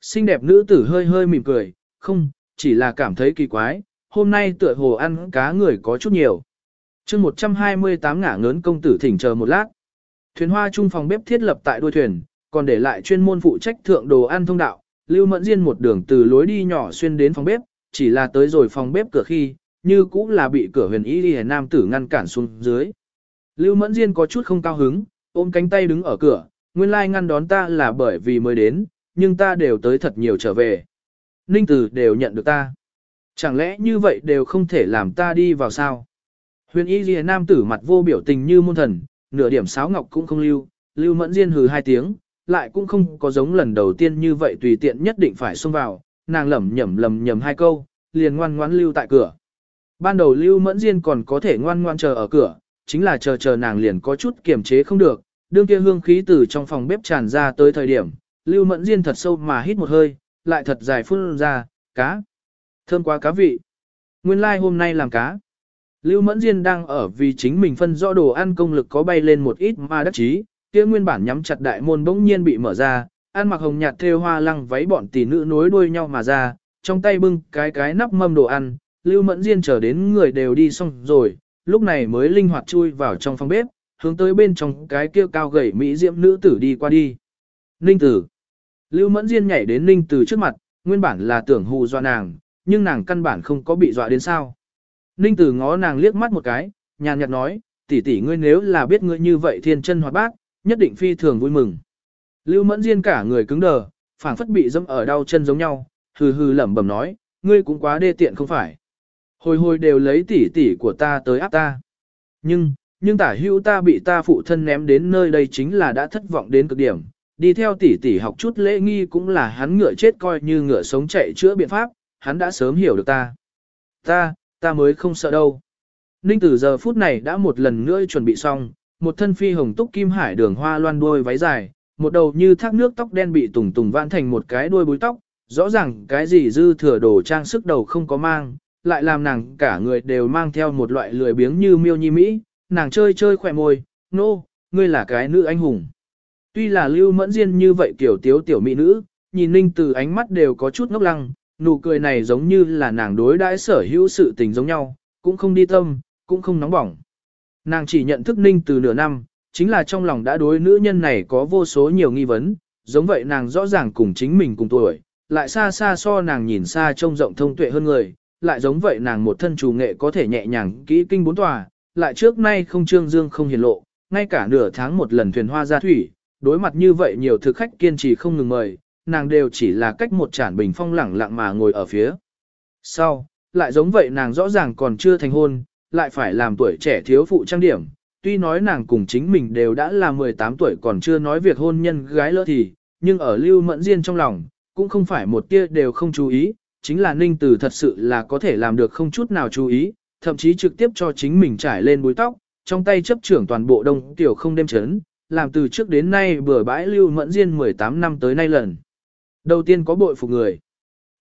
Xinh đẹp nữ tử hơi hơi mỉm cười, không, chỉ là cảm thấy kỳ quái, hôm nay tựa hồ ăn cá người có chút nhiều. chương 128 ngả ngớn công tử thỉnh chờ một lát. Thuyền hoa trung phòng bếp thiết lập tại đuôi thuyền, còn để lại chuyên môn phụ trách thượng đồ ăn thông đạo. Lưu Mẫn Diên một đường từ lối đi nhỏ xuyên đến phòng bếp, chỉ là tới rồi phòng bếp cửa khi, như cũng là bị cửa huyền y đi nam tử ngăn cản xuống dưới. Lưu Mẫn Diên có chút không cao hứng, ôm cánh tay đứng ở cửa, nguyên lai ngăn đón ta là bởi vì mới đến, nhưng ta đều tới thật nhiều trở về. Ninh tử đều nhận được ta. Chẳng lẽ như vậy đều không thể làm ta đi vào sao? Huyền y ghi nam tử mặt vô biểu tình như môn thần, nửa điểm sáo ngọc cũng không lưu, lưu mẫn diên hừ hai tiếng, lại cũng không có giống lần đầu tiên như vậy tùy tiện nhất định phải xông vào, nàng lẩm nhẩm lầm nhầm hai câu, liền ngoan ngoãn lưu tại cửa. Ban đầu lưu mẫn diên còn có thể ngoan ngoan chờ ở cửa, chính là chờ chờ nàng liền có chút kiềm chế không được, đương kia hương khí từ trong phòng bếp tràn ra tới thời điểm, lưu mẫn diên thật sâu mà hít một hơi, lại thật dài phun ra, cá. Thơm quá cá vị. Nguyên lai like hôm nay làm cá. Lưu Mẫn Diên đang ở vì chính mình phân rõ đồ ăn công lực có bay lên một ít mà đắc chí, kia nguyên bản nhắm chặt đại môn bỗng nhiên bị mở ra, ăn mặc hồng nhạt thêu hoa lăng váy bọn tỷ nữ nối đuôi nhau mà ra, trong tay bưng cái cái nắp mâm đồ ăn, Lưu Mẫn Diên chờ đến người đều đi xong rồi, lúc này mới linh hoạt chui vào trong phòng bếp, hướng tới bên trong cái kia cao gầy mỹ diễm nữ tử đi qua đi. Ninh tử. Lưu Mẫn Diên nhảy đến Ninh Từ trước mặt, nguyên bản là tưởng hù dọa nàng, nhưng nàng căn bản không có bị dọa đến sao. Ninh Từ ngó nàng liếc mắt một cái, nhàn nhạt nói, tỷ tỷ ngươi nếu là biết ngươi như vậy thiên chân hoạt bát, nhất định phi thường vui mừng. Lưu Mẫn Diên cả người cứng đờ, phảng phất bị dẫm ở đau chân giống nhau, hừ hừ lẩm bẩm nói, ngươi cũng quá đê tiện không phải. Hồi hồi đều lấy tỷ tỷ của ta tới áp ta. Nhưng, nhưng tả hữu ta bị ta phụ thân ném đến nơi đây chính là đã thất vọng đến cực điểm. Đi theo tỷ tỷ học chút lễ nghi cũng là hắn ngựa chết coi như ngựa sống chạy chữa biện pháp, hắn đã sớm hiểu được ta. Ta, ta mới không sợ đâu. Ninh tử giờ phút này đã một lần nữa chuẩn bị xong, một thân phi hồng túc kim hải đường hoa loan đuôi váy dài, một đầu như thác nước tóc đen bị tùng tùng vãn thành một cái đuôi búi tóc, rõ ràng cái gì dư thừa đồ trang sức đầu không có mang, lại làm nàng cả người đều mang theo một loại lười biếng như miêu nhi mỹ, nàng chơi chơi khỏe môi, nô, no, ngươi là cái nữ anh hùng. Tuy là lưu mẫn diên như vậy kiểu tiếu tiểu mỹ nữ, nhìn ninh từ ánh mắt đều có chút ngốc lăng, nụ cười này giống như là nàng đối đãi sở hữu sự tình giống nhau, cũng không đi tâm, cũng không nóng bỏng. Nàng chỉ nhận thức ninh từ nửa năm, chính là trong lòng đã đối nữ nhân này có vô số nhiều nghi vấn, giống vậy nàng rõ ràng cùng chính mình cùng tuổi, lại xa xa so nàng nhìn xa trông rộng thông tuệ hơn người, lại giống vậy nàng một thân chủ nghệ có thể nhẹ nhàng kỹ kinh bốn tòa, lại trước nay không trương dương không hiền lộ, ngay cả nửa tháng một lần thuyền hoa ra thủy, đối mặt như vậy nhiều thực khách kiên trì không ngừng mời, nàng đều chỉ là cách một chản bình phong lẳng lặng mà ngồi ở phía. Sau, lại giống vậy nàng rõ ràng còn chưa thành hôn, lại phải làm tuổi trẻ thiếu phụ trang điểm, tuy nói nàng cùng chính mình đều đã là 18 tuổi còn chưa nói việc hôn nhân gái lỡ thì, nhưng ở lưu mẫn diên trong lòng, cũng không phải một tia đều không chú ý, chính là ninh tử thật sự là có thể làm được không chút nào chú ý, thậm chí trực tiếp cho chính mình trải lên búi tóc, trong tay chấp trưởng toàn bộ đông tiểu không đêm chấn, làm từ trước đến nay bừa bãi lưu mẫn diên 18 năm tới nay lần. Đầu tiên có bội phục người.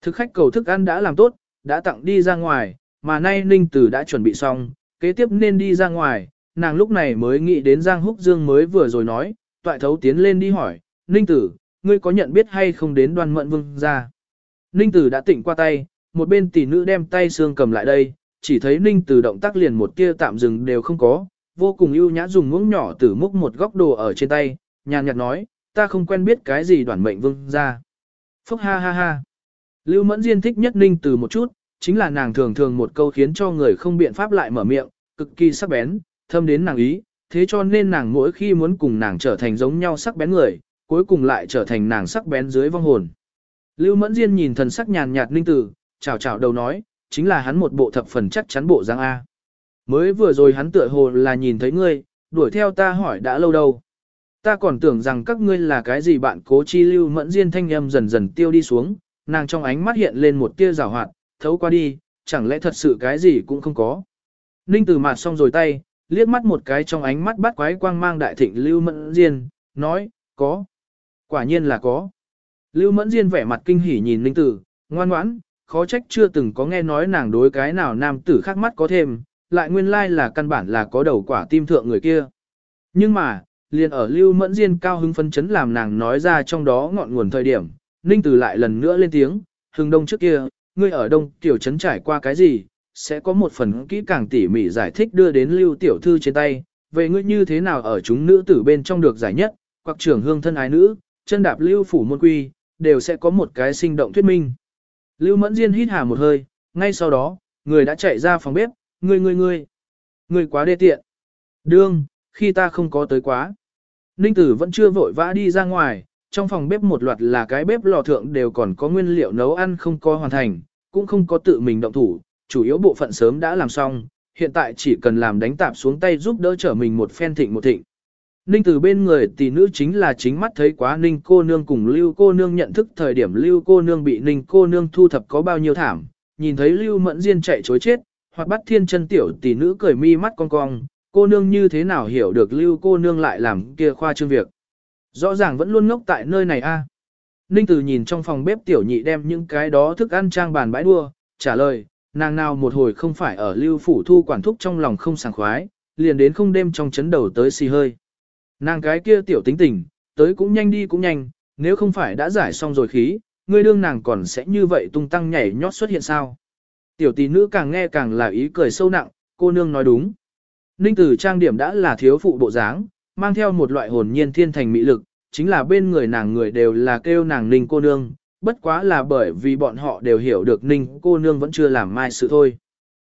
Thực khách cầu thức ăn đã làm tốt, đã tặng đi ra ngoài, mà nay Ninh Tử đã chuẩn bị xong, kế tiếp nên đi ra ngoài, nàng lúc này mới nghĩ đến Giang Húc Dương mới vừa rồi nói, toại thấu tiến lên đi hỏi, Ninh Tử, ngươi có nhận biết hay không đến đoàn mận vương ra? Ninh Tử đã tỉnh qua tay, một bên tỷ nữ đem tay xương cầm lại đây, chỉ thấy Ninh Tử động tác liền một tia tạm dừng đều không có, vô cùng ưu nhã dùng muỗng nhỏ tử múc một góc đồ ở trên tay, nhàn nhạt nói, ta không quen biết cái gì đoàn mệnh vương ra. Phúc ha ha ha. Lưu Mẫn Diên thích nhất Ninh Từ một chút, chính là nàng thường thường một câu khiến cho người không biện pháp lại mở miệng, cực kỳ sắc bén, thâm đến nàng ý, thế cho nên nàng mỗi khi muốn cùng nàng trở thành giống nhau sắc bén người, cuối cùng lại trở thành nàng sắc bén dưới vong hồn. Lưu Mẫn Diên nhìn thần sắc nhàn nhạt Ninh Tử, chào chào đầu nói, chính là hắn một bộ thập phần chắc chắn bộ dáng A. Mới vừa rồi hắn tựa hồ là nhìn thấy ngươi, đuổi theo ta hỏi đã lâu đâu. Ta còn tưởng rằng các ngươi là cái gì bạn cố chi lưu mẫn diên thanh âm dần dần tiêu đi xuống, nàng trong ánh mắt hiện lên một tia rào hoạt, thấu qua đi, chẳng lẽ thật sự cái gì cũng không có. Ninh từ mặt xong rồi tay, liếc mắt một cái trong ánh mắt bắt quái quang mang đại thịnh lưu mẫn diên, nói, có. Quả nhiên là có. Lưu mẫn diên vẻ mặt kinh hỉ nhìn Ninh tử, ngoan ngoãn, khó trách chưa từng có nghe nói nàng đối cái nào nam tử khác mắt có thêm, lại nguyên lai là căn bản là có đầu quả tim thượng người kia. Nhưng mà, liền ở Lưu Mẫn Diên cao hứng phân chấn làm nàng nói ra trong đó ngọn nguồn thời điểm, Ninh Tử lại lần nữa lên tiếng, hừng đông trước kia, ngươi ở đông tiểu trấn trải qua cái gì, sẽ có một phần kỹ càng tỉ mỉ giải thích đưa đến lưu tiểu thư trên tay, về ngươi như thế nào ở chúng nữ tử bên trong được giải nhất, hoặc trưởng hương thân ái nữ, chân đạp lưu phủ môn quy, đều sẽ có một cái sinh động thuyết minh. Lưu Mẫn Diên hít hà một hơi, ngay sau đó, người đã chạy ra phòng bếp, ngươi ngươi ngươi, ngươi quá đê tiện. Đương, khi ta không có tới quá. Ninh tử vẫn chưa vội vã đi ra ngoài, trong phòng bếp một loạt là cái bếp lò thượng đều còn có nguyên liệu nấu ăn không có hoàn thành, cũng không có tự mình động thủ, chủ yếu bộ phận sớm đã làm xong, hiện tại chỉ cần làm đánh tạp xuống tay giúp đỡ trở mình một phen thịnh một thịnh. Ninh từ bên người tỷ nữ chính là chính mắt thấy quá Ninh cô nương cùng Lưu cô nương nhận thức thời điểm Lưu cô nương bị Ninh cô nương thu thập có bao nhiêu thảm, nhìn thấy Lưu mẫn diên chạy chối chết, hoặc bắt thiên chân tiểu tỷ nữ cười mi mắt cong cong, cô nương như thế nào hiểu được Lưu cô nương lại làm kia khoa trương việc. Rõ ràng vẫn luôn ngốc tại nơi này a. Ninh Tử nhìn trong phòng bếp tiểu nhị đem những cái đó thức ăn trang bàn bãi đua, trả lời, nàng nào một hồi không phải ở lưu phủ thu quản thúc trong lòng không sảng khoái, liền đến không đêm trong chấn đầu tới xì hơi. Nàng cái kia tiểu tính tình, tới cũng nhanh đi cũng nhanh, nếu không phải đã giải xong rồi khí, ngươi đương nàng còn sẽ như vậy tung tăng nhảy nhót xuất hiện sao. Tiểu tỷ nữ càng nghe càng là ý cười sâu nặng, cô nương nói đúng. Ninh tử trang điểm đã là thiếu phụ bộ dáng, mang theo một loại hồn nhiên thiên thành mỹ lực, chính là bên người nàng người đều là kêu nàng ninh cô nương, bất quá là bởi vì bọn họ đều hiểu được ninh cô nương vẫn chưa làm mai sự thôi.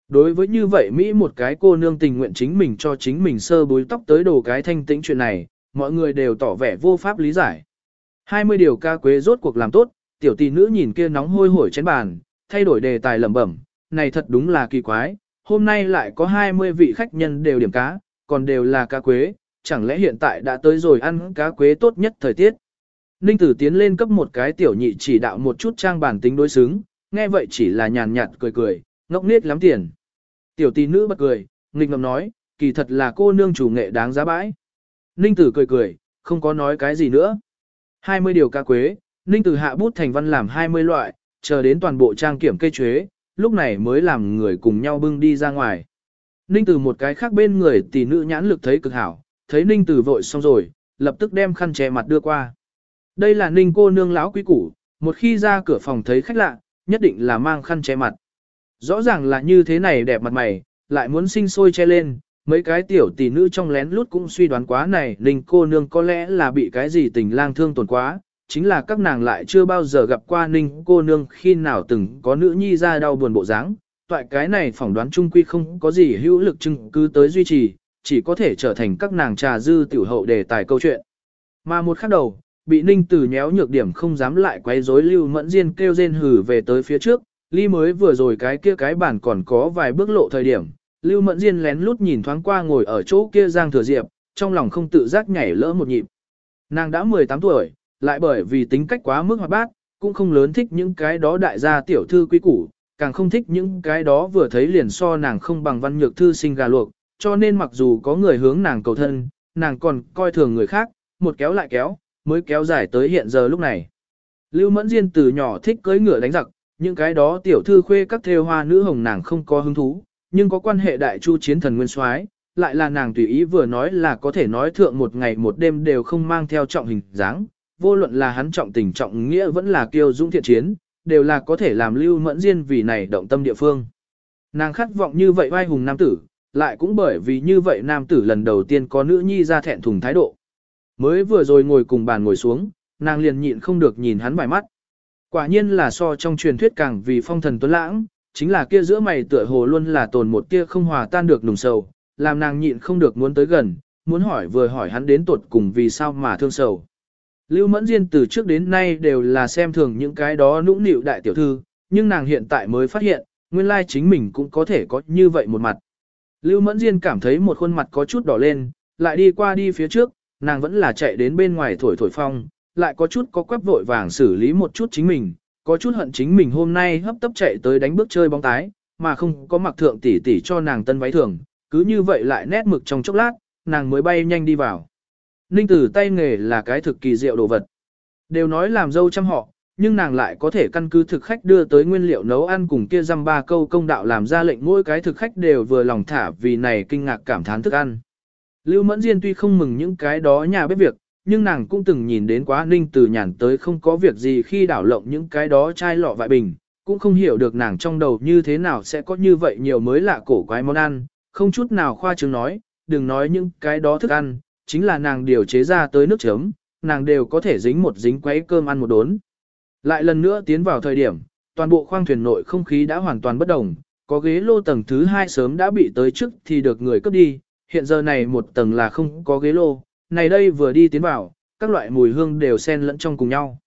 Đối với như vậy Mỹ một cái cô nương tình nguyện chính mình cho chính mình sơ búi tóc tới đồ cái thanh tĩnh chuyện này, mọi người đều tỏ vẻ vô pháp lý giải. 20 điều ca quế rốt cuộc làm tốt, tiểu tỷ nữ nhìn kia nóng hôi hổi trên bàn, thay đổi đề tài lẩm bẩm, này thật đúng là kỳ quái, hôm nay lại có 20 vị khách nhân đều điểm cá, còn đều là cá quế, chẳng lẽ hiện tại đã tới rồi ăn cá quế tốt nhất thời tiết. Ninh tử tiến lên cấp một cái tiểu nhị chỉ đạo một chút trang bản tính đối xứng, nghe vậy chỉ là nhàn nhạt cười cười, ngốc nết lắm tiền. Tiểu tỷ nữ bật cười, nghịch ngầm nói, kỳ thật là cô nương chủ nghệ đáng giá bãi. Ninh tử cười cười, không có nói cái gì nữa. 20 điều ca quế, Ninh tử hạ bút thành văn làm 20 loại, chờ đến toàn bộ trang kiểm cây chuế, lúc này mới làm người cùng nhau bưng đi ra ngoài. Ninh tử một cái khác bên người tỷ nữ nhãn lực thấy cực hảo, thấy Ninh tử vội xong rồi, lập tức đem khăn che mặt đưa qua. Đây là Ninh cô nương lão quý củ, một khi ra cửa phòng thấy khách lạ, nhất định là mang khăn che mặt. Rõ ràng là như thế này đẹp mặt mày, lại muốn sinh sôi che lên, mấy cái tiểu tỷ nữ trong lén lút cũng suy đoán quá này, Ninh cô nương có lẽ là bị cái gì tình lang thương tổn quá, chính là các nàng lại chưa bao giờ gặp qua Ninh cô nương khi nào từng có nữ nhi ra đau buồn bộ dáng. Toại cái này phỏng đoán trung quy không có gì hữu lực chứng cứ tới duy trì, chỉ có thể trở thành các nàng trà dư tiểu hậu đề tài câu chuyện. Mà một khắc đầu, bị ninh từ nhéo nhược điểm không dám lại quấy rối lưu mẫn diên kêu rên hử về tới phía trước, ly mới vừa rồi cái kia cái bản còn có vài bước lộ thời điểm, lưu mẫn diên lén lút nhìn thoáng qua ngồi ở chỗ kia giang thừa diệp, trong lòng không tự giác nhảy lỡ một nhịp. Nàng đã 18 tuổi, lại bởi vì tính cách quá mức hoạt bát, cũng không lớn thích những cái đó đại gia tiểu thư quý củ, càng không thích những cái đó vừa thấy liền so nàng không bằng văn nhược thư sinh gà luộc, cho nên mặc dù có người hướng nàng cầu thân, nàng còn coi thường người khác, một kéo lại kéo, mới kéo dài tới hiện giờ lúc này. Lưu Mẫn Diên từ nhỏ thích cưỡi ngựa đánh giặc, những cái đó tiểu thư khuê các thêu hoa nữ hồng nàng không có hứng thú, nhưng có quan hệ đại chu chiến thần nguyên soái, lại là nàng tùy ý vừa nói là có thể nói thượng một ngày một đêm đều không mang theo trọng hình dáng, vô luận là hắn trọng tình trọng nghĩa vẫn là kiêu dũng thiện chiến, đều là có thể làm Lưu Mẫn Diên vì này động tâm địa phương. Nàng khát vọng như vậy vai hùng nam tử, lại cũng bởi vì như vậy nam tử lần đầu tiên có nữ nhi ra thẹn thùng thái độ. Mới vừa rồi ngồi cùng bàn ngồi xuống, nàng liền nhịn không được nhìn hắn bài mắt. Quả nhiên là so trong truyền thuyết càng vì phong thần tuấn lãng, chính là kia giữa mày tựa hồ luôn là tồn một tia không hòa tan được nùng sầu, làm nàng nhịn không được muốn tới gần, muốn hỏi vừa hỏi hắn đến tuột cùng vì sao mà thương sầu. Lưu Mẫn Diên từ trước đến nay đều là xem thường những cái đó nũng nịu đại tiểu thư, nhưng nàng hiện tại mới phát hiện, nguyên lai chính mình cũng có thể có như vậy một mặt. Lưu Mẫn Diên cảm thấy một khuôn mặt có chút đỏ lên, lại đi qua đi phía trước, nàng vẫn là chạy đến bên ngoài thổi thổi phong, lại có chút có quắp vội vàng xử lý một chút chính mình, có chút hận chính mình hôm nay hấp tấp chạy tới đánh bước chơi bóng tái, mà không có mặc thượng tỷ tỷ cho nàng tân váy thường, cứ như vậy lại nét mực trong chốc lát, nàng mới bay nhanh đi vào. Ninh tử tay nghề là cái thực kỳ diệu đồ vật. Đều nói làm dâu chăm họ, nhưng nàng lại có thể căn cứ thực khách đưa tới nguyên liệu nấu ăn cùng kia dăm ba câu công đạo làm ra lệnh mỗi cái thực khách đều vừa lòng thả vì này kinh ngạc cảm thán thức ăn. Lưu Mẫn Diên tuy không mừng những cái đó nhà bếp việc, nhưng nàng cũng từng nhìn đến quá ninh từ nhàn tới không có việc gì khi đảo lộng những cái đó chai lọ vại bình, cũng không hiểu được nàng trong đầu như thế nào sẽ có như vậy nhiều mới lạ cổ quái món ăn, không chút nào khoa trương nói, đừng nói những cái đó thức ăn, chính là nàng điều chế ra tới nước chấm, nàng đều có thể dính một dính quấy cơm ăn một đốn. Lại lần nữa tiến vào thời điểm, toàn bộ khoang thuyền nội không khí đã hoàn toàn bất đồng, có ghế lô tầng thứ hai sớm đã bị tới trước thì được người cướp đi, hiện giờ này một tầng là không có ghế lô, này đây vừa đi tiến vào, các loại mùi hương đều xen lẫn trong cùng nhau.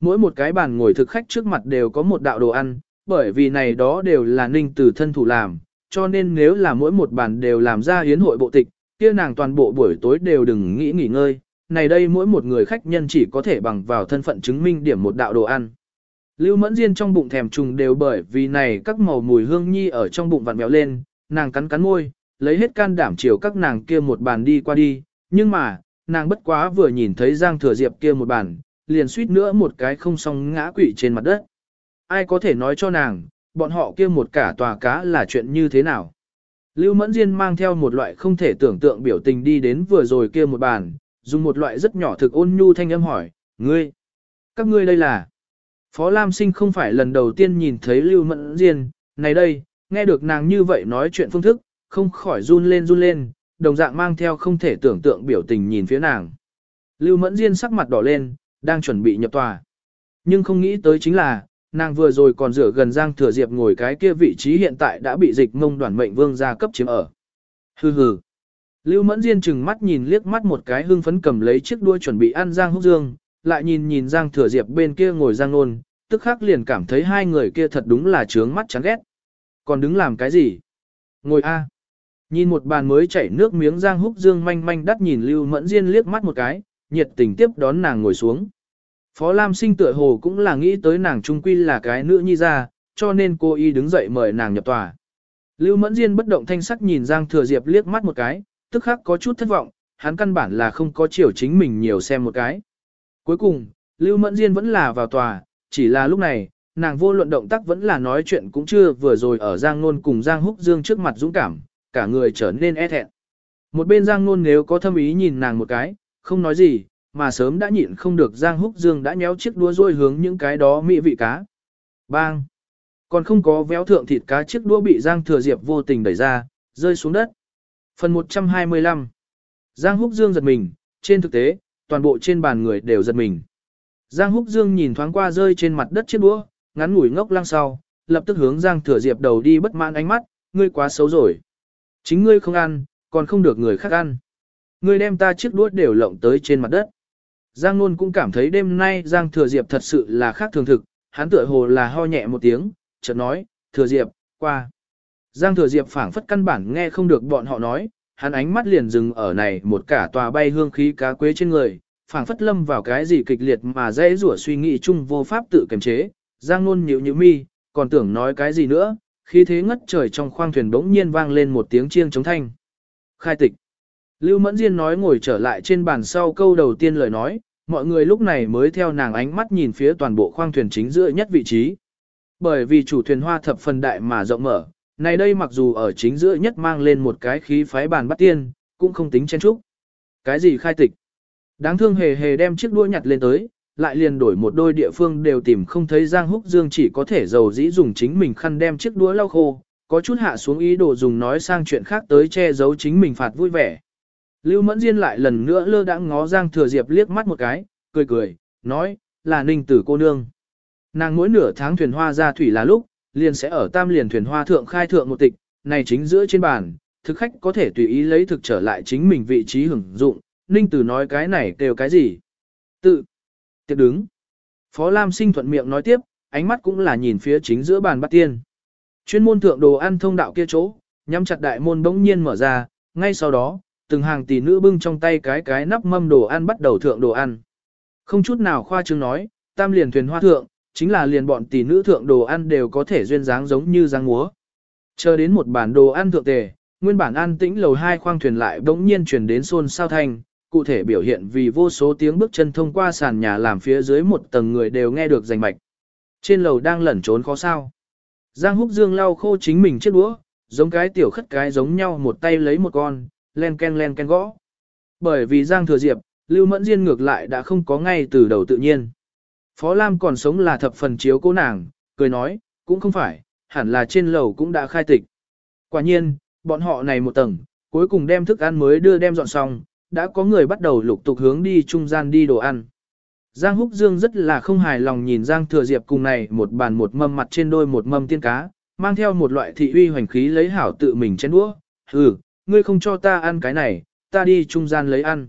Mỗi một cái bàn ngồi thực khách trước mặt đều có một đạo đồ ăn, bởi vì này đó đều là ninh từ thân thủ làm, cho nên nếu là mỗi một bàn đều làm ra hiến hội bộ tịch, kia nàng toàn bộ buổi tối đều đừng nghĩ nghỉ ngơi, này đây mỗi một người khách nhân chỉ có thể bằng vào thân phận chứng minh điểm một đạo đồ ăn. Lưu Mẫn Diên trong bụng thèm trùng đều bởi vì này các màu mùi hương nhi ở trong bụng vặn béo lên, nàng cắn cắn môi, lấy hết can đảm chiều các nàng kia một bàn đi qua đi, nhưng mà, nàng bất quá vừa nhìn thấy Giang Thừa Diệp kia một bàn, liền suýt nữa một cái không xong ngã quỵ trên mặt đất. Ai có thể nói cho nàng, bọn họ kia một cả tòa cá là chuyện như thế nào? Lưu Mẫn Diên mang theo một loại không thể tưởng tượng biểu tình đi đến vừa rồi kia một bàn, dùng một loại rất nhỏ thực ôn nhu thanh âm hỏi, ngươi, các ngươi đây là... Phó Lam Sinh không phải lần đầu tiên nhìn thấy Lưu Mẫn Diên, này đây, nghe được nàng như vậy nói chuyện phương thức, không khỏi run lên run lên, đồng dạng mang theo không thể tưởng tượng biểu tình nhìn phía nàng. Lưu Mẫn Diên sắc mặt đỏ lên, đang chuẩn bị nhập tòa. Nhưng không nghĩ tới chính là, nàng vừa rồi còn rửa gần Giang Thừa Diệp ngồi cái kia vị trí hiện tại đã bị dịch mông đoàn mệnh vương gia cấp chiếm ở. Hừ hừ. Lưu Mẫn Diên chừng mắt nhìn liếc mắt một cái hưng phấn cầm lấy chiếc đuôi chuẩn bị ăn Giang Húc Dương, lại nhìn nhìn Giang Thừa Diệp bên kia ngồi Giang Nôn, tức khắc liền cảm thấy hai người kia thật đúng là trướng mắt chán ghét. Còn đứng làm cái gì? Ngồi a. Nhìn một bàn mới chảy nước miếng Giang Húc Dương manh manh đắt nhìn Lưu Mẫn Diên liếc mắt một cái, nhiệt tình tiếp đón nàng ngồi xuống. Phó Lam Sinh tựa hồ cũng là nghĩ tới nàng trung quy là cái nữ nhi ra, cho nên cô y đứng dậy mời nàng nhập tòa. Lưu Mẫn Diên bất động thanh sắc nhìn Giang Thừa Diệp liếc mắt một cái, tức khắc có chút thất vọng, hắn căn bản là không có chiều chính mình nhiều xem một cái. Cuối cùng, Lưu Mẫn Diên vẫn là vào tòa, chỉ là lúc này, nàng vô luận động tác vẫn là nói chuyện cũng chưa vừa rồi ở Giang Nôn cùng Giang Húc Dương trước mặt dũng cảm, cả người trở nên e thẹn. Một bên Giang Nôn nếu có thâm ý nhìn nàng một cái, không nói gì, mà sớm đã nhịn không được Giang Húc Dương đã nhéo chiếc đũa rôi hướng những cái đó mỹ vị cá. Bang! Còn không có véo thượng thịt cá chiếc đũa bị Giang Thừa Diệp vô tình đẩy ra, rơi xuống đất. Phần 125 Giang Húc Dương giật mình, trên thực tế, toàn bộ trên bàn người đều giật mình. Giang Húc Dương nhìn thoáng qua rơi trên mặt đất chiếc đũa, ngắn ngủi ngốc lăng sau, lập tức hướng Giang Thừa Diệp đầu đi bất mãn ánh mắt, ngươi quá xấu rồi. Chính ngươi không ăn, còn không được người khác ăn. Ngươi đem ta chiếc đũa đều lộng tới trên mặt đất. Giang Nôn cũng cảm thấy đêm nay Giang Thừa Diệp thật sự là khác thường thực, hắn tựa hồ là ho nhẹ một tiếng, chợt nói, Thừa Diệp, qua. Giang Thừa Diệp phảng phất căn bản nghe không được bọn họ nói, hắn ánh mắt liền dừng ở này một cả tòa bay hương khí cá quế trên người, phảng phất lâm vào cái gì kịch liệt mà dễ rủa suy nghĩ chung vô pháp tự kiềm chế. Giang Nôn nhíu nhíu mi, còn tưởng nói cái gì nữa, khi thế ngất trời trong khoang thuyền bỗng nhiên vang lên một tiếng chiêng chống thanh. Khai tịch. Lưu Mẫn Diên nói ngồi trở lại trên bàn sau câu đầu tiên lời nói, mọi người lúc này mới theo nàng ánh mắt nhìn phía toàn bộ khoang thuyền chính giữa nhất vị trí. Bởi vì chủ thuyền hoa thập phần đại mà rộng mở, này đây mặc dù ở chính giữa nhất mang lên một cái khí phái bàn bắt tiên, cũng không tính chen trúc. Cái gì khai tịch? Đáng thương hề hề đem chiếc đuôi nhặt lên tới, lại liền đổi một đôi địa phương đều tìm không thấy Giang Húc Dương chỉ có thể dầu dĩ dùng chính mình khăn đem chiếc đuôi lau khô, có chút hạ xuống ý đồ dùng nói sang chuyện khác tới che giấu chính mình phạt vui vẻ. Lưu Mẫn Diên lại lần nữa lơ đãng ngó Giang Thừa Diệp liếc mắt một cái, cười cười, nói, là ninh tử cô nương. Nàng mỗi nửa tháng thuyền hoa ra thủy là lúc, liền sẽ ở tam liền thuyền hoa thượng khai thượng một tịch, này chính giữa trên bàn, thực khách có thể tùy ý lấy thực trở lại chính mình vị trí hưởng dụng, ninh tử nói cái này kêu cái gì. Tự, Tiếp đứng. Phó Lam sinh thuận miệng nói tiếp, ánh mắt cũng là nhìn phía chính giữa bàn bắt tiên. Chuyên môn thượng đồ ăn thông đạo kia chỗ, nhắm chặt đại môn bỗng nhiên mở ra, ngay sau đó, từng hàng tỷ nữ bưng trong tay cái cái nắp mâm đồ ăn bắt đầu thượng đồ ăn. Không chút nào khoa trương nói, tam liền thuyền hoa thượng, chính là liền bọn tỷ nữ thượng đồ ăn đều có thể duyên dáng giống như dáng múa. Chờ đến một bản đồ ăn thượng tề, nguyên bản an tĩnh lầu hai khoang thuyền lại bỗng nhiên truyền đến xôn xao thanh, cụ thể biểu hiện vì vô số tiếng bước chân thông qua sàn nhà làm phía dưới một tầng người đều nghe được rành mạch. Trên lầu đang lẩn trốn khó sao. Giang Húc Dương lau khô chính mình chiếc đũa, giống cái tiểu khất cái giống nhau một tay lấy một con, len ken len ken gõ. Bởi vì Giang Thừa Diệp, Lưu Mẫn Diên ngược lại đã không có ngay từ đầu tự nhiên. Phó Lam còn sống là thập phần chiếu cố nàng, cười nói, cũng không phải, hẳn là trên lầu cũng đã khai tịch. Quả nhiên, bọn họ này một tầng, cuối cùng đem thức ăn mới đưa đem dọn xong, đã có người bắt đầu lục tục hướng đi trung gian đi đồ ăn. Giang Húc Dương rất là không hài lòng nhìn Giang Thừa Diệp cùng này một bàn một mâm mặt trên đôi một mâm tiên cá, mang theo một loại thị uy hoành khí lấy hảo tự mình chén đũa. Ừ, ngươi không cho ta ăn cái này, ta đi trung gian lấy ăn.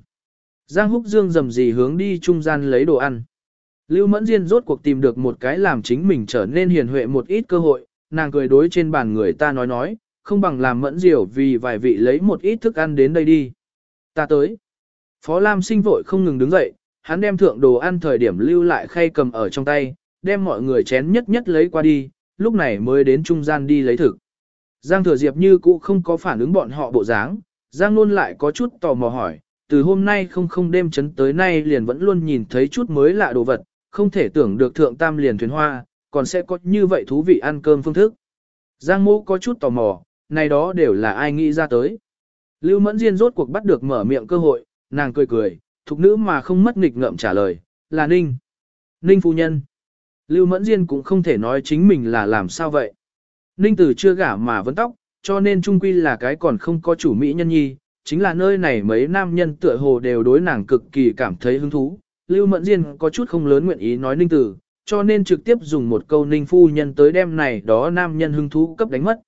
Giang Húc Dương dầm gì hướng đi trung gian lấy đồ ăn. Lưu Mẫn Diên rốt cuộc tìm được một cái làm chính mình trở nên hiền huệ một ít cơ hội, nàng cười đối trên bàn người ta nói nói, không bằng làm Mẫn Diều vì vài vị lấy một ít thức ăn đến đây đi. Ta tới. Phó Lam sinh vội không ngừng đứng dậy, hắn đem thượng đồ ăn thời điểm lưu lại khay cầm ở trong tay, đem mọi người chén nhất nhất lấy qua đi, lúc này mới đến trung gian đi lấy thực. Giang Thừa Diệp như cũ không có phản ứng bọn họ bộ dáng, Giang luôn lại có chút tò mò hỏi, từ hôm nay không không đêm chấn tới nay liền vẫn luôn nhìn thấy chút mới lạ đồ vật, không thể tưởng được thượng tam liền thuyền hoa, còn sẽ có như vậy thú vị ăn cơm phương thức. Giang mô có chút tò mò, này đó đều là ai nghĩ ra tới. Lưu Mẫn Diên rốt cuộc bắt được mở miệng cơ hội, nàng cười cười, thục nữ mà không mất nghịch ngợm trả lời, là Ninh. Ninh phu nhân. Lưu Mẫn Diên cũng không thể nói chính mình là làm sao vậy. Ninh tử chưa gả mà vẫn tóc, cho nên trung quy là cái còn không có chủ mỹ nhân nhi, chính là nơi này mấy nam nhân tựa hồ đều đối nàng cực kỳ cảm thấy hứng thú. Lưu Mẫn Diên có chút không lớn nguyện ý nói Ninh tử, cho nên trực tiếp dùng một câu Ninh phu nhân tới đem này đó nam nhân hứng thú cấp đánh mất.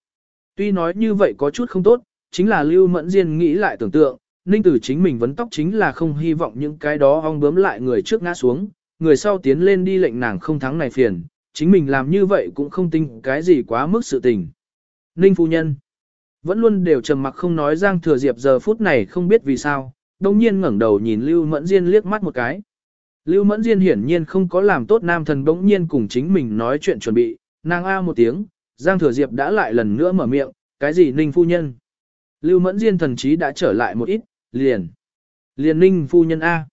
Tuy nói như vậy có chút không tốt, chính là Lưu Mẫn Diên nghĩ lại tưởng tượng, Ninh tử chính mình vấn tóc chính là không hy vọng những cái đó ong bướm lại người trước ngã xuống, người sau tiến lên đi lệnh nàng không thắng này phiền, chính mình làm như vậy cũng không tính cái gì quá mức sự tình. Ninh phu nhân vẫn luôn đều trầm mặc không nói Giang Thừa Diệp giờ phút này không biết vì sao, đồng nhiên ngẩng đầu nhìn Lưu Mẫn Diên liếc mắt một cái. Lưu Mẫn Diên hiển nhiên không có làm tốt nam thần bỗng nhiên cùng chính mình nói chuyện chuẩn bị, nàng a một tiếng, Giang Thừa Diệp đã lại lần nữa mở miệng, cái gì Ninh phu nhân. Lưu Mẫn Diên thần trí đã trở lại một ít, liền. Liền Ninh phu nhân A.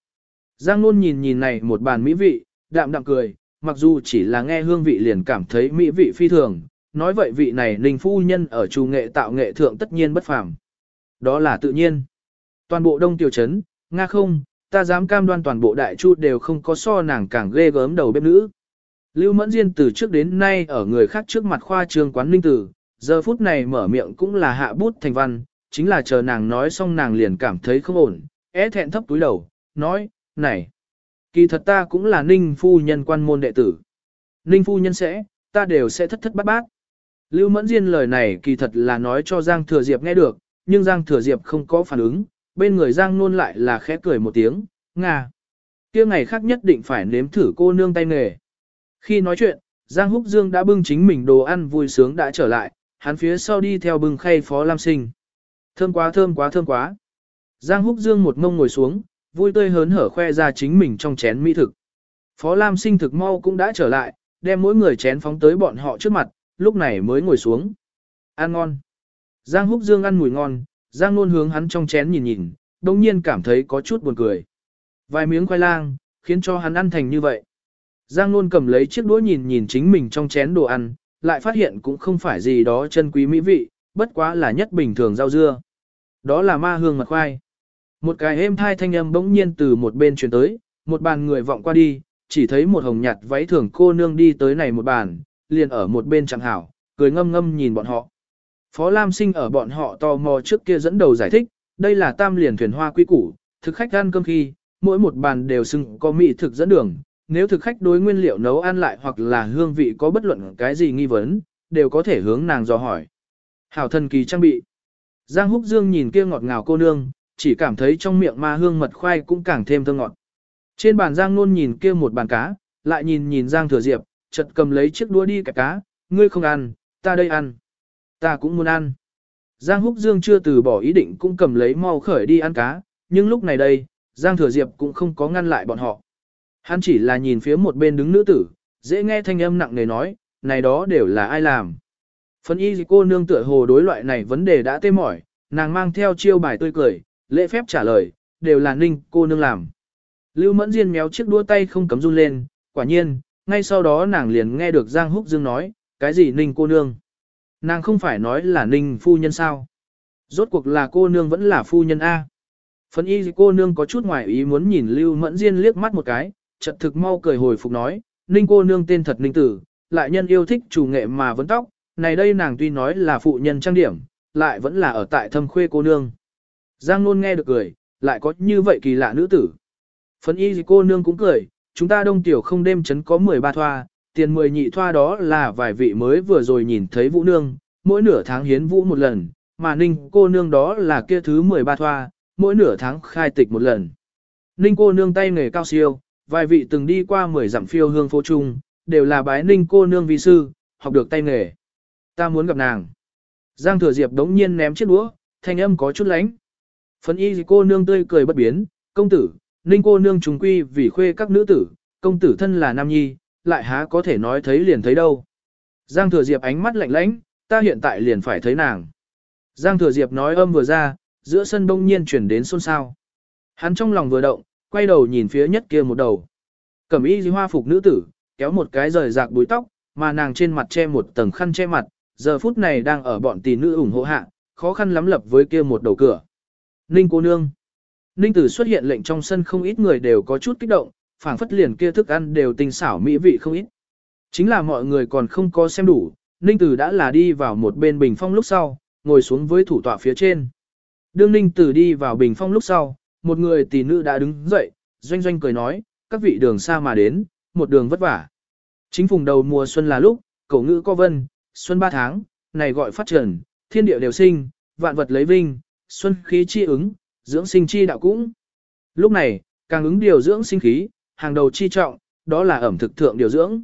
Giang luôn nhìn nhìn này một bàn mỹ vị, đạm đạm cười, mặc dù chỉ là nghe hương vị liền cảm thấy mỹ vị phi thường, nói vậy vị này Ninh phu nhân ở trù nghệ tạo nghệ thượng tất nhiên bất phàm. Đó là tự nhiên. Toàn bộ đông tiểu trấn, Nga không, ta dám cam đoan toàn bộ đại chu đều không có so nàng càng ghê gớm đầu bếp nữ. Lưu Mẫn Diên từ trước đến nay ở người khác trước mặt khoa trương quán ninh tử, giờ phút này mở miệng cũng là hạ bút thành văn, chính là chờ nàng nói xong nàng liền cảm thấy không ổn, é thẹn thấp túi đầu, nói, này, kỳ thật ta cũng là ninh phu nhân quan môn đệ tử. Ninh phu nhân sẽ, ta đều sẽ thất thất bát bát. Lưu Mẫn Diên lời này kỳ thật là nói cho Giang Thừa Diệp nghe được, nhưng Giang Thừa Diệp không có phản ứng, bên người Giang nôn lại là khẽ cười một tiếng, Nga. kia ngày khác nhất định phải nếm thử cô nương tay nghề. Khi nói chuyện, Giang Húc Dương đã bưng chính mình đồ ăn vui sướng đã trở lại, hắn phía sau đi theo bưng khay Phó Lam Sinh. Thơm quá thơm quá thơm quá. Giang Húc Dương một mông ngồi xuống, vui tươi hớn hở khoe ra chính mình trong chén mỹ thực. Phó Lam sinh thực mau cũng đã trở lại, đem mỗi người chén phóng tới bọn họ trước mặt, lúc này mới ngồi xuống. Ăn ngon. Giang Húc Dương ăn mùi ngon, Giang luôn hướng hắn trong chén nhìn nhìn, đồng nhiên cảm thấy có chút buồn cười. Vài miếng khoai lang, khiến cho hắn ăn thành như vậy. Giang luôn cầm lấy chiếc đũa nhìn nhìn chính mình trong chén đồ ăn, lại phát hiện cũng không phải gì đó chân quý mỹ vị, bất quá là nhất bình thường rau dưa. Đó là ma hương mật khoai. Một cái êm thai thanh âm bỗng nhiên từ một bên truyền tới, một bàn người vọng qua đi, chỉ thấy một hồng nhạt váy thường cô nương đi tới này một bàn, liền ở một bên chẳng hảo, cười ngâm ngâm nhìn bọn họ. Phó Lam Sinh ở bọn họ tò mò trước kia dẫn đầu giải thích, đây là tam liền thuyền hoa quý củ, thực khách ăn cơm khi, mỗi một bàn đều xưng có mỹ thực dẫn đường, nếu thực khách đối nguyên liệu nấu ăn lại hoặc là hương vị có bất luận cái gì nghi vấn, đều có thể hướng nàng dò hỏi. Hảo thần kỳ trang bị. Giang Húc Dương nhìn kia ngọt ngào cô nương, chỉ cảm thấy trong miệng ma hương mật khoai cũng càng thêm thơm ngọt. Trên bàn Giang Nôn nhìn kia một bàn cá, lại nhìn nhìn Giang Thừa Diệp, chợt cầm lấy chiếc đũa đi kẹp cá, ngươi không ăn, ta đây ăn. Ta cũng muốn ăn. Giang Húc Dương chưa từ bỏ ý định cũng cầm lấy mau khởi đi ăn cá, nhưng lúc này đây, Giang Thừa Diệp cũng không có ngăn lại bọn họ. Hắn chỉ là nhìn phía một bên đứng nữ tử, dễ nghe thanh âm nặng nề nói, này đó đều là ai làm. Phân y cô nương tựa hồ đối loại này vấn đề đã tê mỏi, nàng mang theo chiêu bài tươi cười, lễ phép trả lời, đều là ninh cô nương làm. Lưu Mẫn Diên méo chiếc đua tay không cấm run lên, quả nhiên, ngay sau đó nàng liền nghe được Giang Húc Dương nói, cái gì ninh cô nương. Nàng không phải nói là ninh phu nhân sao. Rốt cuộc là cô nương vẫn là phu nhân A. Phấn y cô nương có chút ngoài ý muốn nhìn Lưu Mẫn Diên liếc mắt một cái, chợt thực mau cười hồi phục nói, Ninh cô nương tên thật Ninh Tử, lại nhân yêu thích chủ nghệ mà vấn tóc, này đây nàng tuy nói là phụ nhân trang điểm, lại vẫn là ở tại thâm khuê cô nương. Giang Nôn nghe được cười, lại có như vậy kỳ lạ nữ tử. Phấn y cô nương cũng cười, chúng ta đông tiểu không đêm chấn có 13 thoa, tiền 10 nhị thoa đó là vài vị mới vừa rồi nhìn thấy vũ nương, mỗi nửa tháng hiến vũ một lần, mà ninh cô nương đó là kia thứ 13 thoa, mỗi nửa tháng khai tịch một lần. Ninh cô nương tay nghề cao siêu, vài vị từng đi qua 10 dặm phiêu hương phố trung, đều là bái ninh cô nương vi sư, học được tay nghề. Ta muốn gặp nàng. Giang thừa diệp đống nhiên ném chiếc đũa, thanh âm có chút lánh. Phấn y cô nương tươi cười bất biến, công tử, ninh cô nương trùng quy vì khuê các nữ tử, công tử thân là nam nhi, lại há có thể nói thấy liền thấy đâu. Giang thừa diệp ánh mắt lạnh lãnh, ta hiện tại liền phải thấy nàng. Giang thừa diệp nói âm vừa ra, giữa sân đông nhiên chuyển đến xôn xao. Hắn trong lòng vừa động, quay đầu nhìn phía nhất kia một đầu. Cẩm y hoa phục nữ tử, kéo một cái rời rạc búi tóc, mà nàng trên mặt che một tầng khăn che mặt, giờ phút này đang ở bọn tỷ nữ ủng hộ hạ, khó khăn lắm lập với kia một đầu cửa. Ninh cô nương. Ninh tử xuất hiện lệnh trong sân không ít người đều có chút kích động, phảng phất liền kia thức ăn đều tinh xảo mỹ vị không ít. Chính là mọi người còn không có xem đủ, Ninh tử đã là đi vào một bên bình phong lúc sau, ngồi xuống với thủ tọa phía trên. Đương Ninh tử đi vào bình phong lúc sau, một người tỷ nữ đã đứng dậy, doanh doanh cười nói, các vị đường xa mà đến, một đường vất vả. Chính phùng đầu mùa xuân là lúc, cổ ngữ có vân, xuân ba tháng, này gọi phát triển, thiên địa đều sinh, vạn vật lấy vinh, xuân khí chi ứng, dưỡng sinh chi đạo cũng. Lúc này, càng ứng điều dưỡng sinh khí, hàng đầu chi trọng, đó là ẩm thực thượng điều dưỡng.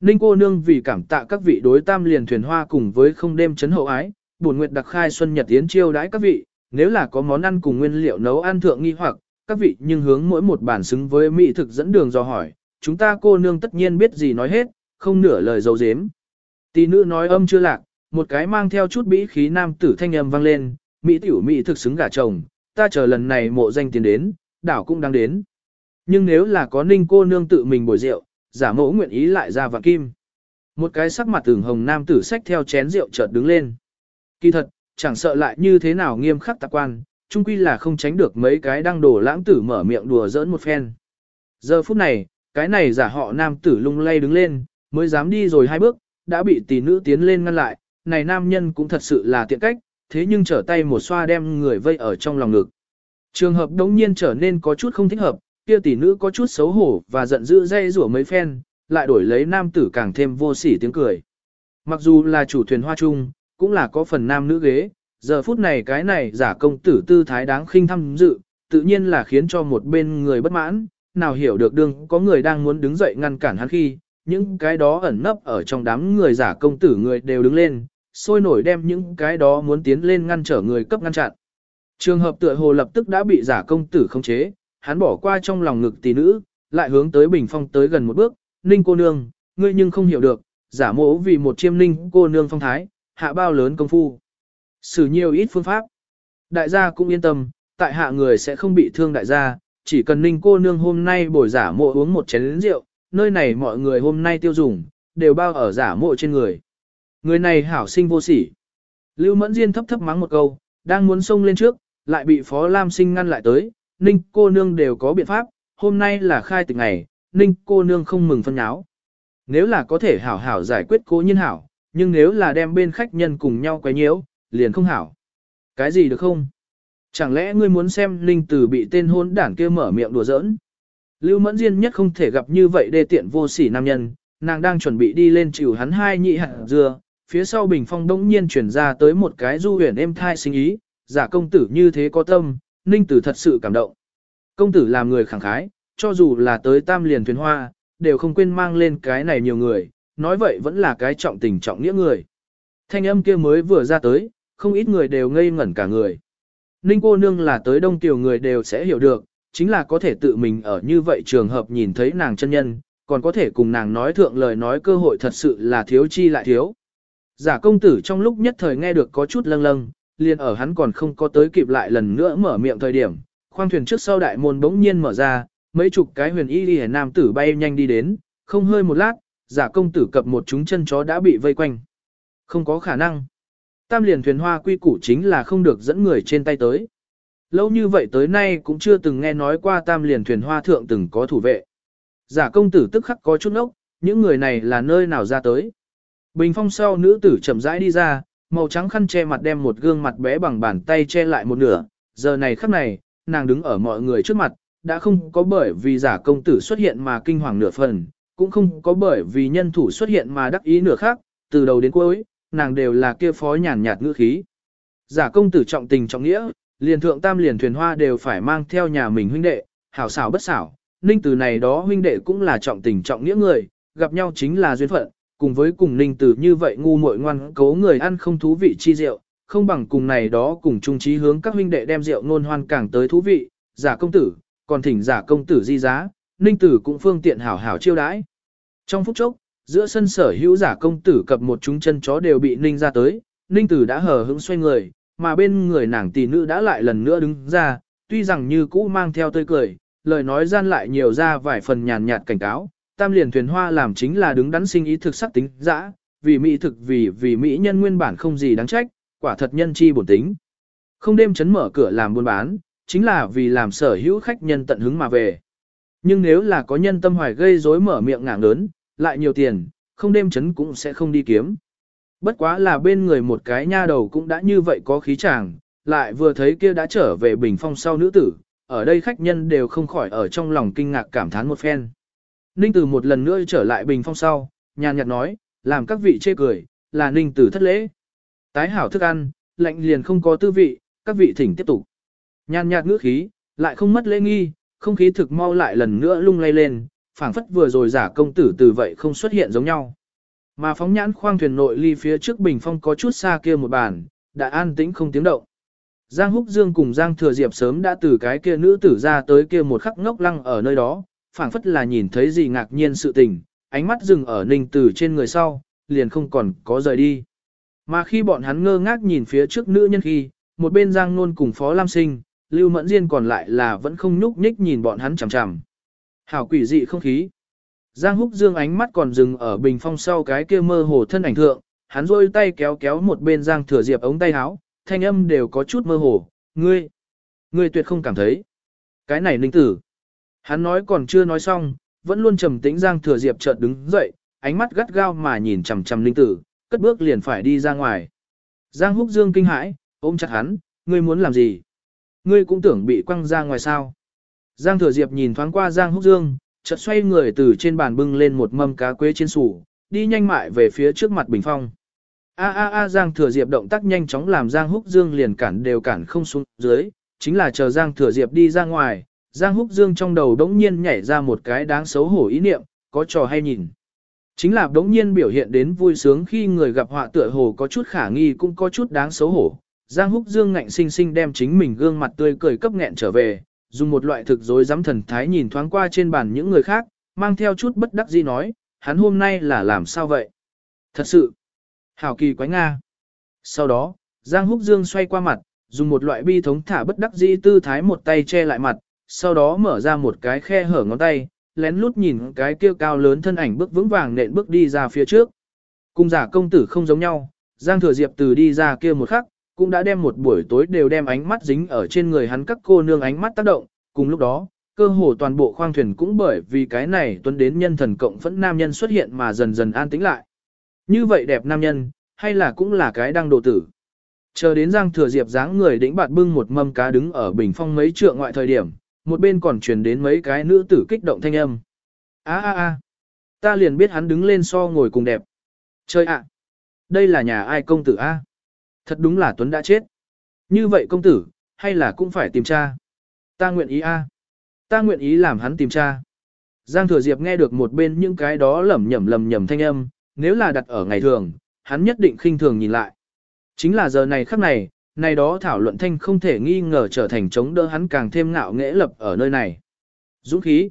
Ninh cô nương vì cảm tạ các vị đối tam liền thuyền hoa cùng với không đêm chấn hậu ái, buồn nguyệt đặc khai xuân nhật tiến chiêu đãi các vị, nếu là có món ăn cùng nguyên liệu nấu ăn thượng nghi hoặc, các vị nhưng hướng mỗi một bản xứng với mỹ thực dẫn đường do hỏi, chúng ta cô nương tất nhiên biết gì nói hết, không nửa lời dấu dếm. Tỷ nữ nói âm chưa lạc, một cái mang theo chút bĩ khí nam tử thanh âm vang lên, mỹ tiểu mỹ thực xứng gả chồng, ta chờ lần này mộ danh tiền đến, đảo cũng đang đến. Nhưng nếu là có ninh cô nương tự mình bồi rượu, giả mẫu nguyện ý lại ra vạn kim. Một cái sắc mặt tưởng hồng nam tử sách theo chén rượu chợt đứng lên. Kỳ thật, chẳng sợ lại như thế nào nghiêm khắc tạc quan, chung quy là không tránh được mấy cái đang đổ lãng tử mở miệng đùa giỡn một phen. Giờ phút này, cái này giả họ nam tử lung lay đứng lên, mới dám đi rồi hai bước, đã bị tỷ nữ tiến lên ngăn lại, này nam nhân cũng thật sự là tiện cách, thế nhưng trở tay một xoa đem người vây ở trong lòng ngực. Trường hợp đống nhiên trở nên có chút không thích hợp, kia tỷ nữ có chút xấu hổ và giận dữ dây rủa mấy phen, lại đổi lấy nam tử càng thêm vô sỉ tiếng cười. Mặc dù là chủ thuyền hoa trung cũng là có phần nam nữ ghế, giờ phút này cái này giả công tử tư thái đáng khinh thăm dự, tự nhiên là khiến cho một bên người bất mãn, nào hiểu được đương có người đang muốn đứng dậy ngăn cản hắn khi, những cái đó ẩn nấp ở trong đám người giả công tử người đều đứng lên, sôi nổi đem những cái đó muốn tiến lên ngăn trở người cấp ngăn chặn. Trường hợp tựa hồ lập tức đã bị giả công tử khống chế, hắn bỏ qua trong lòng ngực tỷ nữ, lại hướng tới bình phong tới gần một bước, ninh cô nương, ngươi nhưng không hiểu được, giả mỗ vì một chiêm ninh cô nương phong thái, hạ bao lớn công phu. Sử nhiều ít phương pháp. Đại gia cũng yên tâm, tại hạ người sẽ không bị thương đại gia, chỉ cần ninh cô nương hôm nay bồi giả mộ uống một chén rượu, nơi này mọi người hôm nay tiêu dùng, đều bao ở giả mộ trên người. Người này hảo sinh vô sỉ. Lưu Mẫn Diên thấp thấp mắng một câu, đang muốn xông lên trước, lại bị Phó Lam Sinh ngăn lại tới, Ninh cô nương đều có biện pháp, hôm nay là khai tịch ngày, Ninh cô nương không mừng phân nháo. Nếu là có thể hảo hảo giải quyết cố nhiên hảo, nhưng nếu là đem bên khách nhân cùng nhau quấy nhiễu, liền không hảo. Cái gì được không? Chẳng lẽ ngươi muốn xem Ninh Tử bị tên hôn đảng kia mở miệng đùa giỡn? Lưu Mẫn Diên nhất không thể gặp như vậy đê tiện vô sỉ nam nhân, nàng đang chuẩn bị đi lên chịu hắn hai nhị hạt dưa, phía sau bình phong đống nhiên chuyển ra tới một cái du huyền êm thai sinh ý, giả công tử như thế có tâm, Ninh Tử thật sự cảm động. Công tử làm người khẳng khái, cho dù là tới tam liền thuyền hoa, đều không quên mang lên cái này nhiều người, nói vậy vẫn là cái trọng tình trọng nghĩa người. Thanh âm kia mới vừa ra tới, không ít người đều ngây ngẩn cả người. Ninh cô nương là tới đông tiểu người đều sẽ hiểu được, chính là có thể tự mình ở như vậy trường hợp nhìn thấy nàng chân nhân, còn có thể cùng nàng nói thượng lời nói cơ hội thật sự là thiếu chi lại thiếu. Giả công tử trong lúc nhất thời nghe được có chút lâng lâng, liền ở hắn còn không có tới kịp lại lần nữa mở miệng thời điểm, khoang thuyền trước sau đại môn bỗng nhiên mở ra, mấy chục cái huyền y liễu nam tử bay nhanh đi đến, không hơi một lát, giả công tử cập một chúng chân chó đã bị vây quanh. Không có khả năng. Tam liền thuyền hoa quy củ chính là không được dẫn người trên tay tới. lâu như vậy tới nay cũng chưa từng nghe nói qua tam liền thuyền hoa thượng từng có thủ vệ. Giả công tử tức khắc có chút ốc, những người này là nơi nào ra tới. Bình phong sau nữ tử chậm rãi đi ra, màu trắng khăn che mặt đem một gương mặt bé bằng bàn tay che lại một nửa, giờ này khắc này, nàng đứng ở mọi người trước mặt, đã không có bởi vì giả công tử xuất hiện mà kinh hoàng nửa phần, cũng không có bởi vì nhân thủ xuất hiện mà đắc ý nửa khác, từ đầu đến cuối, nàng đều là kia phó nhàn nhạt ngữ khí. Giả công tử trọng tình trọng nghĩa, liền thượng tam liền thuyền hoa đều phải mang theo nhà mình huynh đệ, hảo xảo bất xảo, ninh từ này đó huynh đệ cũng là trọng tình trọng nghĩa người, gặp nhau chính là duyên phận, cùng với cùng ninh tử như vậy ngu muội ngoan cố người ăn không thú vị chi rượu, không bằng cùng này đó cùng chung trí hướng các huynh đệ đem rượu nôn hoan càng tới thú vị, giả công tử, còn thỉnh giả công tử di giá, ninh tử cũng phương tiện hảo hảo chiêu đãi. Trong phút chốc, giữa sân sở hữu giả công tử cập một chúng chân chó đều bị ninh ra tới, ninh tử đã hờ hững xoay người, mà bên người nàng tỷ nữ đã lại lần nữa đứng ra, tuy rằng như cũ mang theo tươi cười, lời nói gian lại nhiều ra vài phần nhàn nhạt cảnh cáo, tam liền thuyền hoa làm chính là đứng đắn sinh ý thực sắc tính dã, vì mỹ thực vì vì mỹ nhân nguyên bản không gì đáng trách, quả thật nhân chi bổn tính. Không đêm chấn mở cửa làm buôn bán, chính là vì làm sở hữu khách nhân tận hứng mà về. Nhưng nếu là có nhân tâm hoài gây rối mở miệng ngảng lớn, lại nhiều tiền, không đêm chấn cũng sẽ không đi kiếm. Bất quá là bên người một cái nha đầu cũng đã như vậy có khí chàng, lại vừa thấy kia đã trở về bình phong sau nữ tử, ở đây khách nhân đều không khỏi ở trong lòng kinh ngạc cảm thán một phen. Ninh Tử một lần nữa trở lại bình phong sau, nhàn nhạt nói, làm các vị chê cười, là Ninh Tử thất lễ. Tái hảo thức ăn, lạnh liền không có tư vị, các vị thỉnh tiếp tục. Nhàn nhạt ngữ khí, lại không mất lễ nghi, không khí thực mau lại lần nữa lung lay lên, phảng phất vừa rồi giả công tử từ vậy không xuất hiện giống nhau. Mà phóng nhãn khoang thuyền nội ly phía trước bình phong có chút xa kia một bàn, đã an tĩnh không tiếng động. Giang Húc Dương cùng Giang Thừa Diệp sớm đã từ cái kia nữ tử ra tới kia một khắc ngốc lăng ở nơi đó, phảng phất là nhìn thấy gì ngạc nhiên sự tình, ánh mắt dừng ở ninh tử trên người sau, liền không còn có rời đi. Mà khi bọn hắn ngơ ngác nhìn phía trước nữ nhân khi, một bên Giang Nôn cùng Phó Lam Sinh, Lưu Mẫn Diên còn lại là vẫn không nhúc nhích nhìn bọn hắn chằm chằm. Hảo quỷ dị không khí. Giang Húc Dương ánh mắt còn dừng ở bình phong sau cái kia mơ hồ thân ảnh thượng, hắn rôi tay kéo kéo một bên Giang Thừa Diệp ống tay áo, thanh âm đều có chút mơ hồ, ngươi, ngươi tuyệt không cảm thấy. Cái này ninh tử. Hắn nói còn chưa nói xong, vẫn luôn trầm tĩnh Giang Thừa Diệp chợt đứng dậy, ánh mắt gắt gao mà nhìn chằm chằm Linh tử, cất bước liền phải đi ra ngoài. Giang Húc Dương kinh hãi, ôm chặt hắn, ngươi muốn làm gì? Ngươi cũng tưởng bị quăng ra ngoài sao? Giang Thừa Diệp nhìn thoáng qua Giang Húc Dương, chợt xoay người từ trên bàn bưng lên một mâm cá quế trên sủ, đi nhanh mại về phía trước mặt Bình Phong. A a a Giang Thừa Diệp động tác nhanh chóng làm Giang Húc Dương liền cản đều cản không xuống dưới, chính là chờ Giang Thừa Diệp đi ra ngoài, Giang Húc Dương trong đầu đống nhiên nhảy ra một cái đáng xấu hổ ý niệm, có trò hay nhìn. Chính là đống nhiên biểu hiện đến vui sướng khi người gặp họa tựa hồ có chút khả nghi cũng có chút đáng xấu hổ. Giang Húc Dương ngạnh sinh sinh đem chính mình gương mặt tươi cười cấp nghẹn trở về, dùng một loại thực dối dám thần thái nhìn thoáng qua trên bàn những người khác, mang theo chút bất đắc dĩ nói, hắn hôm nay là làm sao vậy? Thật sự, hảo kỳ quái Nga. Sau đó, Giang Húc Dương xoay qua mặt, dùng một loại bi thống thả bất đắc dĩ tư thái một tay che lại mặt, sau đó mở ra một cái khe hở ngón tay, lén lút nhìn cái kia cao lớn thân ảnh bước vững vàng nện bước đi ra phía trước. Cung giả công tử không giống nhau, Giang Thừa Diệp từ đi ra kia một khắc, cũng đã đem một buổi tối đều đem ánh mắt dính ở trên người hắn các cô nương ánh mắt tác động, cùng lúc đó, cơ hồ toàn bộ khoang thuyền cũng bởi vì cái này tuấn đến nhân thần cộng phẫn nam nhân xuất hiện mà dần dần an tĩnh lại. Như vậy đẹp nam nhân, hay là cũng là cái đang độ tử. Chờ đến Giang Thừa Diệp dáng người đĩnh bạt bưng một mâm cá đứng ở bình phong mấy trượng ngoại thời điểm, một bên còn truyền đến mấy cái nữ tử kích động thanh âm. A a a, ta liền biết hắn đứng lên so ngồi cùng đẹp. Chơi ạ, đây là nhà ai công tử a? Thật đúng là Tuấn đã chết. Như vậy công tử, hay là cũng phải tìm cha? Ta nguyện ý a. Ta nguyện ý làm hắn tìm cha. Giang Thừa Diệp nghe được một bên những cái đó lẩm nhẩm lẩm nhẩm thanh âm, nếu là đặt ở ngày thường, hắn nhất định khinh thường nhìn lại. Chính là giờ này khắc này, này đó thảo luận thanh không thể nghi ngờ trở thành chống đỡ hắn càng thêm ngạo nghễ lập ở nơi này. Dũng khí.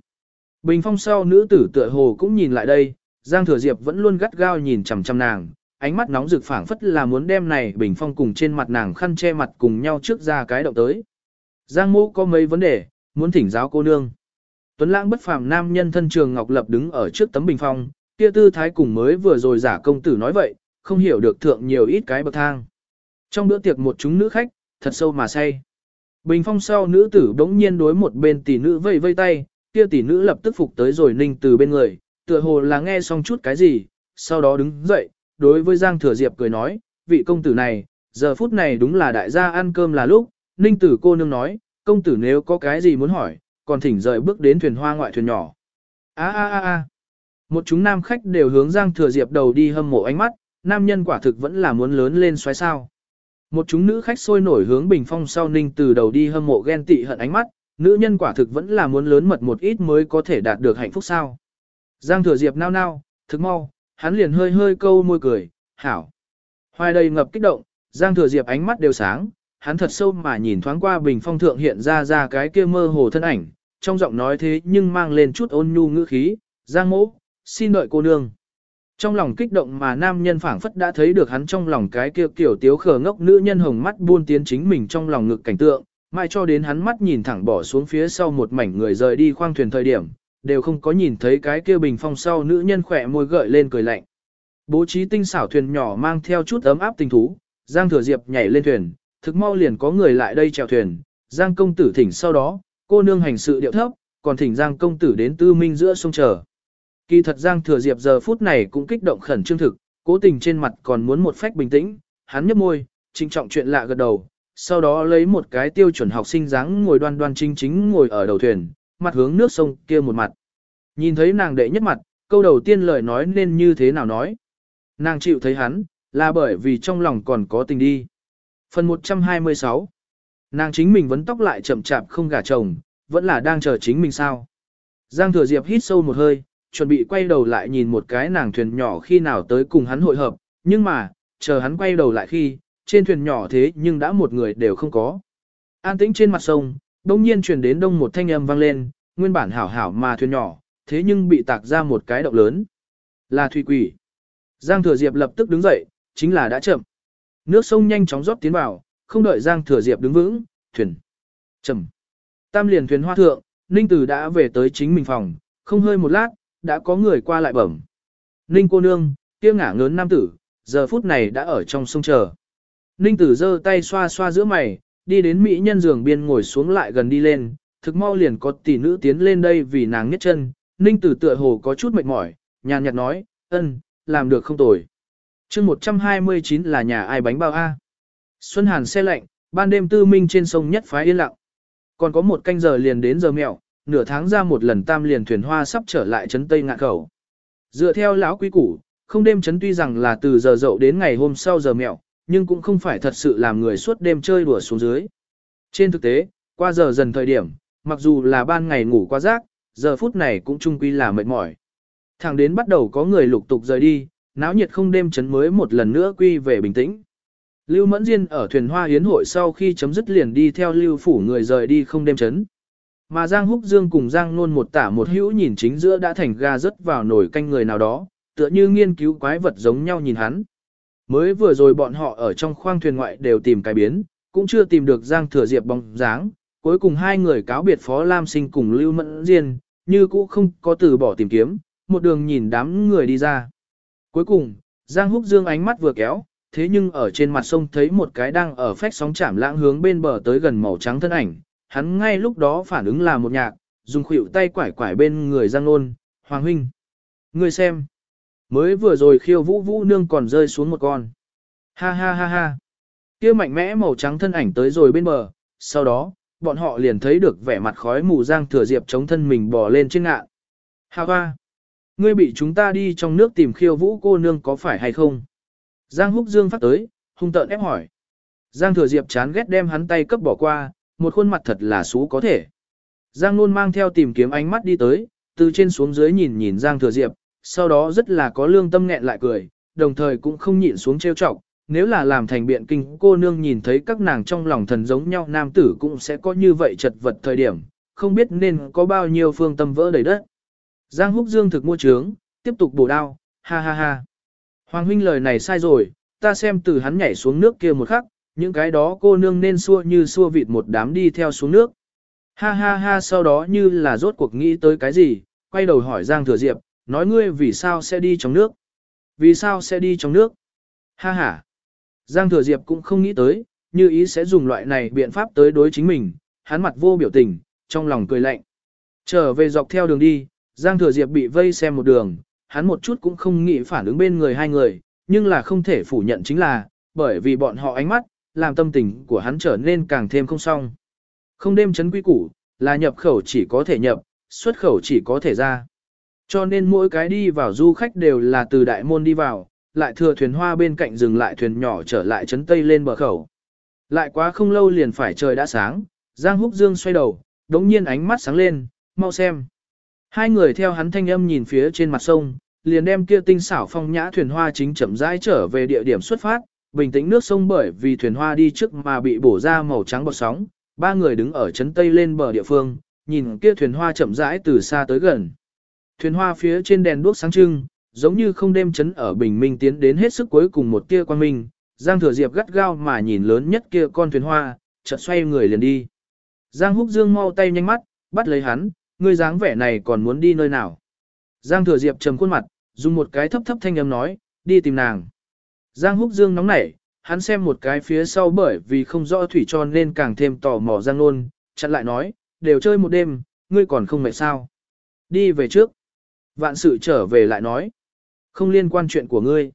Bình phong sau nữ tử tựa hồ cũng nhìn lại đây, Giang Thừa Diệp vẫn luôn gắt gao nhìn chằm chằm nàng, ánh mắt nóng rực phảng phất là muốn đem này bình phong cùng trên mặt nàng khăn che mặt cùng nhau trước ra cái động tới. Giang mô có mấy vấn đề, muốn thỉnh giáo cô nương. Tuấn lãng bất phàm nam nhân thân trường Ngọc Lập đứng ở trước tấm bình phong, kia tư thái cùng mới vừa rồi giả công tử nói vậy, không hiểu được thượng nhiều ít cái bậc thang. Trong bữa tiệc một chúng nữ khách, thật sâu mà say. Bình phong sau nữ tử đống nhiên đối một bên tỷ nữ vây vây tay, kia tỷ nữ lập tức phục tới rồi ninh từ bên người, tựa hồ là nghe xong chút cái gì, sau đó đứng dậy, đối với Giang Thừa Diệp cười nói, vị công tử này, giờ phút này đúng là đại gia ăn cơm là lúc, ninh tử cô nương nói, công tử nếu có cái gì muốn hỏi, còn thỉnh rời bước đến thuyền hoa ngoại thuyền nhỏ. a a a a một chúng nam khách đều hướng Giang Thừa Diệp đầu đi hâm mộ ánh mắt, nam nhân quả thực vẫn là muốn lớn lên xoáy sao. Một chúng nữ khách sôi nổi hướng bình phong sau ninh từ đầu đi hâm mộ ghen tị hận ánh mắt, nữ nhân quả thực vẫn là muốn lớn mật một ít mới có thể đạt được hạnh phúc sao. Giang thừa diệp nao nao, thực mau, hắn liền hơi hơi câu môi cười, hảo. Hoài đầy ngập kích động, Giang thừa diệp ánh mắt đều sáng, hắn thật sâu mà nhìn thoáng qua bình phong thượng hiện ra ra cái kia mơ hồ thân ảnh, trong giọng nói thế nhưng mang lên chút ôn nhu ngữ khí, Giang mỗ, xin đợi cô nương. Trong lòng kích động mà nam nhân phảng phất đã thấy được hắn trong lòng cái kia kiểu tiếu khờ ngốc nữ nhân hồng mắt buôn tiến chính mình trong lòng ngực cảnh tượng, mai cho đến hắn mắt nhìn thẳng bỏ xuống phía sau một mảnh người rời đi khoang thuyền thời điểm, đều không có nhìn thấy cái kia bình phong sau nữ nhân khỏe môi gợi lên cười lạnh. Bố trí tinh xảo thuyền nhỏ mang theo chút ấm áp tình thú, Giang Thừa Diệp nhảy lên thuyền, thực mau liền có người lại đây chèo thuyền, Giang công tử thỉnh sau đó, cô nương hành sự điệu thấp, còn thỉnh Giang công tử đến tư minh giữa sông chờ. Kỳ thật Giang Thừa Diệp giờ phút này cũng kích động khẩn trương thực, cố tình trên mặt còn muốn một phách bình tĩnh, hắn nhếch môi, trinh trọng chuyện lạ gật đầu, sau đó lấy một cái tiêu chuẩn học sinh dáng ngồi đoan đoan chính chính ngồi ở đầu thuyền, mặt hướng nước sông kia một mặt. Nhìn thấy nàng đệ nhất mặt, câu đầu tiên lời nói nên như thế nào nói. Nàng chịu thấy hắn, là bởi vì trong lòng còn có tình đi. Phần 126 Nàng chính mình vẫn tóc lại chậm chạp không gả chồng, vẫn là đang chờ chính mình sao. Giang Thừa Diệp hít sâu một hơi, chuẩn bị quay đầu lại nhìn một cái nàng thuyền nhỏ khi nào tới cùng hắn hội hợp, nhưng mà, chờ hắn quay đầu lại khi, trên thuyền nhỏ thế nhưng đã một người đều không có. An tĩnh trên mặt sông, đông nhiên truyền đến đông một thanh âm vang lên, nguyên bản hảo hảo mà thuyền nhỏ, thế nhưng bị tạc ra một cái động lớn. Là thủy quỷ. Giang Thừa Diệp lập tức đứng dậy, chính là đã chậm. Nước sông nhanh chóng rót tiến vào, không đợi Giang Thừa Diệp đứng vững, thuyền chậm. Tam liền thuyền hoa thượng, Ninh Tử đã về tới chính mình phòng, không hơi một lát, đã có người qua lại bẩm. Ninh cô nương, kia ngả ngớn nam tử, giờ phút này đã ở trong sông chờ. Ninh tử giơ tay xoa xoa giữa mày, đi đến mỹ nhân giường biên ngồi xuống lại gần đi lên, thực mau liền có tỷ nữ tiến lên đây vì nàng nhất chân. Ninh tử tựa hồ có chút mệt mỏi, nhàn nhạt nói, ân, làm được không tồi. chương 129 là nhà ai bánh bao A. Xuân Hàn xe lạnh, ban đêm tư minh trên sông nhất phái yên lặng. Còn có một canh giờ liền đến giờ mẹo, nửa tháng ra một lần tam liền thuyền hoa sắp trở lại trấn Tây Ngạn Khẩu. Dựa theo lão quý củ, không đêm trấn tuy rằng là từ giờ dậu đến ngày hôm sau giờ mẹo, nhưng cũng không phải thật sự làm người suốt đêm chơi đùa xuống dưới. Trên thực tế, qua giờ dần thời điểm, mặc dù là ban ngày ngủ qua giấc, giờ phút này cũng trung quy là mệt mỏi. Thẳng đến bắt đầu có người lục tục rời đi, náo nhiệt không đêm chấn mới một lần nữa quy về bình tĩnh. Lưu Mẫn Diên ở thuyền hoa hiến hội sau khi chấm dứt liền đi theo Lưu Phủ người rời đi không đêm chấn. Mà Giang Húc Dương cùng Giang Nôn một tả một hữu nhìn chính giữa đã thành ga rớt vào nồi canh người nào đó, tựa như nghiên cứu quái vật giống nhau nhìn hắn. Mới vừa rồi bọn họ ở trong khoang thuyền ngoại đều tìm cái biến, cũng chưa tìm được Giang Thừa Diệp bóng dáng, cuối cùng hai người cáo biệt Phó Lam Sinh cùng Lưu Mẫn Diên, như cũ không có từ bỏ tìm kiếm, một đường nhìn đám người đi ra. Cuối cùng, Giang Húc Dương ánh mắt vừa kéo, thế nhưng ở trên mặt sông thấy một cái đang ở phách sóng chạm lãng hướng bên bờ tới gần màu trắng thân ảnh, hắn ngay lúc đó phản ứng là một nhạc, dùng khuỷu tay quải quải bên người Giang Nôn, Hoàng Huynh. Ngươi xem, mới vừa rồi khiêu vũ vũ nương còn rơi xuống một con. Ha ha ha ha. kia mạnh mẽ màu trắng thân ảnh tới rồi bên bờ, sau đó, bọn họ liền thấy được vẻ mặt khói mù Giang Thừa Diệp chống thân mình bò lên trên ngạn. Ha ha. Ngươi bị chúng ta đi trong nước tìm khiêu vũ cô nương có phải hay không? Giang Húc Dương phát tới, hung tợn ép hỏi. Giang Thừa Diệp chán ghét đem hắn tay cấp bỏ qua, một khuôn mặt thật là xú có thể. Giang Nôn mang theo tìm kiếm ánh mắt đi tới, từ trên xuống dưới nhìn nhìn Giang Thừa Diệp, sau đó rất là có lương tâm nghẹn lại cười, đồng thời cũng không nhịn xuống trêu chọc. Nếu là làm thành biện kinh cô nương nhìn thấy các nàng trong lòng thần giống nhau nam tử cũng sẽ có như vậy chật vật thời điểm, không biết nên có bao nhiêu phương tâm vỡ đầy đất. Giang Húc Dương thực mua trướng, tiếp tục bổ đao, ha ha ha. Hoàng huynh lời này sai rồi, ta xem từ hắn nhảy xuống nước kia một khắc, những cái đó cô nương nên xua như xua vịt một đám đi theo xuống nước. Ha ha ha sau đó như là rốt cuộc nghĩ tới cái gì, quay đầu hỏi Giang Thừa Diệp, nói ngươi vì sao sẽ đi trong nước? Vì sao sẽ đi trong nước? Ha ha. Giang Thừa Diệp cũng không nghĩ tới, như ý sẽ dùng loại này biện pháp tới đối chính mình, hắn mặt vô biểu tình, trong lòng cười lạnh. Trở về dọc theo đường đi, Giang Thừa Diệp bị vây xem một đường, hắn một chút cũng không nghĩ phản ứng bên người hai người, nhưng là không thể phủ nhận chính là, bởi vì bọn họ ánh mắt, làm tâm tình của hắn trở nên càng thêm không xong. Không đêm chấn quy củ, là nhập khẩu chỉ có thể nhập, xuất khẩu chỉ có thể ra. Cho nên mỗi cái đi vào du khách đều là từ đại môn đi vào, lại thừa thuyền hoa bên cạnh dừng lại thuyền nhỏ trở lại chấn tây lên bờ khẩu. Lại quá không lâu liền phải trời đã sáng, Giang Húc Dương xoay đầu, đống nhiên ánh mắt sáng lên, mau xem. Hai người theo hắn thanh âm nhìn phía trên mặt sông, liền đem kia tinh xảo phong nhã thuyền hoa chính chậm rãi trở về địa điểm xuất phát, bình tĩnh nước sông bởi vì thuyền hoa đi trước mà bị bổ ra màu trắng bọt sóng, ba người đứng ở chấn tây lên bờ địa phương, nhìn kia thuyền hoa chậm rãi từ xa tới gần. Thuyền hoa phía trên đèn đuốc sáng trưng, giống như không đêm chấn ở bình minh tiến đến hết sức cuối cùng một tia quan minh, Giang Thừa Diệp gắt gao mà nhìn lớn nhất kia con thuyền hoa, chợt xoay người liền đi. Giang Húc Dương mau tay nhanh mắt, bắt lấy hắn, ngươi dáng vẻ này còn muốn đi nơi nào. Giang Thừa Diệp trầm khuôn mặt, dùng một cái thấp thấp thanh âm nói, đi tìm nàng. Giang Húc Dương nóng nảy, hắn xem một cái phía sau bởi vì không rõ thủy cho nên càng thêm tò mò Giang Nôn, chặn lại nói, đều chơi một đêm, ngươi còn không mệt sao. Đi về trước. Vạn sự trở về lại nói, không liên quan chuyện của ngươi.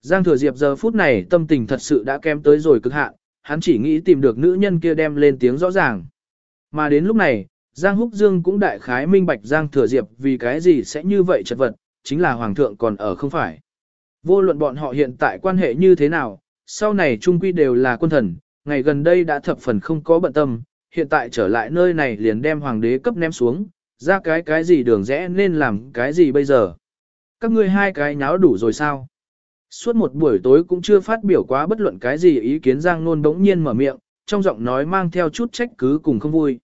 Giang Thừa Diệp giờ phút này tâm tình thật sự đã kém tới rồi cực hạn, hắn chỉ nghĩ tìm được nữ nhân kia đem lên tiếng rõ ràng. Mà đến lúc này, Giang Húc Dương cũng đại khái minh bạch Giang Thừa Diệp vì cái gì sẽ như vậy chật vật, chính là Hoàng thượng còn ở không phải. Vô luận bọn họ hiện tại quan hệ như thế nào, sau này trung quy đều là quân thần, ngày gần đây đã thập phần không có bận tâm, hiện tại trở lại nơi này liền đem hoàng đế cấp ném xuống, ra cái cái gì đường rẽ nên làm cái gì bây giờ. Các ngươi hai cái nháo đủ rồi sao? Suốt một buổi tối cũng chưa phát biểu quá bất luận cái gì ý kiến Giang Nôn bỗng nhiên mở miệng, trong giọng nói mang theo chút trách cứ cùng không vui.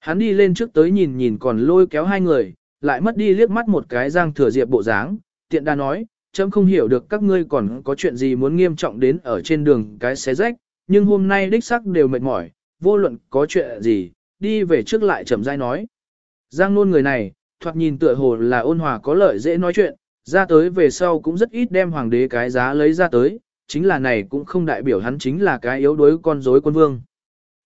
Hắn đi lên trước tới nhìn nhìn còn lôi kéo hai người, lại mất đi liếc mắt một cái Giang Thừa Diệp bộ dáng, tiện đa nói, chấm không hiểu được các ngươi còn có chuyện gì muốn nghiêm trọng đến ở trên đường cái xé rách, nhưng hôm nay đích sắc đều mệt mỏi, vô luận có chuyện gì, đi về trước lại chậm rãi nói. Giang nôn người này, thoạt nhìn tựa hồ là ôn hòa có lợi dễ nói chuyện, ra tới về sau cũng rất ít đem hoàng đế cái giá lấy ra tới, chính là này cũng không đại biểu hắn chính là cái yếu đuối con rối quân vương.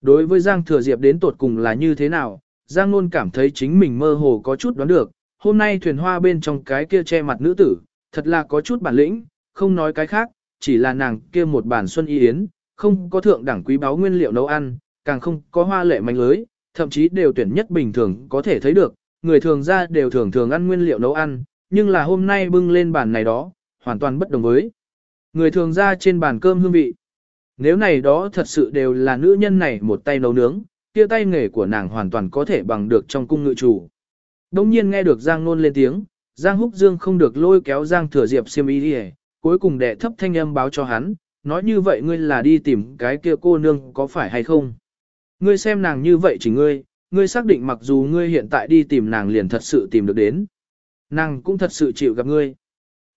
Đối với Giang Thừa Diệp đến tột cùng là như thế nào, Giang Nôn cảm thấy chính mình mơ hồ có chút đoán được, hôm nay thuyền hoa bên trong cái kia che mặt nữ tử, thật là có chút bản lĩnh, không nói cái khác, chỉ là nàng kia một bản xuân y yến, không có thượng đẳng quý báo nguyên liệu nấu ăn, càng không có hoa lệ mánh lưới, thậm chí đều tuyển nhất bình thường có thể thấy được, người thường ra đều thường thường ăn nguyên liệu nấu ăn, nhưng là hôm nay bưng lên bàn này đó, hoàn toàn bất đồng với. Người thường ra trên bàn cơm hương vị. Nếu này đó thật sự đều là nữ nhân này một tay nấu nướng, kia tay nghề của nàng hoàn toàn có thể bằng được trong cung ngự chủ. Đông nhiên nghe được Giang Nôn lên tiếng, Giang Húc Dương không được lôi kéo Giang Thừa Diệp xiêm y đi cuối cùng đệ thấp thanh âm báo cho hắn, nói như vậy ngươi là đi tìm cái kia cô nương có phải hay không? Ngươi xem nàng như vậy chỉ ngươi, ngươi xác định mặc dù ngươi hiện tại đi tìm nàng liền thật sự tìm được đến. Nàng cũng thật sự chịu gặp ngươi.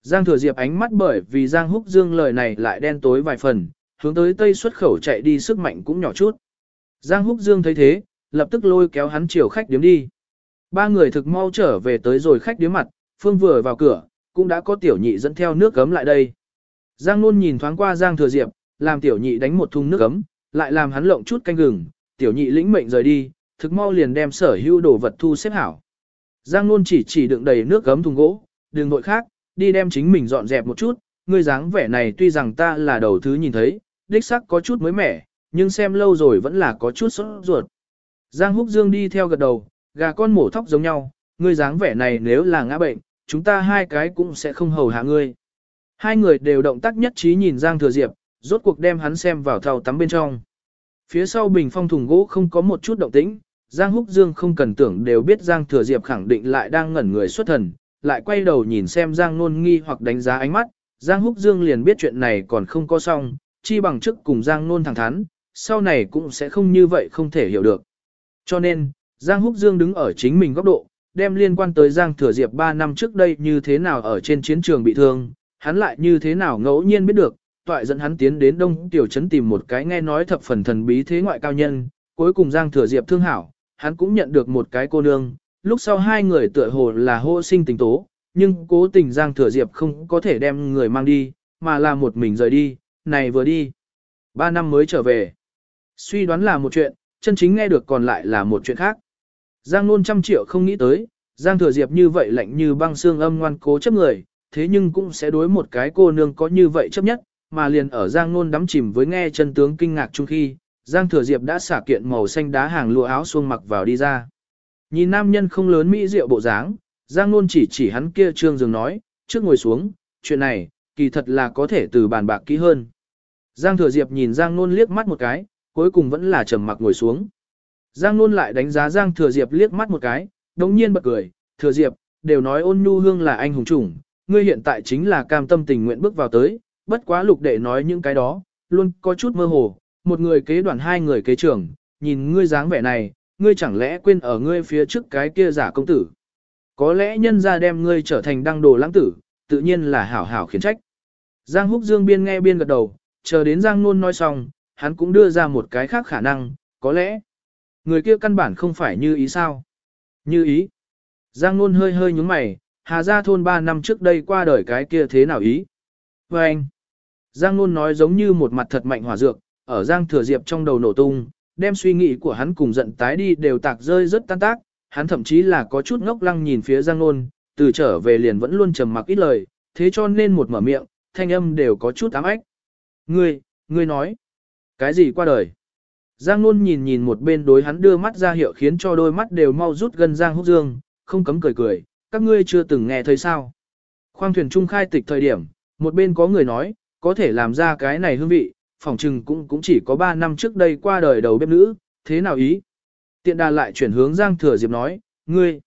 Giang Thừa Diệp ánh mắt bởi vì Giang Húc Dương lời này lại đen tối vài phần, hướng tới tây xuất khẩu chạy đi sức mạnh cũng nhỏ chút. Giang Húc Dương thấy thế, lập tức lôi kéo hắn chiều khách điếm đi. Ba người thực mau trở về tới rồi khách điếm mặt, Phương vừa vào cửa, cũng đã có tiểu nhị dẫn theo nước gấm lại đây. Giang Nôn nhìn thoáng qua Giang Thừa Diệp, làm tiểu nhị đánh một thùng nước gấm, lại làm hắn lộng chút canh gừng, tiểu nhị lĩnh mệnh rời đi, thực mau liền đem sở hữu đồ vật thu xếp hảo. Giang Nôn chỉ chỉ đựng đầy nước gấm thùng gỗ, đường nội khác, đi đem chính mình dọn dẹp một chút, ngươi dáng vẻ này tuy rằng ta là đầu thứ nhìn thấy, đích sắc có chút mới mẻ, nhưng xem lâu rồi vẫn là có chút sốt ruột. Giang Húc Dương đi theo gật đầu, gà con mổ thóc giống nhau, ngươi dáng vẻ này nếu là ngã bệnh, chúng ta hai cái cũng sẽ không hầu hạ ngươi. Hai người đều động tác nhất trí nhìn Giang Thừa Diệp, rốt cuộc đem hắn xem vào thau tắm bên trong. Phía sau bình phong thùng gỗ không có một chút động tĩnh, Giang Húc Dương không cần tưởng đều biết Giang Thừa Diệp khẳng định lại đang ngẩn người xuất thần, lại quay đầu nhìn xem Giang Nôn nghi hoặc đánh giá ánh mắt, Giang Húc Dương liền biết chuyện này còn không có xong, chi bằng trước cùng Giang Nôn thẳng thắn, sau này cũng sẽ không như vậy không thể hiểu được. Cho nên, Giang Húc Dương đứng ở chính mình góc độ, đem liên quan tới Giang Thừa Diệp 3 năm trước đây như thế nào ở trên chiến trường bị thương, hắn lại như thế nào ngẫu nhiên biết được, toại dẫn hắn tiến đến Đông Tiểu Trấn tìm một cái nghe nói thập phần thần bí thế ngoại cao nhân, cuối cùng Giang Thừa Diệp thương hảo, hắn cũng nhận được một cái cô nương, lúc sau hai người tựa hồ là hô sinh tình tố, nhưng cố tình Giang Thừa Diệp không có thể đem người mang đi, mà là một mình rời đi, này vừa đi. Ba năm mới trở về. Suy đoán là một chuyện, chân chính nghe được còn lại là một chuyện khác. Giang Nôn trăm triệu không nghĩ tới, Giang Thừa Diệp như vậy lạnh như băng xương âm ngoan cố chấp người, thế nhưng cũng sẽ đối một cái cô nương có như vậy chấp nhất, mà liền ở Giang Nôn đắm chìm với nghe chân tướng kinh ngạc chung khi, Giang Thừa Diệp đã xả kiện màu xanh đá hàng lụa áo xuông mặc vào đi ra. Nhìn nam nhân không lớn mỹ diệu bộ dáng, Giang Nôn chỉ chỉ hắn kia trương giường nói, trước ngồi xuống, chuyện này, kỳ thật là có thể từ bàn bạc kỹ hơn. Giang Thừa Diệp nhìn Giang Nôn liếc mắt một cái, cuối cùng vẫn là trầm mặc ngồi xuống. Giang Nôn lại đánh giá Giang Thừa Diệp liếc mắt một cái, đồng nhiên bật cười, Thừa Diệp, đều nói ôn nhu hương là anh hùng chủng, ngươi hiện tại chính là cam tâm tình nguyện bước vào tới, bất quá lục đệ nói những cái đó, luôn có chút mơ hồ, một người kế đoàn hai người kế trưởng, nhìn ngươi dáng vẻ này, ngươi chẳng lẽ quên ở ngươi phía trước cái kia giả công tử. Có lẽ nhân ra đem ngươi trở thành đăng đồ lãng tử, tự nhiên là hảo hảo khiển trách. Giang Húc Dương biên nghe biên gật đầu, chờ đến Giang Nôn nói xong, hắn cũng đưa ra một cái khác khả năng, có lẽ, người kia căn bản không phải như ý sao. Như ý. Giang Nôn hơi hơi nhúng mày, Hà Gia thôn 3 năm trước đây qua đời cái kia thế nào ý. Và anh. Giang Nôn nói giống như một mặt thật mạnh hỏa dược, ở Giang Thừa Diệp trong đầu nổ tung, đem suy nghĩ của hắn cùng giận tái đi đều tạc rơi rất tan tác, hắn thậm chí là có chút ngốc lăng nhìn phía Giang Nôn, từ trở về liền vẫn luôn trầm mặc ít lời, thế cho nên một mở miệng, thanh âm đều có chút ám ách. Ngươi, ngươi nói, cái gì qua đời? Giang Nôn nhìn nhìn một bên đối hắn đưa mắt ra hiệu khiến cho đôi mắt đều mau rút gần Giang Húc Dương, không cấm cười cười, các ngươi chưa từng nghe thấy sao. Khoang thuyền trung khai tịch thời điểm, một bên có người nói, có thể làm ra cái này hương vị, phỏng trừng cũng cũng chỉ có 3 năm trước đây qua đời đầu bếp nữ, thế nào ý? Tiện đà lại chuyển hướng Giang Thừa Diệp nói, ngươi.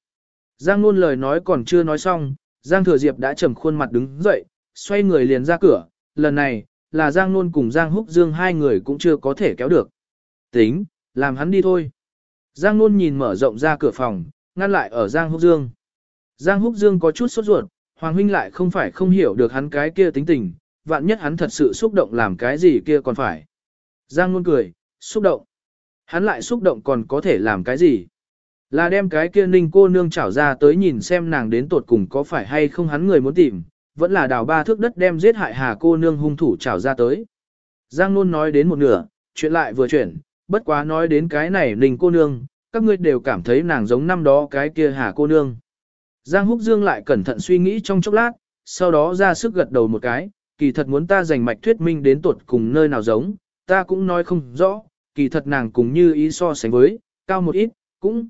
Giang Nôn lời nói còn chưa nói xong, Giang Thừa Diệp đã trầm khuôn mặt đứng dậy, xoay người liền ra cửa, lần này, là Giang Nôn cùng Giang Húc Dương hai người cũng chưa có thể kéo được. Tính, làm hắn đi thôi. Giang Nôn nhìn mở rộng ra cửa phòng, ngăn lại ở Giang Húc Dương. Giang Húc Dương có chút sốt ruột, Hoàng Huynh lại không phải không hiểu được hắn cái kia tính tình, vạn nhất hắn thật sự xúc động làm cái gì kia còn phải. Giang Nôn cười, xúc động. Hắn lại xúc động còn có thể làm cái gì? Là đem cái kia ninh cô nương chảo ra tới nhìn xem nàng đến tột cùng có phải hay không hắn người muốn tìm, vẫn là đào ba thước đất đem giết hại hà cô nương hung thủ chảo ra tới. Giang Nôn nói đến một nửa, chuyện lại vừa chuyển, bất quá nói đến cái này ninh cô nương, các ngươi đều cảm thấy nàng giống năm đó cái kia hà cô nương. Giang Húc Dương lại cẩn thận suy nghĩ trong chốc lát, sau đó ra sức gật đầu một cái, kỳ thật muốn ta giành mạch thuyết minh đến tuột cùng nơi nào giống, ta cũng nói không rõ, kỳ thật nàng cũng như ý so sánh với, cao một ít, cũng,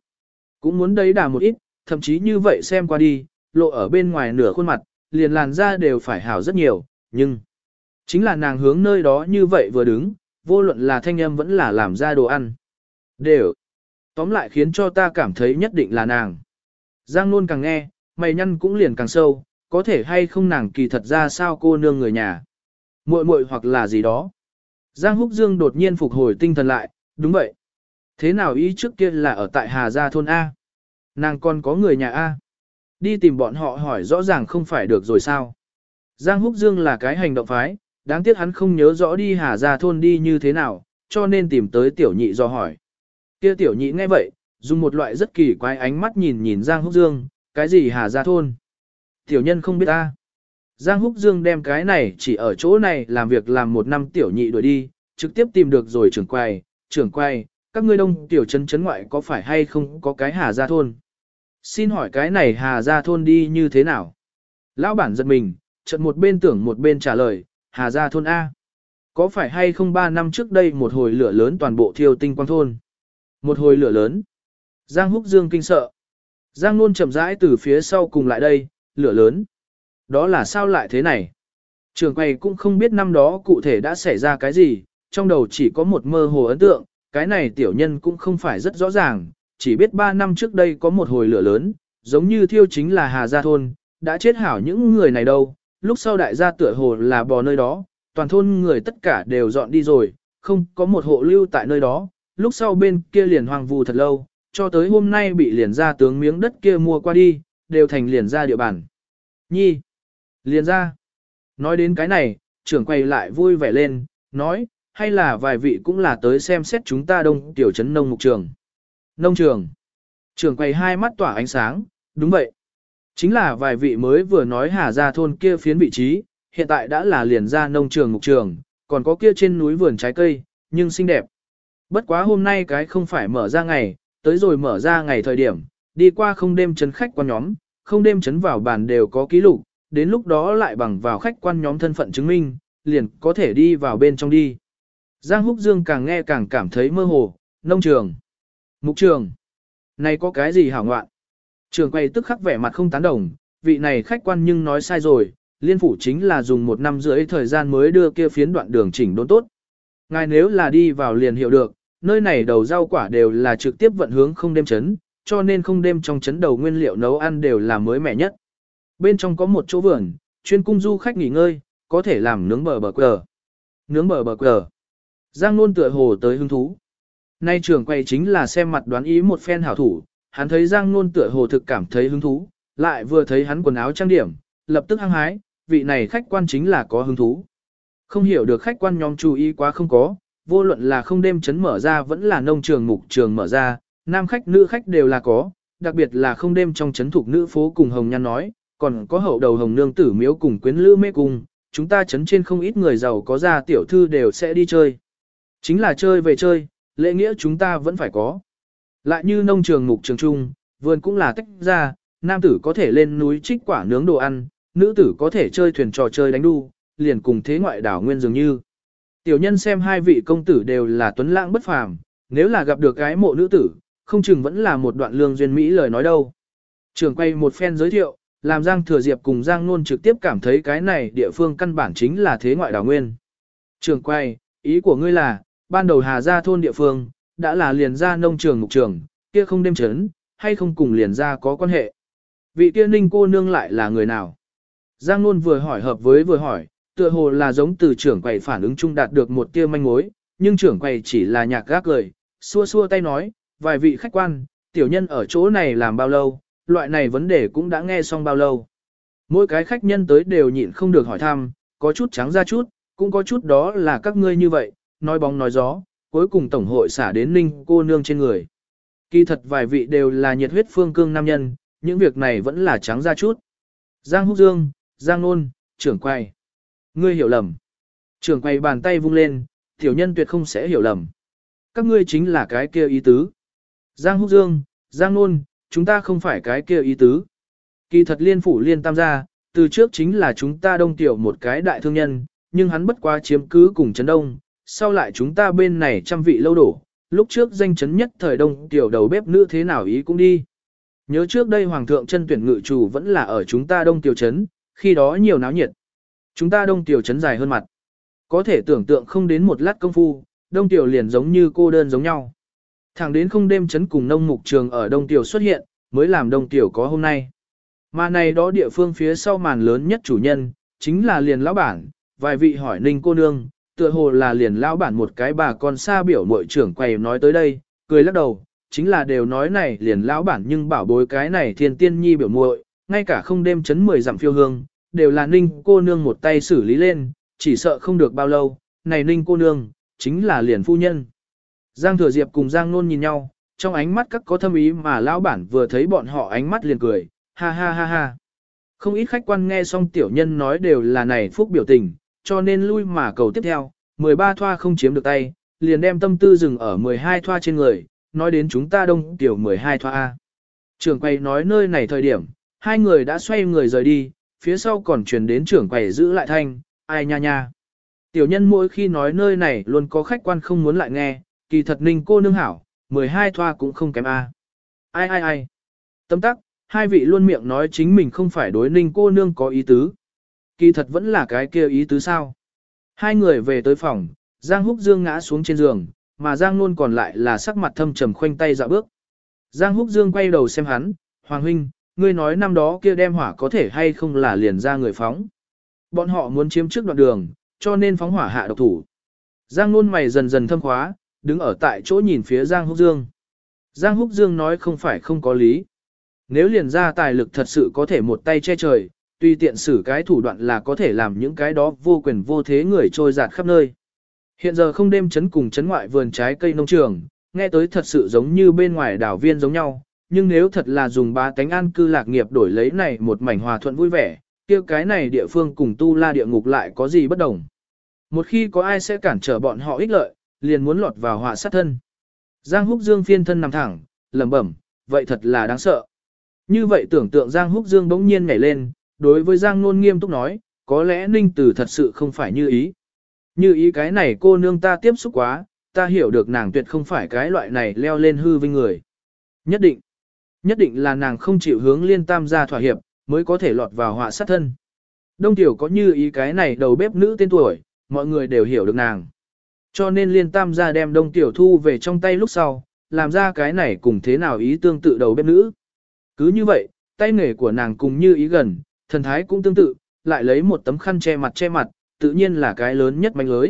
cũng muốn đấy đà một ít, thậm chí như vậy xem qua đi, lộ ở bên ngoài nửa khuôn mặt, liền làn da đều phải hảo rất nhiều, nhưng, chính là nàng hướng nơi đó như vậy vừa đứng, vô luận là thanh âm vẫn là làm ra đồ ăn. Đều, tóm lại khiến cho ta cảm thấy nhất định là nàng. Giang luôn càng nghe, mày nhăn cũng liền càng sâu, có thể hay không nàng kỳ thật ra sao cô nương người nhà. muội muội hoặc là gì đó. Giang Húc Dương đột nhiên phục hồi tinh thần lại, đúng vậy. Thế nào ý trước kia là ở tại Hà Gia thôn A? Nàng còn có người nhà A. Đi tìm bọn họ hỏi rõ ràng không phải được rồi sao? Giang Húc Dương là cái hành động phái, đáng tiếc hắn không nhớ rõ đi Hà Gia thôn đi như thế nào, cho nên tìm tới tiểu nhị do hỏi. Kia tiểu nhị nghe vậy, dùng một loại rất kỳ quái ánh mắt nhìn nhìn Giang Húc Dương, cái gì Hà Gia thôn? Tiểu nhân không biết ta. Giang Húc Dương đem cái này chỉ ở chỗ này làm việc làm một năm tiểu nhị đuổi đi, trực tiếp tìm được rồi trưởng quay, trưởng quay, các ngươi đông tiểu trấn trấn ngoại có phải hay không có cái Hà Gia thôn? Xin hỏi cái này Hà Gia thôn đi như thế nào? Lão bản giật mình, chợt một bên tưởng một bên trả lời, Hà Gia thôn A. Có phải hay không ba năm trước đây một hồi lửa lớn toàn bộ thiêu tinh quang thôn? Một hồi lửa lớn. Giang Húc Dương kinh sợ. Giang Nôn chậm rãi từ phía sau cùng lại đây, lửa lớn. Đó là sao lại thế này? Trường quay cũng không biết năm đó cụ thể đã xảy ra cái gì, trong đầu chỉ có một mơ hồ ấn tượng, cái này tiểu nhân cũng không phải rất rõ ràng, chỉ biết 3 năm trước đây có một hồi lửa lớn, giống như thiêu chính là Hà Gia Thôn, đã chết hảo những người này đâu, lúc sau đại gia tựa hồ là bò nơi đó, toàn thôn người tất cả đều dọn đi rồi, không có một hộ lưu tại nơi đó, lúc sau bên kia liền hoang vu thật lâu, cho tới hôm nay bị liền ra tướng miếng đất kia mua qua đi, đều thành liền ra địa bàn. Nhi, liền ra. Nói đến cái này, trưởng quay lại vui vẻ lên, nói, hay là vài vị cũng là tới xem xét chúng ta đông tiểu trấn nông mục trường. Nông trường. Trưởng quay hai mắt tỏa ánh sáng, đúng vậy. Chính là vài vị mới vừa nói hà ra thôn kia phiến vị trí, hiện tại đã là liền ra nông trường mục trường, còn có kia trên núi vườn trái cây, nhưng xinh đẹp. Bất quá hôm nay cái không phải mở ra ngày, tới rồi mở ra ngày thời điểm, đi qua không đêm chấn khách quan nhóm, không đêm chấn vào bàn đều có ký lục, đến lúc đó lại bằng vào khách quan nhóm thân phận chứng minh, liền có thể đi vào bên trong đi. Giang Húc Dương càng nghe càng cảm thấy mơ hồ, nông trường, mục trường, này có cái gì hảo ngoạn. Trường quay tức khắc vẻ mặt không tán đồng, vị này khách quan nhưng nói sai rồi, liên phủ chính là dùng một năm rưỡi thời gian mới đưa kia phiến đoạn đường chỉnh đốn tốt. Ngài nếu là đi vào liền hiểu được, nơi này đầu rau quả đều là trực tiếp vận hướng không đêm chấn, cho nên không đêm trong chấn đầu nguyên liệu nấu ăn đều là mới mẻ nhất. Bên trong có một chỗ vườn, chuyên cung du khách nghỉ ngơi, có thể làm nướng bờ bờ cờ. Nướng bờ bờ cờ. Giang nôn tựa hồ tới hứng thú. Nay trưởng quay chính là xem mặt đoán ý một phen hảo thủ, hắn thấy Giang nôn tựa hồ thực cảm thấy hứng thú, lại vừa thấy hắn quần áo trang điểm, lập tức hăng hái, vị này khách quan chính là có hứng thú. Không hiểu được khách quan nhóm chú ý quá không có, vô luận là không đêm chấn mở ra vẫn là nông trường mục trường mở ra, nam khách nữ khách đều là có, đặc biệt là không đêm trong chấn thuộc nữ phố cùng Hồng Nhan nói, còn có hậu đầu Hồng Nương tử miếu cùng quyến lữ mê cùng, chúng ta chấn trên không ít người giàu có ra tiểu thư đều sẽ đi chơi. Chính là chơi về chơi, lễ nghĩa chúng ta vẫn phải có. Lại như nông trường mục trường trung, vườn cũng là tách ra, nam tử có thể lên núi trích quả nướng đồ ăn, nữ tử có thể chơi thuyền trò chơi đánh đu, liền cùng thế ngoại đảo nguyên dường như. Tiểu nhân xem hai vị công tử đều là tuấn lãng bất phàm, nếu là gặp được gái mộ nữ tử, không chừng vẫn là một đoạn lương duyên Mỹ lời nói đâu. Trường quay một phen giới thiệu, làm Giang Thừa Diệp cùng Giang Nôn trực tiếp cảm thấy cái này địa phương căn bản chính là thế ngoại đảo nguyên. Trường quay, ý của ngươi là, ban đầu Hà Gia thôn địa phương, đã là liền ra nông trường mục trường, kia không đêm chấn, hay không cùng liền ra có quan hệ. Vị kia ninh cô nương lại là người nào? Giang Nôn vừa hỏi hợp với vừa hỏi, tựa hồ là giống từ trưởng quầy phản ứng chung đạt được một tia manh mối, nhưng trưởng quầy chỉ là nhạc gác cười, xua xua tay nói, vài vị khách quan, tiểu nhân ở chỗ này làm bao lâu, loại này vấn đề cũng đã nghe xong bao lâu. Mỗi cái khách nhân tới đều nhịn không được hỏi thăm, có chút trắng ra chút, cũng có chút đó là các ngươi như vậy, nói bóng nói gió, cuối cùng tổng hội xả đến ninh cô nương trên người. Kỳ thật vài vị đều là nhiệt huyết phương cương nam nhân, những việc này vẫn là trắng ra chút. Giang Húc Dương, Giang Nôn, trưởng quay. Ngươi hiểu lầm. Trưởng quay bàn tay vung lên, tiểu nhân tuyệt không sẽ hiểu lầm. Các ngươi chính là cái kia ý tứ. Giang Húc Dương, Giang Nôn, chúng ta không phải cái kia ý tứ. Kỳ thật liên phủ liên tam gia, từ trước chính là chúng ta đông tiểu một cái đại thương nhân, nhưng hắn bất quá chiếm cứ cùng chấn đông, sau lại chúng ta bên này trăm vị lâu đổ, lúc trước danh chấn nhất thời đông tiểu đầu bếp nữ thế nào ý cũng đi. Nhớ trước đây Hoàng thượng chân tuyển ngự chủ vẫn là ở chúng ta đông tiểu chấn, khi đó nhiều náo nhiệt. Chúng ta đông tiểu chấn dài hơn mặt. Có thể tưởng tượng không đến một lát công phu, đông tiểu liền giống như cô đơn giống nhau. Thẳng đến không đêm chấn cùng nông mục trường ở đông tiểu xuất hiện, mới làm đông tiểu có hôm nay. Mà này đó địa phương phía sau màn lớn nhất chủ nhân, chính là liền lão bản, vài vị hỏi ninh cô nương, tựa hồ là liền lão bản một cái bà con xa biểu mội trưởng quầy nói tới đây, cười lắc đầu, chính là đều nói này liền lão bản nhưng bảo bối cái này thiên tiên nhi biểu muội, ngay cả không đêm chấn mười dặm phiêu hương, đều là ninh cô nương một tay xử lý lên, chỉ sợ không được bao lâu, này ninh cô nương, chính là liền phu nhân. Giang Thừa Diệp cùng Giang Nôn nhìn nhau, trong ánh mắt các có thâm ý mà lão bản vừa thấy bọn họ ánh mắt liền cười, ha ha ha ha. Không ít khách quan nghe xong tiểu nhân nói đều là này phúc biểu tình, cho nên lui mà cầu tiếp theo, 13 thoa không chiếm được tay, liền đem tâm tư dừng ở 12 thoa trên người, nói đến chúng ta đông tiểu 12 thoa A. Trưởng quầy nói nơi này thời điểm, hai người đã xoay người rời đi, phía sau còn truyền đến trưởng quầy giữ lại thanh, ai nha nha. Tiểu nhân mỗi khi nói nơi này luôn có khách quan không muốn lại nghe, kỳ thật ninh cô nương hảo, 12 thoa cũng không kém A. Ai ai ai. Tâm tắc, hai vị luôn miệng nói chính mình không phải đối ninh cô nương có ý tứ. Kỳ thật vẫn là cái kia ý tứ sao. Hai người về tới phòng, Giang Húc Dương ngã xuống trên giường, mà Giang Nôn còn lại là sắc mặt thâm trầm khoanh tay dạo bước. Giang Húc Dương quay đầu xem hắn, Hoàng Huynh, ngươi nói năm đó kia đem hỏa có thể hay không là liền ra người phóng. Bọn họ muốn chiếm trước đoạn đường, cho nên phóng hỏa hạ độc thủ. Giang Nôn mày dần dần thâm khóa, đứng ở tại chỗ nhìn phía Giang Húc Dương. Giang Húc Dương nói không phải không có lý. Nếu liền ra tài lực thật sự có thể một tay che trời, tuy tiện xử cái thủ đoạn là có thể làm những cái đó vô quyền vô thế người trôi giạt khắp nơi. Hiện giờ không đêm chấn cùng chấn ngoại vườn trái cây nông trường, nghe tới thật sự giống như bên ngoài đảo viên giống nhau, nhưng nếu thật là dùng ba cánh an cư lạc nghiệp đổi lấy này một mảnh hòa thuận vui vẻ, kia cái này địa phương cùng tu la địa ngục lại có gì bất đồng. Một khi có ai sẽ cản trở bọn họ ích lợi, liền muốn lọt vào họa sát thân. Giang Húc Dương phiên thân nằm thẳng, lẩm bẩm, vậy thật là đáng sợ. Như vậy tưởng tượng Giang Húc Dương bỗng nhiên nhảy lên, đối với Giang Nôn nghiêm túc nói, có lẽ Ninh Tử thật sự không phải như ý. Như ý cái này cô nương ta tiếp xúc quá, ta hiểu được nàng tuyệt không phải cái loại này leo lên hư vinh người. Nhất định, nhất định là nàng không chịu hướng liên tam gia thỏa hiệp, mới có thể lọt vào họa sát thân. Đông Tiểu có như ý cái này đầu bếp nữ tên tuổi, mọi người đều hiểu được nàng. Cho nên liên tam gia đem Đông Tiểu thu về trong tay lúc sau, làm ra cái này cùng thế nào ý tương tự đầu bếp nữ. Cứ như vậy, tay nghề của nàng cùng như ý gần, thần thái cũng tương tự, lại lấy một tấm khăn che mặt che mặt, tự nhiên là cái lớn nhất manh lưới.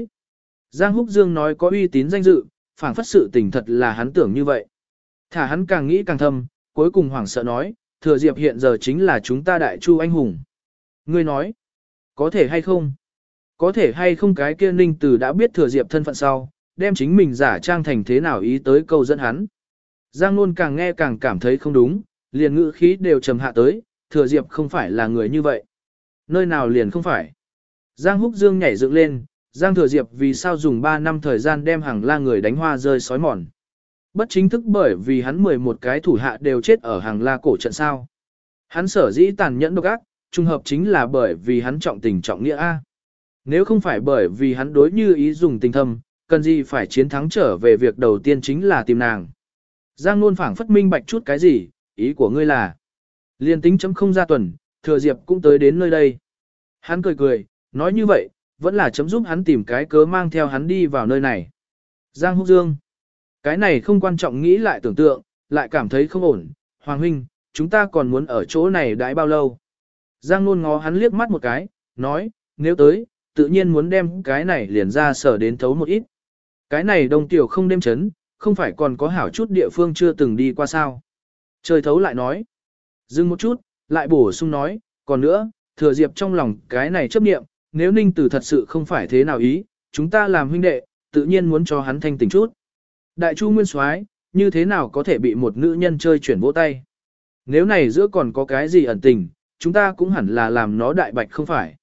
Giang Húc Dương nói có uy tín danh dự, phảng phất sự tình thật là hắn tưởng như vậy. Thả hắn càng nghĩ càng thâm, cuối cùng hoảng sợ nói, thừa diệp hiện giờ chính là chúng ta đại chu anh hùng. Ngươi nói, có thể hay không? Có thể hay không cái kia ninh tử đã biết thừa diệp thân phận sau, đem chính mình giả trang thành thế nào ý tới câu dẫn hắn. Giang luôn càng nghe càng cảm thấy không đúng, liền ngữ khí đều trầm hạ tới, thừa diệp không phải là người như vậy. Nơi nào liền không phải. Giang húc dương nhảy dựng lên, Giang thừa diệp vì sao dùng 3 năm thời gian đem hàng la người đánh hoa rơi sói mòn. Bất chính thức bởi vì hắn 11 cái thủ hạ đều chết ở hàng la cổ trận sao. Hắn sở dĩ tàn nhẫn độc ác, trùng hợp chính là bởi vì hắn trọng tình trọng nghĩa A. Nếu không phải bởi vì hắn đối như ý dùng tình thâm, cần gì phải chiến thắng trở về việc đầu tiên chính là tìm nàng. Giang luôn phảng phất minh bạch chút cái gì, ý của ngươi là. Liên tính chấm không ra tuần, thừa diệp cũng tới đến nơi đây. Hắn cười cười, nói như vậy, vẫn là chấm giúp hắn tìm cái cớ mang theo hắn đi vào nơi này. Giang Húc Dương. Cái này không quan trọng nghĩ lại tưởng tượng, lại cảm thấy không ổn. Hoàng huynh, chúng ta còn muốn ở chỗ này đãi bao lâu? Giang luôn ngó hắn liếc mắt một cái, nói, nếu tới, tự nhiên muốn đem cái này liền ra sở đến thấu một ít. Cái này đông tiểu không đêm chấn, không phải còn có hảo chút địa phương chưa từng đi qua sao. Trời thấu lại nói. Dừng một chút, lại bổ sung nói, còn nữa, thừa diệp trong lòng cái này chấp niệm, nếu ninh tử thật sự không phải thế nào ý, chúng ta làm huynh đệ, tự nhiên muốn cho hắn thanh tỉnh chút. Đại chu nguyên soái như thế nào có thể bị một nữ nhân chơi chuyển vỗ tay. Nếu này giữa còn có cái gì ẩn tình, chúng ta cũng hẳn là làm nó đại bạch không phải.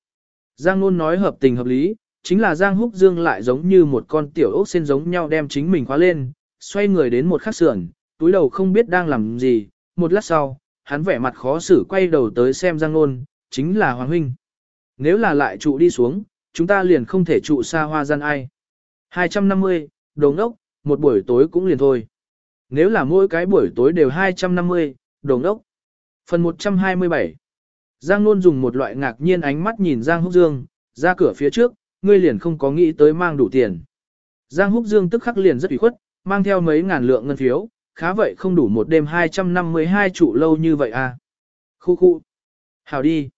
Giang Nôn nói hợp tình hợp lý, chính là Giang Húc Dương lại giống như một con tiểu ốc sen giống nhau đem chính mình khóa lên, xoay người đến một khắc sườn, túi đầu không biết đang làm gì, một lát sau, hắn vẻ mặt khó xử quay đầu tới xem Giang Nôn, chính là Hoàng Huynh. Nếu là lại trụ đi xuống, chúng ta liền không thể trụ xa hoa gian ai. 250, đồ ngốc, một buổi tối cũng liền thôi. Nếu là mỗi cái buổi tối đều 250, đồ ngốc. Phần 127 Giang Nôn dùng một loại ngạc nhiên ánh mắt nhìn Giang Húc Dương, ra cửa phía trước, ngươi liền không có nghĩ tới mang đủ tiền. Giang Húc Dương tức khắc liền rất ủy khuất, mang theo mấy ngàn lượng ngân phiếu, khá vậy không đủ một đêm 252 trụ lâu như vậy à. Khu khu. Hào đi.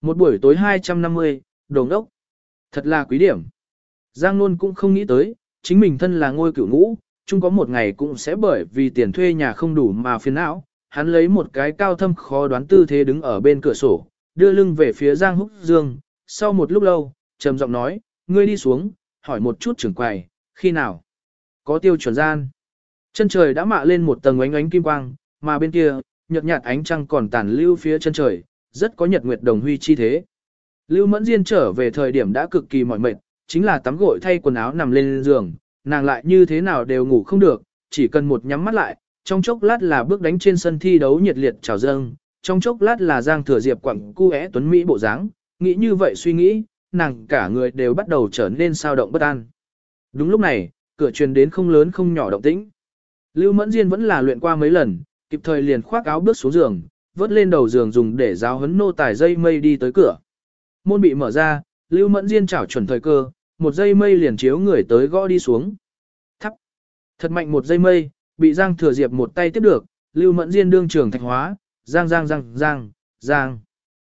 Một buổi tối 250, đồng đốc. Thật là quý điểm. Giang Nôn cũng không nghĩ tới, chính mình thân là ngôi cửu ngũ, chung có một ngày cũng sẽ bởi vì tiền thuê nhà không đủ mà phiền não, hắn lấy một cái cao thâm khó đoán tư thế đứng ở bên cửa sổ, đưa lưng về phía Giang Húc Dương, sau một lúc lâu, trầm giọng nói, ngươi đi xuống, hỏi một chút trưởng quầy, khi nào? Có tiêu chuẩn gian. Chân trời đã mạ lên một tầng ánh ánh kim quang, mà bên kia, nhợt nhạt ánh trăng còn tàn lưu phía chân trời, rất có nhật nguyệt đồng huy chi thế. Lưu Mẫn Diên trở về thời điểm đã cực kỳ mỏi mệt, chính là tắm gội thay quần áo nằm lên giường, nàng lại như thế nào đều ngủ không được, chỉ cần một nhắm mắt lại, trong chốc lát là bước đánh trên sân thi đấu nhiệt liệt chào dâng, trong chốc lát là Giang Thừa Diệp quẳng cu é tuấn Mỹ bộ dáng, nghĩ như vậy suy nghĩ, nàng cả người đều bắt đầu trở nên sao động bất an. Đúng lúc này, cửa truyền đến không lớn không nhỏ động tĩnh. Lưu Mẫn Diên vẫn là luyện qua mấy lần, kịp thời liền khoác áo bước xuống giường, vớt lên đầu giường dùng để giáo huấn nô tài dây mây đi tới cửa. Môn bị mở ra, Lưu Mẫn Diên chảo chuẩn thời cơ, một dây mây liền chiếu người tới gõ đi xuống. Thắp. Thật mạnh một dây mây, bị Giang Thừa Diệp một tay tiếp được, Lưu Mẫn Diên đương trường thạch hóa, Giang Giang Giang Giang, Giang.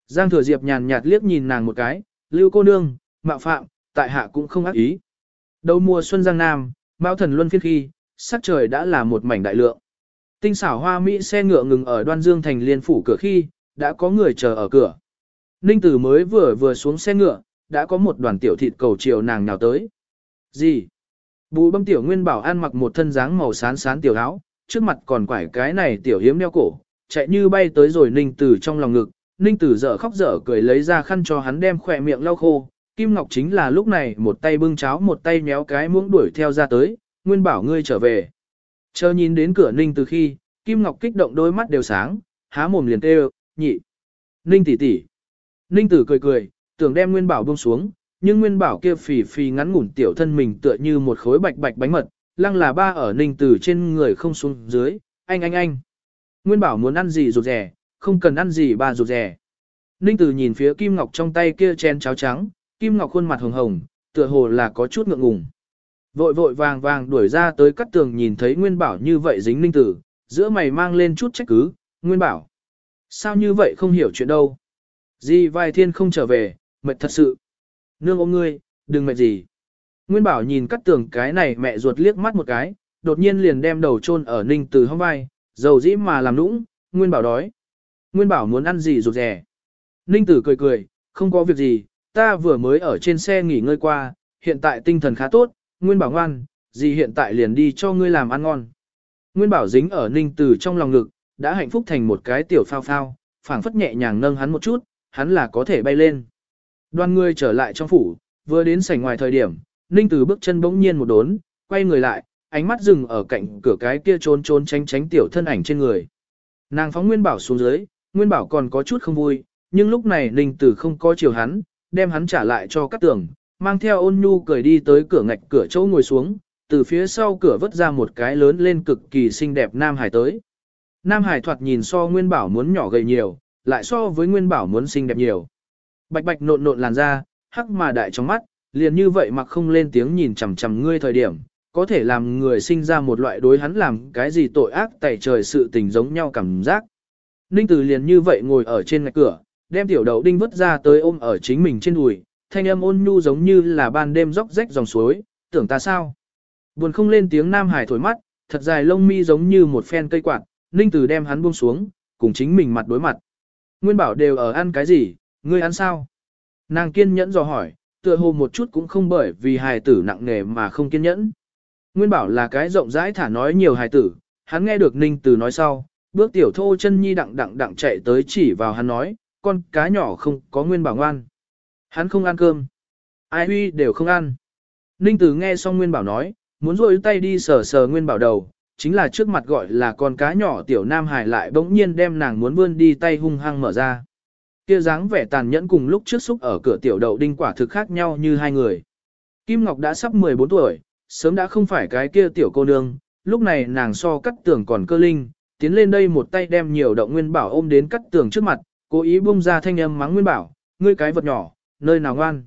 Giang Thừa Diệp nhàn nhạt liếc nhìn nàng một cái, Lưu cô nương, mạo phạm, tại hạ cũng không ác ý. Đầu mùa xuân Giang Nam, Mao thần luân phiên khi, sắc trời đã là một mảnh đại lượng. Tinh xảo hoa Mỹ xe ngựa ngừng ở đoan dương thành liên phủ cửa khi, đã có người chờ ở cửa. Ninh Tử mới vừa vừa xuống xe ngựa, đã có một đoàn tiểu thịt cầu chiều nàng nhào tới. Gì? Bù bâm tiểu nguyên bảo An mặc một thân dáng màu sán sán tiểu áo, trước mặt còn quải cái này tiểu hiếm đeo cổ, chạy như bay tới rồi Ninh Tử trong lòng ngực. Ninh Tử dở khóc dở cười lấy ra khăn cho hắn đem khỏe miệng lau khô, Kim Ngọc chính là lúc này một tay bưng cháo một tay méo cái muỗng đuổi theo ra tới, nguyên bảo ngươi trở về. Chờ nhìn đến cửa Ninh từ khi, Kim Ngọc kích động đôi mắt đều sáng, há mồm liền kêu, nhị. Ninh tỷ tỷ. Ninh tử cười cười, tưởng đem nguyên bảo buông xuống, nhưng nguyên bảo kia phì phì ngắn ngủn tiểu thân mình tựa như một khối bạch bạch bánh mật, lăng là ba ở Ninh tử trên người không xuống dưới, anh anh anh. Nguyên bảo muốn ăn gì rụt rẻ, không cần ăn gì ba rụt rẻ. Ninh tử nhìn phía Kim Ngọc trong tay kia chén cháo trắng, Kim Ngọc khuôn mặt hồng hồng, tựa hồ là có chút ngượng ngùng. Vội vội vàng vàng đuổi ra tới cắt tường nhìn thấy Nguyên Bảo như vậy dính ninh tử, giữa mày mang lên chút trách cứ, Nguyên Bảo. Sao như vậy không hiểu chuyện đâu? Di vai thiên không trở về, mệt thật sự. Nương ôm ngươi, đừng mệt gì. Nguyên Bảo nhìn cắt tường cái này mẹ ruột liếc mắt một cái, đột nhiên liền đem đầu chôn ở ninh tử hông vai, dầu dĩ mà làm nũng, Nguyên Bảo đói. Nguyên Bảo muốn ăn gì rụt rẻ. Ninh tử cười cười, không có việc gì, ta vừa mới ở trên xe nghỉ ngơi qua, hiện tại tinh thần khá tốt, Nguyên Bảo ngoan, gì hiện tại liền đi cho ngươi làm ăn ngon. Nguyên Bảo dính ở Ninh Tử trong lòng ngực, đã hạnh phúc thành một cái tiểu phao phao, phảng phất nhẹ nhàng nâng hắn một chút, hắn là có thể bay lên. Đoan ngươi trở lại trong phủ, vừa đến sảnh ngoài thời điểm, Ninh Tử bước chân bỗng nhiên một đốn, quay người lại, ánh mắt dừng ở cạnh cửa cái kia trốn trốn tránh tránh tiểu thân ảnh trên người. Nàng phóng Nguyên Bảo xuống dưới, Nguyên Bảo còn có chút không vui, nhưng lúc này Ninh Tử không có chiều hắn, đem hắn trả lại cho các tường, mang theo ôn nhu cười đi tới cửa ngạch cửa chỗ ngồi xuống, từ phía sau cửa vứt ra một cái lớn lên cực kỳ xinh đẹp Nam Hải tới. Nam Hải thoạt nhìn so Nguyên Bảo muốn nhỏ gầy nhiều, lại so với Nguyên Bảo muốn xinh đẹp nhiều. Bạch bạch nộn nộn làn da, hắc mà đại trong mắt, liền như vậy mà không lên tiếng nhìn chằm chằm ngươi thời điểm, có thể làm người sinh ra một loại đối hắn làm cái gì tội ác tẩy trời sự tình giống nhau cảm giác. Ninh Tử liền như vậy ngồi ở trên ngạch cửa, đem tiểu đầu đinh vứt ra tới ôm ở chính mình trên đùi, thanh âm ôn nhu giống như là ban đêm róc rách dòng suối, tưởng ta sao? Buồn không lên tiếng Nam Hải thổi mắt, thật dài lông mi giống như một phen cây quạt, Ninh Tử đem hắn buông xuống, cùng chính mình mặt đối mặt. Nguyên bảo đều ở ăn cái gì, ngươi ăn sao? Nàng kiên nhẫn dò hỏi, tựa hồ một chút cũng không bởi vì hài tử nặng nề mà không kiên nhẫn. Nguyên bảo là cái rộng rãi thả nói nhiều hài tử, hắn nghe được Ninh Tử nói sau, bước tiểu thô chân nhi đặng đặng đặng chạy tới chỉ vào hắn nói, con cá nhỏ không có Nguyên bảo ngoan. Hắn không ăn cơm. Ai huy đều không ăn. Ninh Tử nghe xong Nguyên Bảo nói, muốn rôi tay đi sờ sờ Nguyên Bảo đầu, chính là trước mặt gọi là con cá nhỏ tiểu Nam Hải lại bỗng nhiên đem nàng muốn vươn đi tay hung hăng mở ra. Kia dáng vẻ tàn nhẫn cùng lúc trước xúc ở cửa tiểu đậu đinh quả thực khác nhau như hai người. Kim Ngọc đã sắp 14 tuổi, sớm đã không phải cái kia tiểu cô nương, lúc này nàng so cắt tường còn cơ linh, tiến lên đây một tay đem nhiều động Nguyên Bảo ôm đến cắt tường trước mặt, cố ý bung ra thanh âm mắng Nguyên Bảo, ngươi cái vật nhỏ, nơi nào ngoan.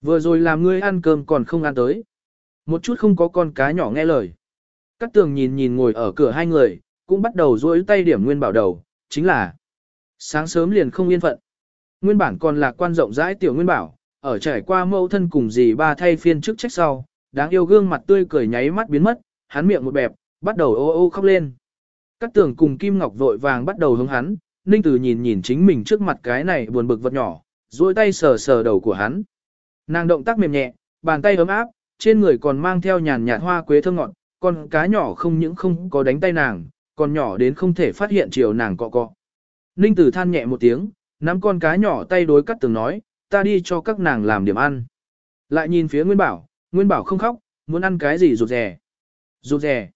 Vừa rồi làm ngươi ăn cơm còn không ăn tới. Một chút không có con cá nhỏ nghe lời. Các tường nhìn nhìn ngồi ở cửa hai người, cũng bắt đầu rối tay điểm nguyên bảo đầu, chính là sáng sớm liền không yên phận. Nguyên bản còn là quan rộng rãi tiểu nguyên bảo, ở trải qua mâu thân cùng dì ba thay phiên trước trách sau, đáng yêu gương mặt tươi cười nháy mắt biến mất, hắn miệng một bẹp, bắt đầu ô ô khóc lên. Các tường cùng Kim Ngọc vội vàng bắt đầu hướng hắn, Ninh Tử nhìn nhìn chính mình trước mặt cái này buồn bực vật nhỏ, duỗi tay sờ sờ đầu của hắn. Nàng động tác mềm nhẹ, bàn tay ấm áp, trên người còn mang theo nhàn nhạt hoa quế thơm ngọt, con cá nhỏ không những không có đánh tay nàng, còn nhỏ đến không thể phát hiện chiều nàng cọ cọ. Ninh tử than nhẹ một tiếng, nắm con cá nhỏ tay đối cắt tường nói, ta đi cho các nàng làm điểm ăn. Lại nhìn phía Nguyên Bảo, Nguyên Bảo không khóc, muốn ăn cái gì rụt rè. Rụt rè.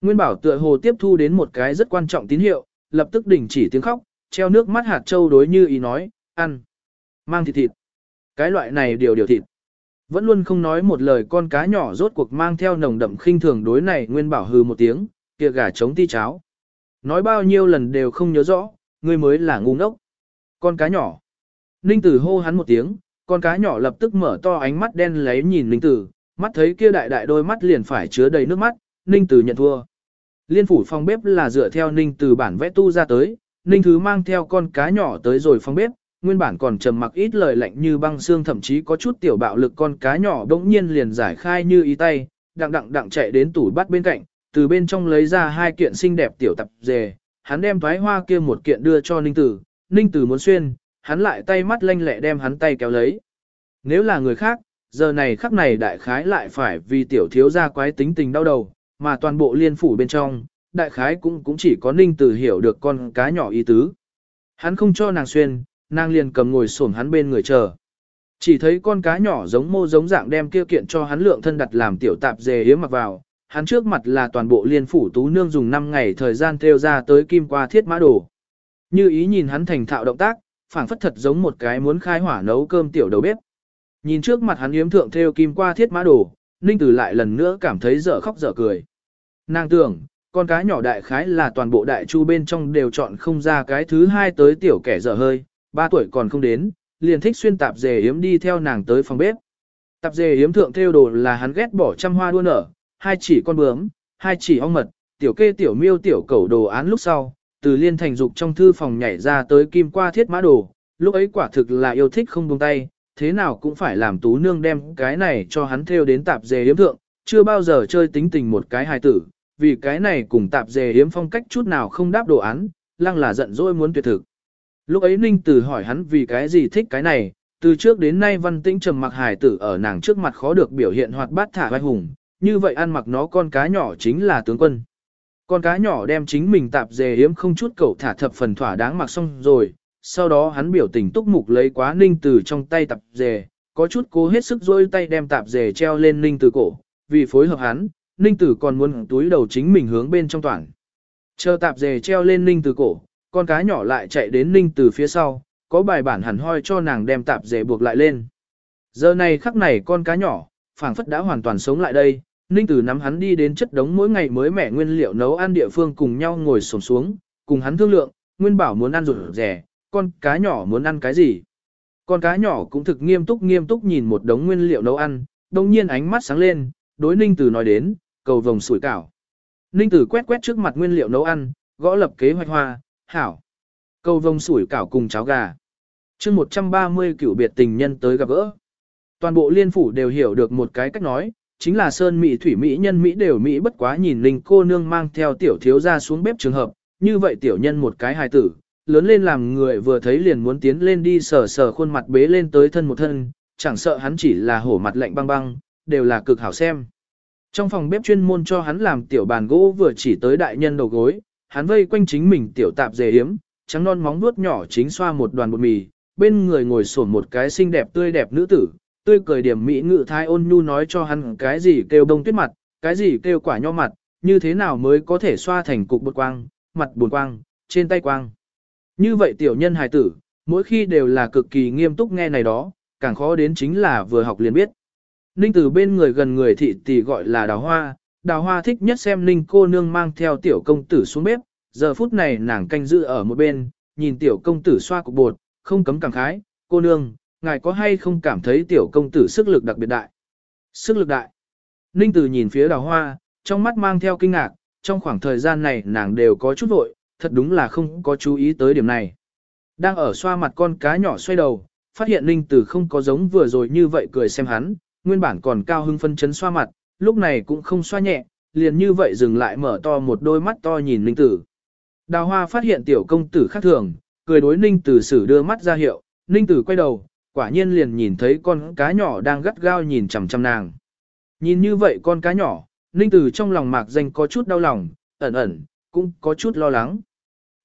Nguyên Bảo tựa hồ tiếp thu đến một cái rất quan trọng tín hiệu, lập tức đình chỉ tiếng khóc, treo nước mắt hạt châu đối như ý nói, ăn. Mang thịt thịt. Cái loại này điều điều thịt. Vẫn luôn không nói một lời con cá nhỏ rốt cuộc mang theo nồng đậm khinh thường đối này nguyên bảo hừ một tiếng, kia gà trống ti cháo. Nói bao nhiêu lần đều không nhớ rõ, ngươi mới là ngu ngốc. Con cá nhỏ. Ninh tử hô hắn một tiếng, con cá nhỏ lập tức mở to ánh mắt đen lấy nhìn Ninh tử, mắt thấy kia đại đại đôi mắt liền phải chứa đầy nước mắt, Ninh tử nhận thua. Liên phủ phòng bếp là dựa theo Ninh tử bản vẽ tu ra tới, Ninh thứ mang theo con cá nhỏ tới rồi phòng bếp, nguyên bản còn trầm mặc ít lời lạnh như băng xương thậm chí có chút tiểu bạo lực con cá nhỏ bỗng nhiên liền giải khai như ý tay, đặng đặng đặng chạy đến tủ bắt bên cạnh, từ bên trong lấy ra hai kiện xinh đẹp tiểu tập dề, hắn đem thoái hoa kia một kiện đưa cho Ninh Tử, Ninh Tử muốn xuyên, hắn lại tay mắt lanh lẹ đem hắn tay kéo lấy. Nếu là người khác, giờ này khắc này đại khái lại phải vì tiểu thiếu gia quái tính tình đau đầu, mà toàn bộ liên phủ bên trong, đại khái cũng cũng chỉ có Ninh Tử hiểu được con cá nhỏ ý tứ. Hắn không cho nàng xuyên, nàng liền cầm ngồi xổm hắn bên người chờ. Chỉ thấy con cá nhỏ giống mô giống dạng đem kia kiện cho hắn lượng thân đặt làm tiểu tạp dề yếm mặc vào, hắn trước mặt là toàn bộ liên phủ tú nương dùng 5 ngày thời gian theo ra tới kim qua thiết mã đồ. Như ý nhìn hắn thành thạo động tác, phảng phất thật giống một cái muốn khai hỏa nấu cơm tiểu đầu bếp. Nhìn trước mặt hắn yếm thượng theo kim qua thiết mã đồ, Ninh Tử lại lần nữa cảm thấy dở khóc dở cười. Nàng tưởng, con cá nhỏ đại khái là toàn bộ đại chu bên trong đều chọn không ra cái thứ hai tới tiểu kẻ dở hơi, ba tuổi còn không đến, liền thích xuyên tạp dề yếm đi theo nàng tới phòng bếp. Tạp dề yếm thượng theo đồ là hắn ghét bỏ trăm hoa đua nở, hai chỉ con bướm, hai chỉ ong mật, tiểu kê tiểu miêu tiểu cẩu đồ án lúc sau, từ liên thành dục trong thư phòng nhảy ra tới kim qua thiết mã đồ, lúc ấy quả thực là yêu thích không buông tay, thế nào cũng phải làm tú nương đem cái này cho hắn theo đến tạp dề yếm thượng, chưa bao giờ chơi tính tình một cái hài tử, vì cái này cùng tạp dề yếm phong cách chút nào không đáp đồ án, lăng là giận dỗi muốn tuyệt thực. Lúc ấy Ninh Tử hỏi hắn vì cái gì thích cái này, từ trước đến nay văn tĩnh trầm mặc hài tử ở nàng trước mặt khó được biểu hiện hoạt bát thả vai hùng, như vậy ăn mặc nó con cá nhỏ chính là tướng quân. Con cá nhỏ đem chính mình tạp dề hiếm không chút cậu thả thập phần thỏa đáng mặc xong rồi, sau đó hắn biểu tình túc mục lấy quá ninh Tử trong tay tạp dề, có chút cố hết sức dôi tay đem tạp dề treo lên ninh Tử cổ, vì phối hợp hắn, ninh tử còn muốn túi đầu chính mình hướng bên trong toàn. Chờ tạp dề treo lên ninh Tử cổ, con cá nhỏ lại chạy đến ninh từ phía sau, có bài bản hẳn hoi cho nàng đem tạp dề buộc lại lên. Giờ này khắc này con cá nhỏ, phảng phất đã hoàn toàn sống lại đây, ninh từ nắm hắn đi đến chất đống mỗi ngày mới mẻ nguyên liệu nấu ăn địa phương cùng nhau ngồi sổm xuống, cùng hắn thương lượng, nguyên bảo muốn ăn rụt rẻ, con cá nhỏ muốn ăn cái gì. Con cá nhỏ cũng thực nghiêm túc nghiêm túc nhìn một đống nguyên liệu nấu ăn, đồng nhiên ánh mắt sáng lên, đối ninh từ nói đến, cầu vồng sủi cảo. Ninh tử quét quét trước mặt nguyên liệu nấu ăn, gõ lập kế hoạch hoa, hảo. Cầu vồng sủi cảo cùng cháo gà. chương 130 cửu biệt tình nhân tới gặp gỡ. Toàn bộ liên phủ đều hiểu được một cái cách nói, chính là sơn mỹ thủy mỹ nhân mỹ đều mỹ bất quá nhìn linh cô nương mang theo tiểu thiếu ra xuống bếp trường hợp, như vậy tiểu nhân một cái hài tử, lớn lên làm người vừa thấy liền muốn tiến lên đi sờ sờ khuôn mặt bế lên tới thân một thân, chẳng sợ hắn chỉ là hổ mặt lạnh băng băng, đều là cực hảo xem. Trong phòng bếp chuyên môn cho hắn làm tiểu bàn gỗ vừa chỉ tới đại nhân đầu gối, hắn vây quanh chính mình tiểu tạp dề hiếm, trắng non móng vuốt nhỏ chính xoa một đoàn bột mì, bên người ngồi sổn một cái xinh đẹp tươi đẹp nữ tử, tươi cười điểm mỹ ngự thái ôn nhu nói cho hắn cái gì kêu bông tuyết mặt, cái gì kêu quả nho mặt, như thế nào mới có thể xoa thành cục bột quang, mặt buồn quang, trên tay quang. Như vậy tiểu nhân hài tử, mỗi khi đều là cực kỳ nghiêm túc nghe này đó, càng khó đến chính là vừa học liền biết. Ninh từ bên người gần người thị tỷ gọi là đào hoa, đào hoa thích nhất xem Ninh cô nương mang theo tiểu công tử xuống bếp, giờ phút này nàng canh giữ ở một bên, nhìn tiểu công tử xoa cục bột, không cấm cảm khái, cô nương, ngài có hay không cảm thấy tiểu công tử sức lực đặc biệt đại? Sức lực đại. Ninh Tử nhìn phía đào hoa, trong mắt mang theo kinh ngạc, trong khoảng thời gian này nàng đều có chút vội, thật đúng là không có chú ý tới điểm này. Đang ở xoa mặt con cá nhỏ xoay đầu, phát hiện Ninh Tử không có giống vừa rồi như vậy cười xem hắn, nguyên bản còn cao hưng phân chấn xoa mặt, lúc này cũng không xoa nhẹ, liền như vậy dừng lại mở to một đôi mắt to nhìn Ninh Tử. Đào hoa phát hiện tiểu công tử khác thường, cười đối Ninh Tử sử đưa mắt ra hiệu, Ninh Tử quay đầu, quả nhiên liền nhìn thấy con cá nhỏ đang gắt gao nhìn chằm chằm nàng. Nhìn như vậy con cá nhỏ, Ninh Tử trong lòng mạc danh có chút đau lòng, ẩn ẩn, cũng có chút lo lắng.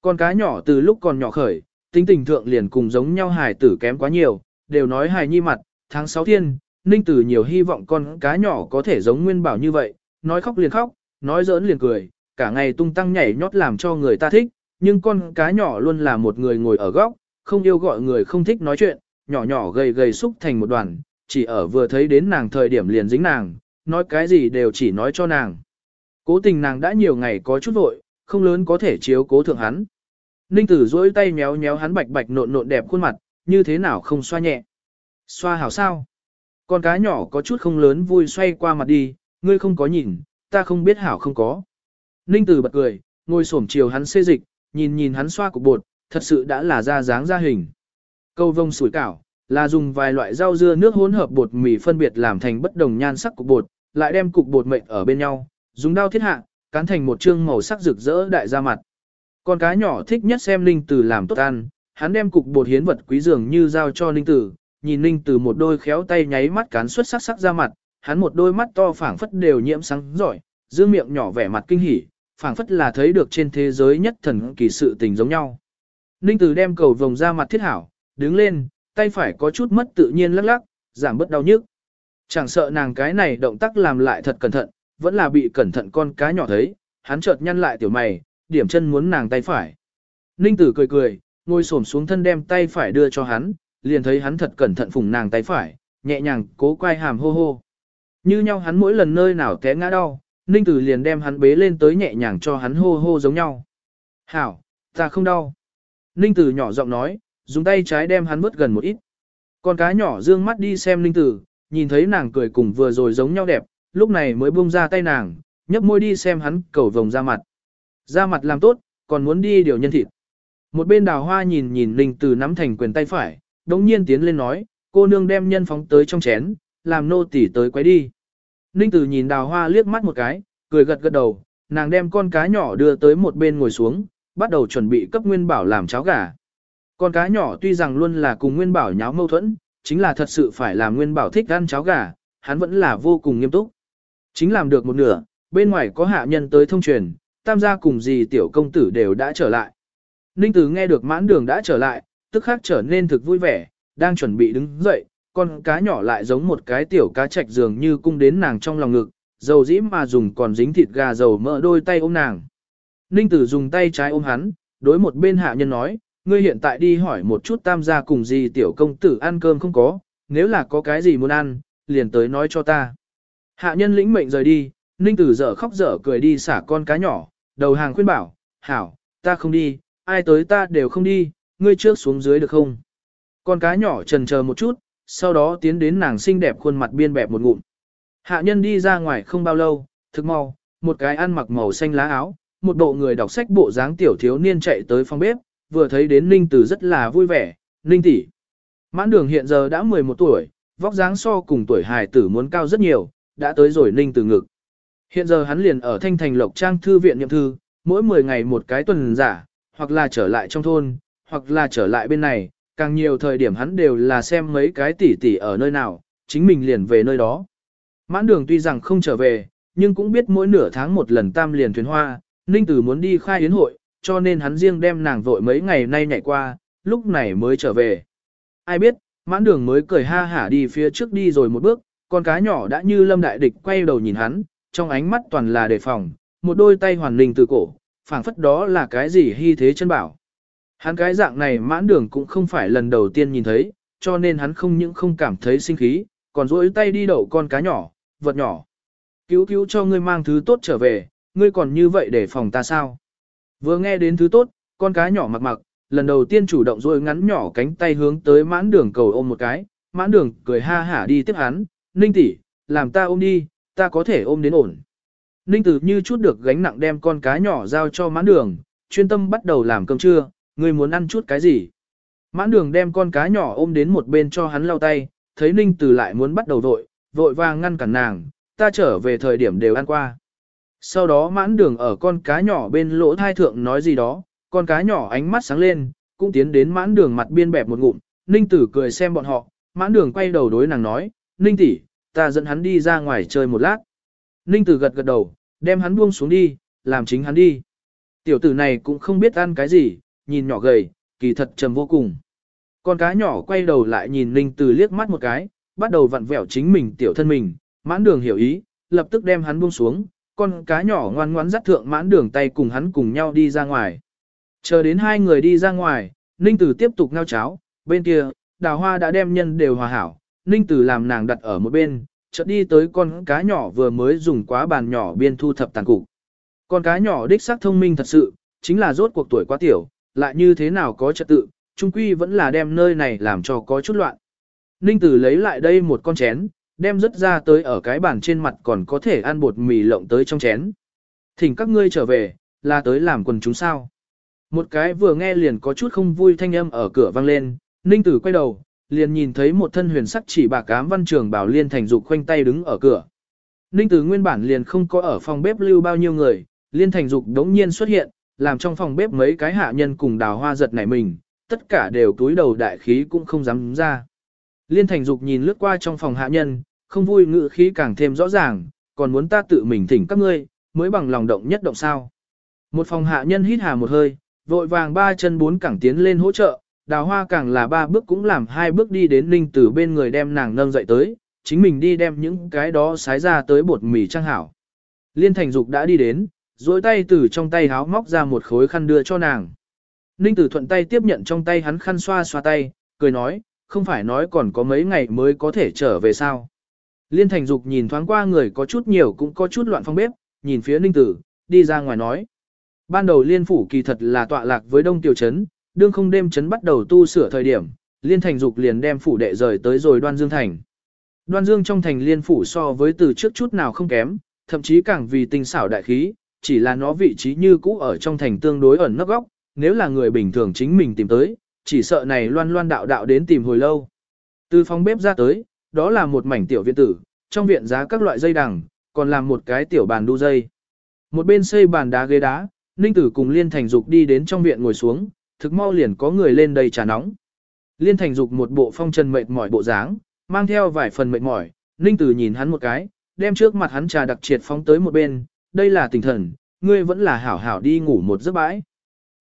Con cá nhỏ từ lúc còn nhỏ khởi, tính tình thượng liền cùng giống nhau hài tử kém quá nhiều, đều nói hài nhi mặt, tháng 6 thiên, Ninh Tử nhiều hy vọng con cá nhỏ có thể giống nguyên bảo như vậy, nói khóc liền khóc, nói giỡn liền cười, cả ngày tung tăng nhảy nhót làm cho người ta thích, nhưng con cá nhỏ luôn là một người ngồi ở góc, không yêu gọi người không thích nói chuyện, nhỏ nhỏ gầy gầy xúc thành một đoàn, chỉ ở vừa thấy đến nàng thời điểm liền dính nàng, nói cái gì đều chỉ nói cho nàng. Cố tình nàng đã nhiều ngày có chút vội, không lớn có thể chiếu cố thượng hắn. Ninh tử duỗi tay méo méo hắn bạch bạch nộn nộn đẹp khuôn mặt, như thế nào không xoa nhẹ. Xoa hảo sao? Con cá nhỏ có chút không lớn vui xoay qua mặt đi, ngươi không có nhìn, ta không biết hảo không có. Ninh tử bật cười, ngồi xổm chiều hắn xê dịch, nhìn nhìn hắn xoa cục bột, thật sự đã là ra dáng ra hình. Câu vông sủi cảo, là dùng vài loại rau dưa nước hỗn hợp bột mì phân biệt làm thành bất đồng nhan sắc cục bột, lại đem cục bột mệnh ở bên nhau, dùng đao thiết hạ, cán thành một chương màu sắc rực rỡ đại ra mặt. Con cá nhỏ thích nhất xem Ninh Tử làm tốt ăn, hắn đem cục bột hiến vật quý dường như giao cho Ninh Tử, nhìn Ninh Tử một đôi khéo tay nháy mắt cán xuất sắc sắc ra mặt, hắn một đôi mắt to phảng phất đều nhiễm sáng giỏi, giữ miệng nhỏ vẻ mặt kinh hỉ, phảng phất là thấy được trên thế giới nhất thần kỳ sự tình giống nhau. Ninh Tử đem cầu vồng ra mặt thiết hảo, đứng lên, tay phải có chút mất tự nhiên lắc lắc, giảm bớt đau nhức. Chẳng sợ nàng cái này động tác làm lại thật cẩn thận, vẫn là bị cẩn thận con cá nhỏ thấy, hắn chợt nhăn lại tiểu mày, điểm chân muốn nàng tay phải. Ninh tử cười cười, ngồi xổm xuống thân đem tay phải đưa cho hắn, liền thấy hắn thật cẩn thận phùng nàng tay phải, nhẹ nhàng cố quay hàm hô hô. Như nhau hắn mỗi lần nơi nào té ngã đau, Ninh tử liền đem hắn bế lên tới nhẹ nhàng cho hắn hô hô giống nhau. Hảo, ta không đau. Ninh tử nhỏ giọng nói, dùng tay trái đem hắn vớt gần một ít. Con cá nhỏ dương mắt đi xem Ninh tử, nhìn thấy nàng cười cùng vừa rồi giống nhau đẹp, lúc này mới buông ra tay nàng, nhấp môi đi xem hắn cầu vồng ra mặt. Ra mặt làm tốt, còn muốn đi điều nhân thịt. Một bên đào hoa nhìn nhìn Ninh Tử nắm thành quyền tay phải, đống nhiên tiến lên nói, cô nương đem nhân phóng tới trong chén, làm nô tỉ tới quấy đi. Ninh Tử nhìn đào hoa liếc mắt một cái, cười gật gật đầu, nàng đem con cá nhỏ đưa tới một bên ngồi xuống, bắt đầu chuẩn bị cấp Nguyên Bảo làm cháo gà. Con cá nhỏ tuy rằng luôn là cùng Nguyên Bảo nháo mâu thuẫn, chính là thật sự phải làm Nguyên Bảo thích ăn cháo gà, hắn vẫn là vô cùng nghiêm túc. Chính làm được một nửa, bên ngoài có hạ nhân tới thông truyền, tam gia cùng dì tiểu công tử đều đã trở lại. Ninh Tử nghe được mãn đường đã trở lại, tức khắc trở nên thực vui vẻ, đang chuẩn bị đứng dậy, con cá nhỏ lại giống một cái tiểu cá trạch dường như cung đến nàng trong lòng ngực, dầu dĩ mà dùng còn dính thịt gà dầu mỡ đôi tay ôm nàng. Ninh Tử dùng tay trái ôm hắn, đối một bên hạ nhân nói, ngươi hiện tại đi hỏi một chút tam gia cùng gì tiểu công tử ăn cơm không có, nếu là có cái gì muốn ăn, liền tới nói cho ta. Hạ nhân lĩnh mệnh rời đi, Ninh Tử dở khóc dở cười đi xả con cá nhỏ, đầu hàng khuyên bảo, hảo, ta không đi, ai tới ta đều không đi, ngươi trước xuống dưới được không? Con cá nhỏ trần chờ một chút, sau đó tiến đến nàng xinh đẹp khuôn mặt biên bẹp một ngụm. Hạ nhân đi ra ngoài không bao lâu, thực mau, một cái ăn mặc màu xanh lá áo, một bộ người đọc sách bộ dáng tiểu thiếu niên chạy tới phòng bếp, vừa thấy đến Ninh Tử rất là vui vẻ, Ninh tỷ. Mãn đường hiện giờ đã 11 tuổi, vóc dáng so cùng tuổi hài tử muốn cao rất nhiều, đã tới rồi Ninh Tử ngực. Hiện giờ hắn liền ở Thanh Thành Lộc Trang Thư viện nhậm thư, mỗi 10 ngày một cái tuần giả, hoặc là trở lại trong thôn, hoặc là trở lại bên này, càng nhiều thời điểm hắn đều là xem mấy cái tỷ tỷ ở nơi nào, chính mình liền về nơi đó. Mãn đường tuy rằng không trở về, nhưng cũng biết mỗi nửa tháng một lần tam liền thuyền hoa, Ninh Tử muốn đi khai yến hội, cho nên hắn riêng đem nàng vội mấy ngày nay nhảy qua, lúc này mới trở về. Ai biết, mãn đường mới cười ha hả đi phía trước đi rồi một bước, con cá nhỏ đã như lâm đại địch quay đầu nhìn hắn, trong ánh mắt toàn là đề phòng, một đôi tay hoàn ninh từ cổ, phảng phất đó là cái gì hy thế chân bảo. Hắn cái dạng này mãn đường cũng không phải lần đầu tiên nhìn thấy, cho nên hắn không những không cảm thấy sinh khí, còn duỗi tay đi đậu con cá nhỏ, vật nhỏ. Cứu cứu cho ngươi mang thứ tốt trở về, ngươi còn như vậy để phòng ta sao? Vừa nghe đến thứ tốt, con cá nhỏ mặc mặc, lần đầu tiên chủ động rỗi ngắn nhỏ cánh tay hướng tới mãn đường cầu ôm một cái, mãn đường cười ha hả đi tiếp hắn, ninh tỷ, làm ta ôm đi, ta có thể ôm đến ổn. Ninh tử như chút được gánh nặng đem con cá nhỏ giao cho mãn đường, chuyên tâm bắt đầu làm cơm trưa, ngươi muốn ăn chút cái gì. Mãn đường đem con cá nhỏ ôm đến một bên cho hắn lau tay, thấy ninh tử lại muốn bắt đầu vội, vội vàng ngăn cản nàng, ta trở về thời điểm đều ăn qua. Sau đó mãn đường ở con cá nhỏ bên lỗ thai thượng nói gì đó, con cá nhỏ ánh mắt sáng lên, cũng tiến đến mãn đường mặt biên bẹp một ngụm, ninh tử cười xem bọn họ, mãn đường quay đầu đối nàng nói, ninh tỷ, ta dẫn hắn đi ra ngoài chơi một lát. Ninh tử gật gật đầu, đem hắn buông xuống đi, làm chính hắn đi. Tiểu tử này cũng không biết ăn cái gì, nhìn nhỏ gầy, kỳ thật trầm vô cùng. Con cá nhỏ quay đầu lại nhìn Ninh tử liếc mắt một cái, bắt đầu vặn vẹo chính mình tiểu thân mình, mãn đường hiểu ý, lập tức đem hắn buông xuống, con cá nhỏ ngoan ngoãn dắt thượng mãn đường tay cùng hắn cùng nhau đi ra ngoài. Chờ đến hai người đi ra ngoài, Ninh Tử tiếp tục ngao cháo, bên kia, đào hoa đã đem nhân đều hòa hảo, Ninh Tử làm nàng đặt ở một bên, chợt đi tới con cá nhỏ vừa mới dùng quá bàn nhỏ biên thu thập tàn cục. Con cá nhỏ đích xác thông minh thật sự, chính là rốt cuộc tuổi quá tiểu, lại như thế nào có trật tự, trung quy vẫn là đem nơi này làm cho có chút loạn. Ninh Tử lấy lại đây một con chén, đem rất ra tới ở cái bàn trên mặt còn có thể ăn bột mì lộng tới trong chén. Thỉnh các ngươi trở về, là tới làm quần chúng sao. Một cái vừa nghe liền có chút không vui thanh âm ở cửa vang lên, Ninh Tử quay đầu, liền nhìn thấy một thân huyền sắc chỉ bạc cám văn trường bảo liên thành dục khoanh tay đứng ở cửa. Ninh Tử nguyên bản liền không có ở phòng bếp lưu bao nhiêu người, liên thành dục đống nhiên xuất hiện, làm trong phòng bếp mấy cái hạ nhân cùng đào hoa giật nảy mình, tất cả đều túi đầu đại khí cũng không dám ra. Liên thành dục nhìn lướt qua trong phòng hạ nhân, không vui ngự khí càng thêm rõ ràng, còn muốn ta tự mình thỉnh các ngươi, mới bằng lòng động nhất động sao. Một phòng hạ nhân hít hà một hơi, vội vàng ba chân bốn cẳng tiến lên hỗ trợ, đào hoa càng là ba bước cũng làm hai bước đi đến Ninh Tử bên người đem nàng nâng dậy tới, chính mình đi đem những cái đó sái ra tới bột mì trang hảo. Liên Thành Dục đã đi đến, duỗi tay từ trong tay háo móc ra một khối khăn đưa cho nàng. Ninh Tử thuận tay tiếp nhận trong tay hắn khăn xoa xoa tay, cười nói, không phải nói còn có mấy ngày mới có thể trở về sao. Liên Thành Dục nhìn thoáng qua người có chút nhiều cũng có chút loạn phong bếp, nhìn phía Ninh Tử, đi ra ngoài nói. Ban đầu Liên Phủ kỳ thật là tọa lạc với Đông Tiểu Trấn, đương không đêm trấn bắt đầu tu sửa thời điểm, Liên Thành Dục liền đem phủ đệ rời tới rồi Đoan Dương Thành. Đoan Dương trong thành Liên Phủ so với từ trước chút nào không kém, thậm chí càng vì tinh xảo đại khí, chỉ là nó vị trí như cũ ở trong thành tương đối ẩn nấp góc, nếu là người bình thường chính mình tìm tới, chỉ sợ này loan loan đạo đạo đến tìm hồi lâu. Từ phòng bếp ra tới, đó là một mảnh tiểu viện tử, trong viện giá các loại dây đằng, còn làm một cái tiểu bàn đu dây. Một bên xây bàn đá ghế đá, Ninh Tử cùng Liên Thành Dục đi đến trong viện ngồi xuống, thực mau liền có người lên đây trà nóng. Liên Thành Dục một bộ phong trần mệt mỏi bộ dáng, mang theo vài phần mệt mỏi, Ninh Tử nhìn hắn một cái, đem trước mặt hắn trà đặc triệt phóng tới một bên, đây là tình thần, ngươi vẫn là hảo hảo đi ngủ một giấc bãi.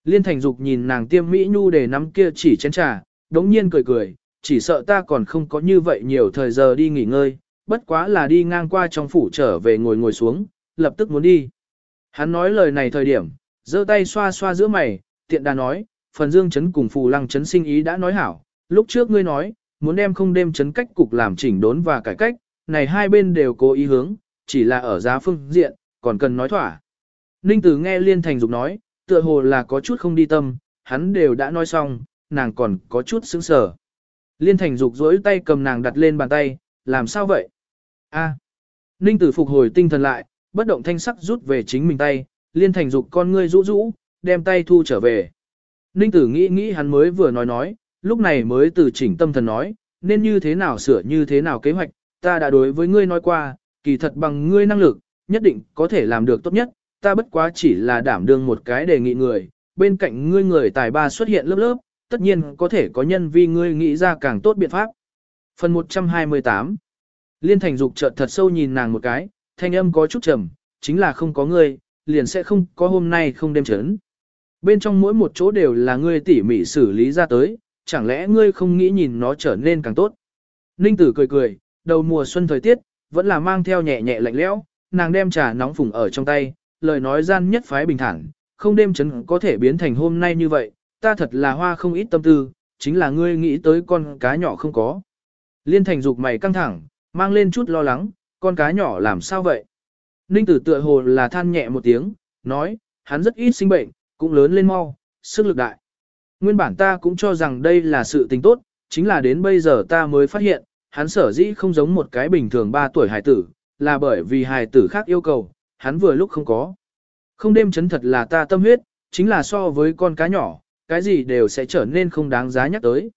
Liên Thành Dục nhìn nàng tiêm mỹ nhu để nắm kia chỉ chén trà, đống nhiên cười cười, chỉ sợ ta còn không có như vậy nhiều thời giờ đi nghỉ ngơi, bất quá là đi ngang qua trong phủ trở về ngồi ngồi xuống, lập tức muốn đi. Hắn nói lời này thời điểm, giơ tay xoa xoa giữa mày, tiện đà nói, phần dương chấn cùng phù lăng chấn sinh ý đã nói hảo, lúc trước ngươi nói, muốn đem không đêm chấn cách cục làm chỉnh đốn và cải cách, này hai bên đều cố ý hướng, chỉ là ở giá phương diện, còn cần nói thỏa. Ninh Tử nghe Liên Thành Dục nói, tựa hồ là có chút không đi tâm, hắn đều đã nói xong, nàng còn có chút sững sờ. Liên Thành Dục duỗi tay cầm nàng đặt lên bàn tay, làm sao vậy? A. Ninh Tử phục hồi tinh thần lại, bất động thanh sắc rút về chính mình tay, Liên Thành Dục con ngươi rũ rũ, đem tay thu trở về. Ninh tử nghĩ nghĩ hắn mới vừa nói nói, lúc này mới từ chỉnh tâm thần nói, nên như thế nào sửa như thế nào kế hoạch, ta đã đối với ngươi nói qua, kỳ thật bằng ngươi năng lực, nhất định có thể làm được tốt nhất, ta bất quá chỉ là đảm đương một cái đề nghị người, bên cạnh ngươi người tài ba xuất hiện lớp lớp, tất nhiên có thể có nhân vi ngươi nghĩ ra càng tốt biện pháp. Phần 128 Liên Thành Dục chợt thật sâu nhìn nàng một cái, thanh âm có chút trầm, chính là không có ngươi, liền sẽ không có hôm nay không đêm chấn. Bên trong mỗi một chỗ đều là ngươi tỉ mỉ xử lý ra tới, chẳng lẽ ngươi không nghĩ nhìn nó trở nên càng tốt. Ninh tử cười cười, đầu mùa xuân thời tiết, vẫn là mang theo nhẹ nhẹ lạnh lẽo, nàng đem trà nóng phùng ở trong tay, lời nói gian nhất phái bình thản, không đêm chấn có thể biến thành hôm nay như vậy, ta thật là hoa không ít tâm tư, chính là ngươi nghĩ tới con cá nhỏ không có. Liên thành dục mày căng thẳng, mang lên chút lo lắng, con cá nhỏ làm sao vậy? Ninh tử tựa hồ là than nhẹ một tiếng, nói, hắn rất ít sinh bệnh, cũng lớn lên mau, sức lực đại. Nguyên bản ta cũng cho rằng đây là sự tình tốt, chính là đến bây giờ ta mới phát hiện, hắn sở dĩ không giống một cái bình thường 3 tuổi hải tử, là bởi vì hài tử khác yêu cầu, hắn vừa lúc không có. Không đêm chấn thật là ta tâm huyết, chính là so với con cá nhỏ, cái gì đều sẽ trở nên không đáng giá nhắc tới.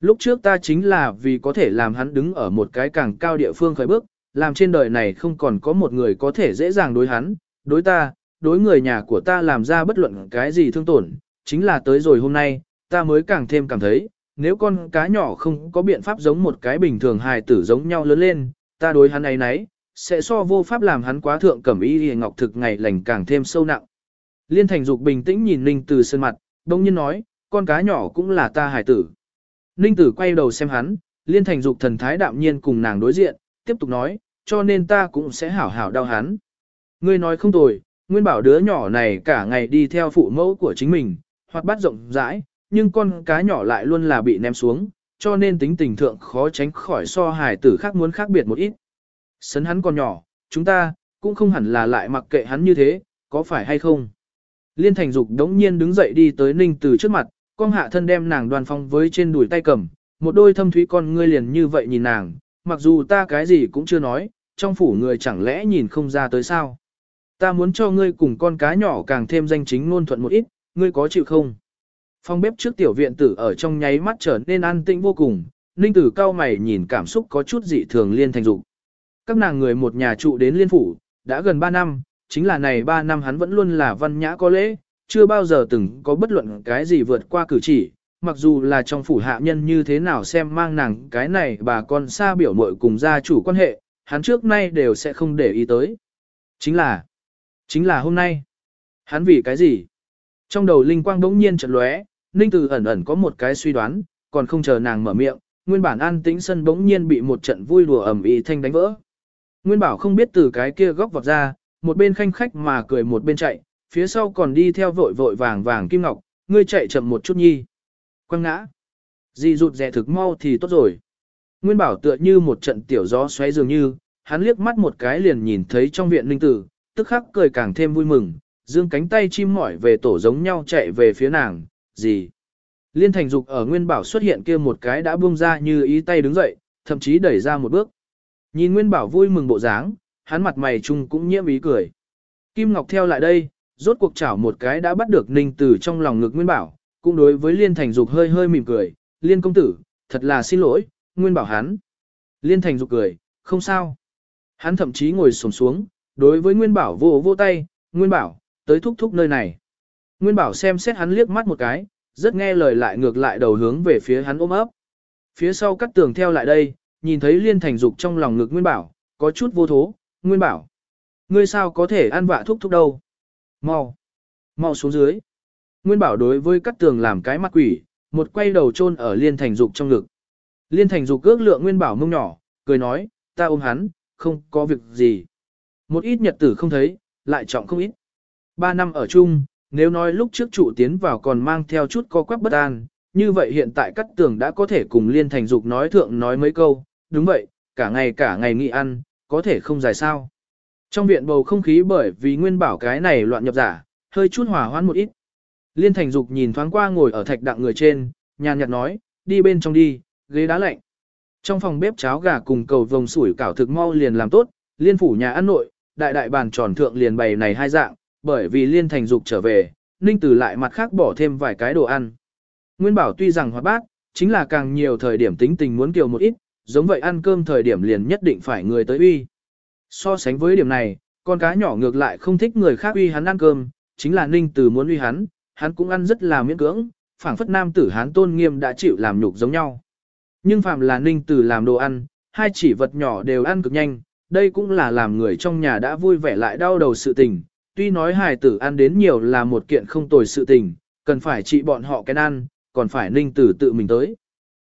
Lúc trước ta chính là vì có thể làm hắn đứng ở một cái càng cao địa phương khởi bước, làm trên đời này không còn có một người có thể dễ dàng đối hắn, đối ta, đối người nhà của ta làm ra bất luận cái gì thương tổn, chính là tới rồi hôm nay, ta mới càng thêm cảm thấy, nếu con cá nhỏ không có biện pháp giống một cái bình thường hài tử giống nhau lớn lên, ta đối hắn ấy nấy, sẽ so vô pháp làm hắn quá thượng cẩm y ngọc thực ngày lành càng thêm sâu nặng. Liên Thành Dục bình tĩnh nhìn Ninh Tử sơn mặt, đông nhiên nói, con cá nhỏ cũng là ta hải tử. Ninh Tử quay đầu xem hắn, Liên Thành Dục thần thái đạm nhiên cùng nàng đối diện, tiếp tục nói, cho nên ta cũng sẽ hảo hảo đau hắn. Ngươi nói không tồi, Nguyên bảo đứa nhỏ này cả ngày đi theo phụ mẫu của chính mình, hoặc bắt rộng rãi, nhưng con cá nhỏ lại luôn là bị ném xuống, cho nên tính tình thượng khó tránh khỏi so hải tử khác muốn khác biệt một ít. Sấn hắn còn nhỏ, chúng ta, cũng không hẳn là lại mặc kệ hắn như thế, có phải hay không? Liên thành dục đống nhiên đứng dậy đi tới ninh từ trước mặt, con hạ thân đem nàng đoàn phong với trên đùi tay cầm, một đôi thâm thúy con ngươi liền như vậy nhìn nàng, mặc dù ta cái gì cũng chưa nói, trong phủ người chẳng lẽ nhìn không ra tới sao? Ta muốn cho ngươi cùng con cá nhỏ càng thêm danh chính ngôn thuận một ít, ngươi có chịu không? Phòng bếp trước tiểu viện tử ở trong nháy mắt trở nên an tĩnh vô cùng, ninh tử cao mày nhìn cảm xúc có chút dị thường liên thành dục. Các nàng người một nhà trụ đến liên phủ, đã gần 3 năm, chính là này 3 năm hắn vẫn luôn là văn nhã có lễ, chưa bao giờ từng có bất luận cái gì vượt qua cử chỉ, mặc dù là trong phủ hạ nhân như thế nào xem mang nàng cái này bà con xa biểu muội cùng gia chủ quan hệ, hắn trước nay đều sẽ không để ý tới. Chính là, Chính là hôm nay. Hắn vì cái gì? Trong đầu linh quang đống nhiên chợt lóe, Ninh Tử ẩn ẩn có một cái suy đoán, còn không chờ nàng mở miệng, nguyên bản an tĩnh sân bỗng nhiên bị một trận vui đùa ầm ĩ thanh đánh vỡ. Nguyên bảo không biết từ cái kia góc vọt ra, một bên khanh khách mà cười một bên chạy, phía sau còn đi theo vội vội vàng vàng Kim Ngọc, ngươi chạy chậm một chút nhi. Quăng ngã. Dì rụt rẻ thực mau thì tốt rồi. Nguyên bảo tựa như một trận tiểu gió xoáy dường như, hắn liếc mắt một cái liền nhìn thấy trong viện linh tử, tức khắc cười càng thêm vui mừng, dương cánh tay chim mỏi về tổ giống nhau chạy về phía nàng, gì. Liên thành dục ở Nguyên bảo xuất hiện kia một cái đã buông ra như ý tay đứng dậy, thậm chí đẩy ra một bước. Nhìn Nguyên bảo vui mừng bộ dáng, hắn mặt mày chung cũng nhiễm ý cười. Kim Ngọc theo lại đây, rốt cuộc chảo một cái đã bắt được Ninh Tử trong lòng ngực Nguyên Bảo, cũng đối với Liên Thành Dục hơi hơi mỉm cười, Liên công tử, thật là xin lỗi, Nguyên Bảo hắn. Liên Thành Dục cười, không sao. Hắn thậm chí ngồi xổm xuống, đối với Nguyên Bảo vô vô tay, Nguyên Bảo, tới thúc thúc nơi này. Nguyên Bảo xem xét hắn liếc mắt một cái, rất nghe lời lại ngược lại đầu hướng về phía hắn ôm ấp. Phía sau cắt tường theo lại đây, nhìn thấy Liên Thành Dục trong lòng ngực Nguyên Bảo, có chút vô thố, Nguyên Bảo. Ngươi sao có thể ăn vạ thuốc thúc đâu? Mau, mau xuống dưới. Nguyên Bảo đối với cắt tường làm cái mặt quỷ, một quay đầu chôn ở Liên Thành Dục trong ngực. Liên Thành Dục ước lượng Nguyên Bảo mông nhỏ, cười nói, ta ôm hắn, không có việc gì. Một ít nhật tử không thấy, lại trọng không ít. Ba năm ở chung, nếu nói lúc trước trụ tiến vào còn mang theo chút co quắp bất an, như vậy hiện tại cắt tường đã có thể cùng Liên Thành Dục nói thượng nói mấy câu, đúng vậy, cả ngày cả ngày nghỉ ăn, có thể không dài sao. Trong viện bầu không khí bởi vì nguyên bảo cái này loạn nhập giả, hơi chút hòa hoãn một ít. Liên Thành Dục nhìn thoáng qua ngồi ở thạch đặng người trên, nhàn nhạt nói, đi bên trong đi, ghế đá lạnh. Trong phòng bếp cháo gà cùng cầu vồng sủi cảo thực mau liền làm tốt, liên phủ nhà ăn nội, đại đại bàn tròn thượng liền bày này hai dạng, bởi vì Liên Thành Dục trở về, Ninh Tử lại mặt khác bỏ thêm vài cái đồ ăn. Nguyên bảo tuy rằng hoạt bát, chính là càng nhiều thời điểm tính tình muốn kiều một ít, giống vậy ăn cơm thời điểm liền nhất định phải người tới uy. So sánh với điểm này, con cá nhỏ ngược lại không thích người khác uy hắn ăn cơm, chính là Ninh Tử muốn uy hắn, hắn cũng ăn rất là miễn cưỡng, phảng phất nam tử hắn tôn nghiêm đã chịu làm nhục giống nhau. Nhưng phàm là Ninh Tử làm đồ ăn, hai chỉ vật nhỏ đều ăn cực nhanh, đây cũng là làm người trong nhà đã vui vẻ lại đau đầu sự tình. Tuy nói hài tử ăn đến nhiều là một kiện không tồi sự tình, cần phải trị bọn họ cái ăn, còn phải Ninh Tử tự mình tới.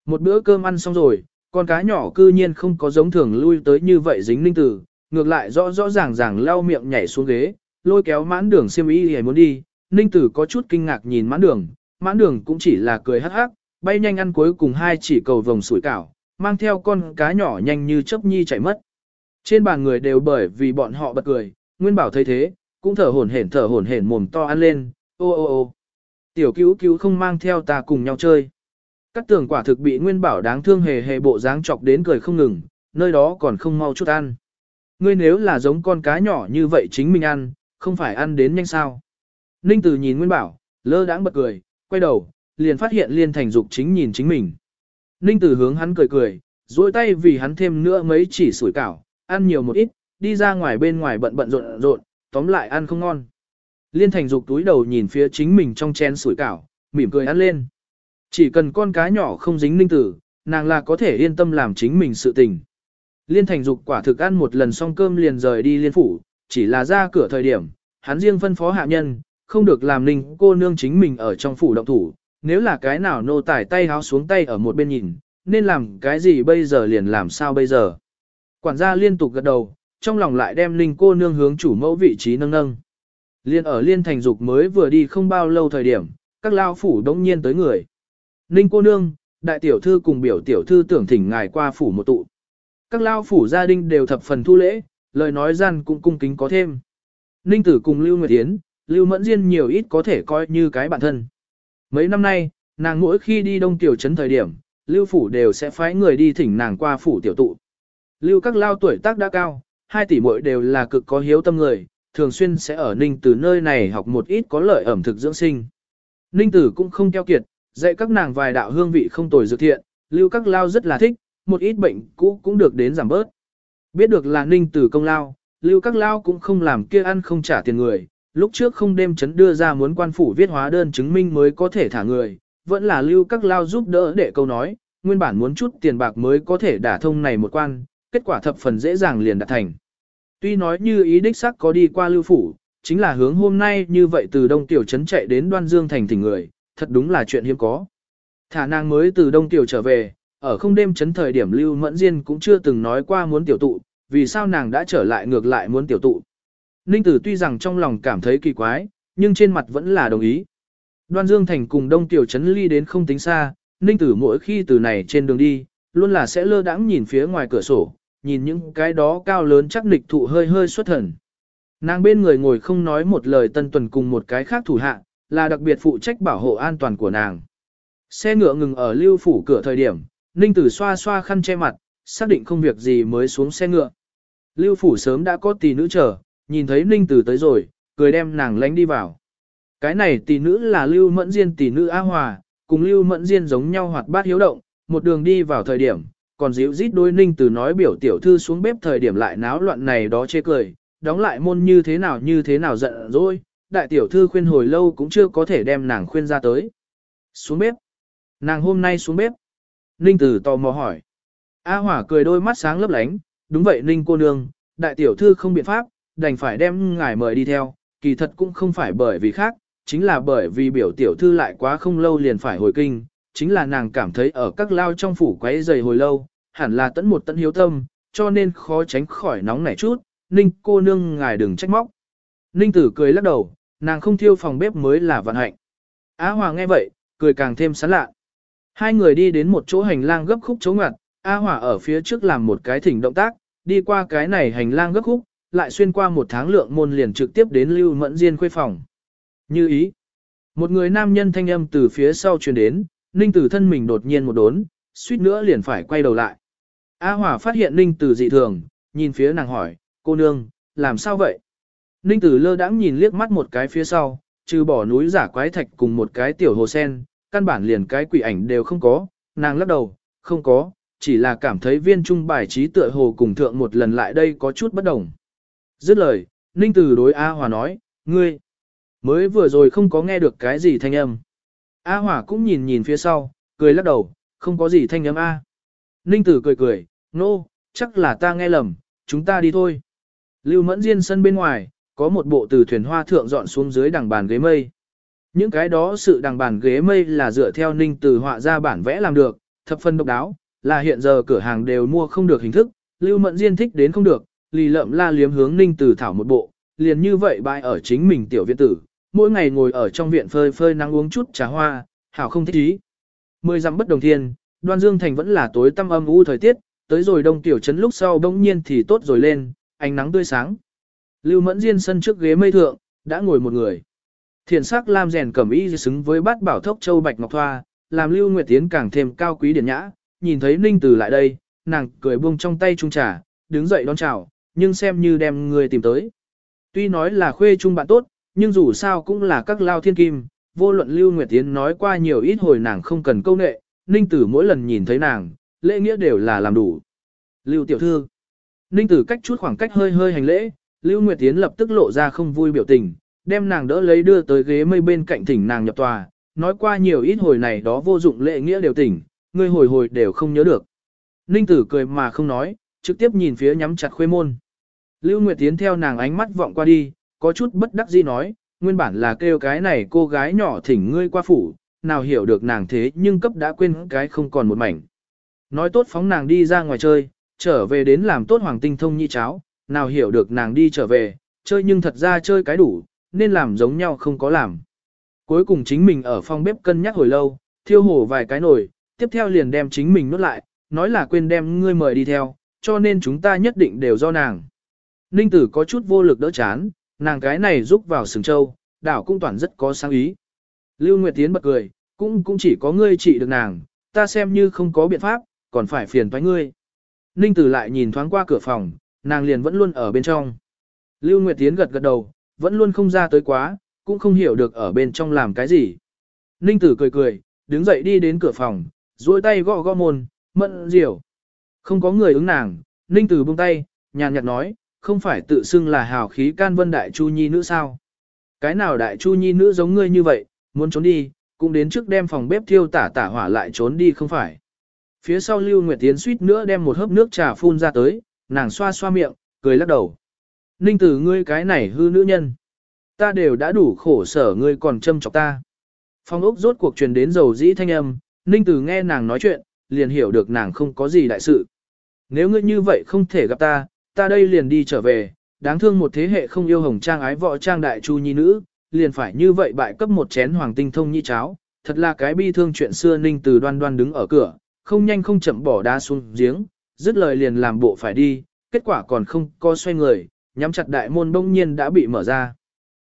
Một bữa cơm ăn xong rồi, con cá nhỏ cư nhiên không có giống thường lui tới như vậy dính linh Tử, ngược lại rõ rõ ràng ràng lau miệng nhảy xuống ghế, lôi kéo mãn đường xiêm y hề muốn đi, ninh tử có chút kinh ngạc nhìn mãn đường, mãn đường cũng chỉ là cười hắc hắc, bay nhanh ăn cuối cùng hai chỉ cầu vồng sủi cảo, mang theo con cá nhỏ nhanh như chớp nhi chạy mất. Trên bàn người đều bởi vì bọn họ bật cười, Nguyên Bảo thấy thế, cũng thở hổn hển thở hổn hển mồm to ăn lên, ô ô ô. Tiểu cứu cứu không mang theo ta cùng nhau chơi. Các tường quả thực bị Nguyên Bảo đáng thương hề hề bộ dáng chọc đến cười không ngừng, nơi đó còn không mau chút ăn. Ngươi nếu là giống con cá nhỏ như vậy chính mình ăn, không phải ăn đến nhanh sao. Ninh Tử nhìn Nguyên Bảo, lơ đãng bật cười, quay đầu, liền phát hiện Liên Thành Dục chính nhìn chính mình. Ninh Tử hướng hắn cười cười, duỗi tay vì hắn thêm nữa mấy chỉ sủi cảo, ăn nhiều một ít, đi ra ngoài bên ngoài bận bận rộn rộn, tóm lại ăn không ngon. Liên Thành Dục túi đầu nhìn phía chính mình trong chén sủi cảo, mỉm cười ăn lên. Chỉ cần con cá nhỏ không dính Ninh Tử, nàng là có thể yên tâm làm chính mình sự tình. Liên Thành Dục quả thực ăn một lần xong cơm liền rời đi liên phủ, chỉ là ra cửa thời điểm, hắn riêng phân phó hạ nhân, không được làm ninh cô nương chính mình ở trong phủ động thủ, nếu là cái nào nô tải tay háo xuống tay ở một bên nhìn, nên làm cái gì bây giờ liền làm sao bây giờ. Quản gia liên tục gật đầu, trong lòng lại đem ninh cô nương hướng chủ mẫu vị trí nâng nâng. Liên ở liên thành dục mới vừa đi không bao lâu thời điểm, các lao phủ đống nhiên tới người. Ninh cô nương, đại tiểu thư cùng biểu tiểu thư tưởng thỉnh ngài qua phủ một tụ. Các lao phủ gia đình đều thập phần thu lễ, lời nói gian cũng cung kính có thêm. Ninh tử cùng Lưu Nguyệt Yến, Lưu Mẫn Diên nhiều ít có thể coi như cái bản thân. Mấy năm nay, nàng mỗi khi đi đông tiểu trấn thời điểm, Lưu phủ đều sẽ phái người đi thỉnh nàng qua phủ tiểu tụ. Lưu các lao tuổi tác đã cao, hai tỷ muội đều là cực có hiếu tâm người, thường xuyên sẽ ở Ninh Tử nơi này học một ít có lợi ẩm thực dưỡng sinh. Ninh Tử cũng không keo kiệt, dạy các nàng vài đạo hương vị không tồi dược thiện, Lưu các lao rất là thích, một ít bệnh cũ cũng được đến giảm bớt. Biết được là ninh tử công lao, lưu các lao cũng không làm kia ăn không trả tiền người, lúc trước không đêm chấn đưa ra muốn quan phủ viết hóa đơn chứng minh mới có thể thả người, vẫn là lưu các lao giúp đỡ để câu nói, nguyên bản muốn chút tiền bạc mới có thể đả thông này một quan, kết quả thập phần dễ dàng liền đạt thành. Tuy nói như ý đích sắc có đi qua lưu phủ, chính là hướng hôm nay như vậy từ đông tiểu trấn chạy đến đoan dương thành thỉnh người, thật đúng là chuyện hiếm có. Thả nàng mới từ Đông Tiểu trở về, ở không đêm chấn thời điểm Lưu Mẫn Diên cũng chưa từng nói qua muốn tiểu tụ, vì sao nàng đã trở lại ngược lại muốn tiểu tụ. Ninh Tử tuy rằng trong lòng cảm thấy kỳ quái, nhưng trên mặt vẫn là đồng ý. Đoan Dương Thành cùng Đông Tiểu Trấn ly đến không tính xa, Ninh Tử mỗi khi từ này trên đường đi, luôn là sẽ lơ đãng nhìn phía ngoài cửa sổ, nhìn những cái đó cao lớn chắc nịch thụ hơi hơi xuất thần. Nàng bên người ngồi không nói một lời tân tuần cùng một cái khác thủ hạ, là đặc biệt phụ trách bảo hộ an toàn của nàng. Xe ngựa ngừng ở lưu phủ cửa thời điểm, Ninh Tử xoa xoa khăn che mặt, xác định không việc gì mới xuống xe ngựa. Lưu phủ sớm đã có tỷ nữ chờ, nhìn thấy Ninh Tử tới rồi, cười đem nàng lánh đi vào. Cái này tỷ nữ là Lưu Mẫn Diên tỷ nữ A Hòa, cùng Lưu Mẫn Diên giống nhau hoạt bát hiếu động, một đường đi vào thời điểm, còn dịu rít đôi Ninh Tử nói biểu tiểu thư xuống bếp thời điểm lại náo loạn này đó chê cười, đóng lại môn như thế nào như thế nào giận rồi, đại tiểu thư khuyên hồi lâu cũng chưa có thể đem nàng khuyên ra tới. Xuống bếp. Nàng hôm nay xuống bếp. Ninh Tử tò mò hỏi. A Hỏa cười đôi mắt sáng lấp lánh, đúng vậy Ninh cô nương, đại tiểu thư không biện pháp, đành phải đem ngài mời đi theo, kỳ thật cũng không phải bởi vì khác, chính là bởi vì biểu tiểu thư lại quá không lâu liền phải hồi kinh, chính là nàng cảm thấy ở các lao trong phủ quấy dày hồi lâu, hẳn là tận một tận hiếu tâm, cho nên khó tránh khỏi nóng nảy chút, Ninh cô nương ngài đừng trách móc. Ninh tử cười lắc đầu, nàng không thiêu phòng bếp mới là vận hạnh. Á Hòa nghe vậy, cười càng thêm sán lạ. Hai người đi đến một chỗ hành lang gấp khúc chỗ ngặt, A Hòa ở phía trước làm một cái thỉnh động tác, đi qua cái này hành lang gấp khúc, lại xuyên qua một tháng lượng môn liền trực tiếp đến Lưu Mẫn Diên khuê phòng. Như ý, một người nam nhân thanh âm từ phía sau truyền đến, Ninh Tử thân mình đột nhiên một đốn, suýt nữa liền phải quay đầu lại. A Hòa phát hiện Ninh Tử dị thường, nhìn phía nàng hỏi, cô nương, làm sao vậy? Ninh Tử lơ đãng nhìn liếc mắt một cái phía sau, trừ bỏ núi giả quái thạch cùng một cái tiểu hồ sen, căn bản liền cái quỷ ảnh đều không có, nàng lắc đầu, không có, chỉ là cảm thấy viên trung bài trí tựa hồ cùng thượng một lần lại đây có chút bất đồng. Dứt lời, Ninh Tử đối A Hòa nói, ngươi, mới vừa rồi không có nghe được cái gì thanh âm. A Hòa cũng nhìn nhìn phía sau, cười lắc đầu, không có gì thanh âm A. Ninh Tử cười cười, nô, no, chắc là ta nghe lầm, chúng ta đi thôi. Lưu Mẫn Diên sân bên ngoài, có một bộ từ thuyền hoa thượng dọn xuống dưới đằng bàn ghế mây. Những cái đó sự đằng bàn ghế mây là dựa theo Ninh từ họa ra bản vẽ làm được, thập phân độc đáo, là hiện giờ cửa hàng đều mua không được hình thức, Lưu Mẫn Diên thích đến không được, lì lợm la liếm hướng Ninh từ thảo một bộ, liền như vậy bại ở chính mình tiểu viện tử, mỗi ngày ngồi ở trong viện phơi phơi nắng uống chút trà hoa, hảo không thích ý. Mười dặm bất đồng thiên, Đoan Dương Thành vẫn là tối tăm âm u thời tiết, tới rồi đông tiểu trấn lúc sau đông nhiên thì tốt rồi lên, ánh nắng tươi sáng. Lưu Mẫn Diên sân trước ghế mây thượng, đã ngồi một người. Thiền sắc lam rèn cẩm y xứng với bát bảo thốc châu bạch ngọc thoa, làm Lưu Nguyệt Tiến càng thêm cao quý điển nhã, nhìn thấy Ninh Tử lại đây, nàng cười buông trong tay trung trà, đứng dậy đón chào, nhưng xem như đem người tìm tới. Tuy nói là khuê trung bạn tốt, nhưng dù sao cũng là các lao thiên kim, vô luận Lưu Nguyệt Tiến nói qua nhiều ít hồi nàng không cần câu nệ, Ninh Tử mỗi lần nhìn thấy nàng, lễ nghĩa đều là làm đủ. Lưu tiểu thư. Ninh Tử cách chút khoảng cách hơi hơi hành lễ, Lưu Nguyệt Tiến lập tức lộ ra không vui biểu tình, đem nàng đỡ lấy đưa tới ghế mây bên cạnh thỉnh nàng nhập tòa, nói qua nhiều ít hồi này đó vô dụng lệ nghĩa đều tỉnh, ngươi hồi hồi đều không nhớ được. Ninh Tử cười mà không nói, trực tiếp nhìn phía nhắm chặt khuê môn. Lưu Nguyệt Tiến theo nàng ánh mắt vọng qua đi, có chút bất đắc dĩ nói, nguyên bản là kêu cái này cô gái nhỏ thỉnh ngươi qua phủ, nào hiểu được nàng thế nhưng cấp đã quên cái không còn một mảnh. Nói tốt phóng nàng đi ra ngoài chơi, trở về đến làm tốt hoàng tinh thông nhi cháo, nào hiểu được nàng đi trở về, chơi nhưng thật ra chơi cái đủ, nên làm giống nhau không có làm. Cuối cùng chính mình ở phòng bếp cân nhắc hồi lâu, thiêu hổ vài cái nồi, tiếp theo liền đem chính mình nuốt lại, nói là quên đem ngươi mời đi theo, cho nên chúng ta nhất định đều do nàng. Ninh tử có chút vô lực đỡ chán, nàng cái này giúp vào sừng châu, đảo cung toàn rất có sáng ý. Lưu Nguyệt Tiến bật cười, cũng cũng chỉ có ngươi trị được nàng, ta xem như không có biện pháp, còn phải phiền toái ngươi. Ninh tử lại nhìn thoáng qua cửa phòng, nàng liền vẫn luôn ở bên trong. Lưu Nguyệt Tiến gật gật đầu, vẫn luôn không ra tới quá, cũng không hiểu được ở bên trong làm cái gì. Ninh tử cười cười, đứng dậy đi đến cửa phòng, duỗi tay gõ gõ môn, mận diểu. Không có người ứng nàng, Ninh tử buông tay, nhàn nhạt nói, không phải tự xưng là hào khí can vân đại chu nhi nữ sao. Cái nào đại chu nhi nữ giống ngươi như vậy, muốn trốn đi, cũng đến trước đem phòng bếp thiêu tả tả hỏa lại trốn đi không phải. Phía sau Lưu Nguyệt Tiến suýt nữa đem một hớp nước trà phun ra tới, nàng xoa xoa miệng, cười lắc đầu. Ninh tử ngươi cái này hư nữ nhân. Ta đều đã đủ khổ sở ngươi còn châm chọc ta. Phong ốc rốt cuộc truyền đến dầu dĩ thanh âm, Ninh Tử nghe nàng nói chuyện, liền hiểu được nàng không có gì đại sự. Nếu ngươi như vậy không thể gặp ta, ta đây liền đi trở về, đáng thương một thế hệ không yêu hồng trang ái võ trang đại chu nhi nữ, liền phải như vậy bại cấp một chén hoàng tinh thông nhi cháo, thật là cái bi thương chuyện xưa Ninh Tử đoan đoan đứng ở cửa, không nhanh không chậm bỏ đá xuống giếng, dứt lời liền làm bộ phải đi, kết quả còn không co xoay người, nhắm chặt đại môn bỗng nhiên đã bị mở ra.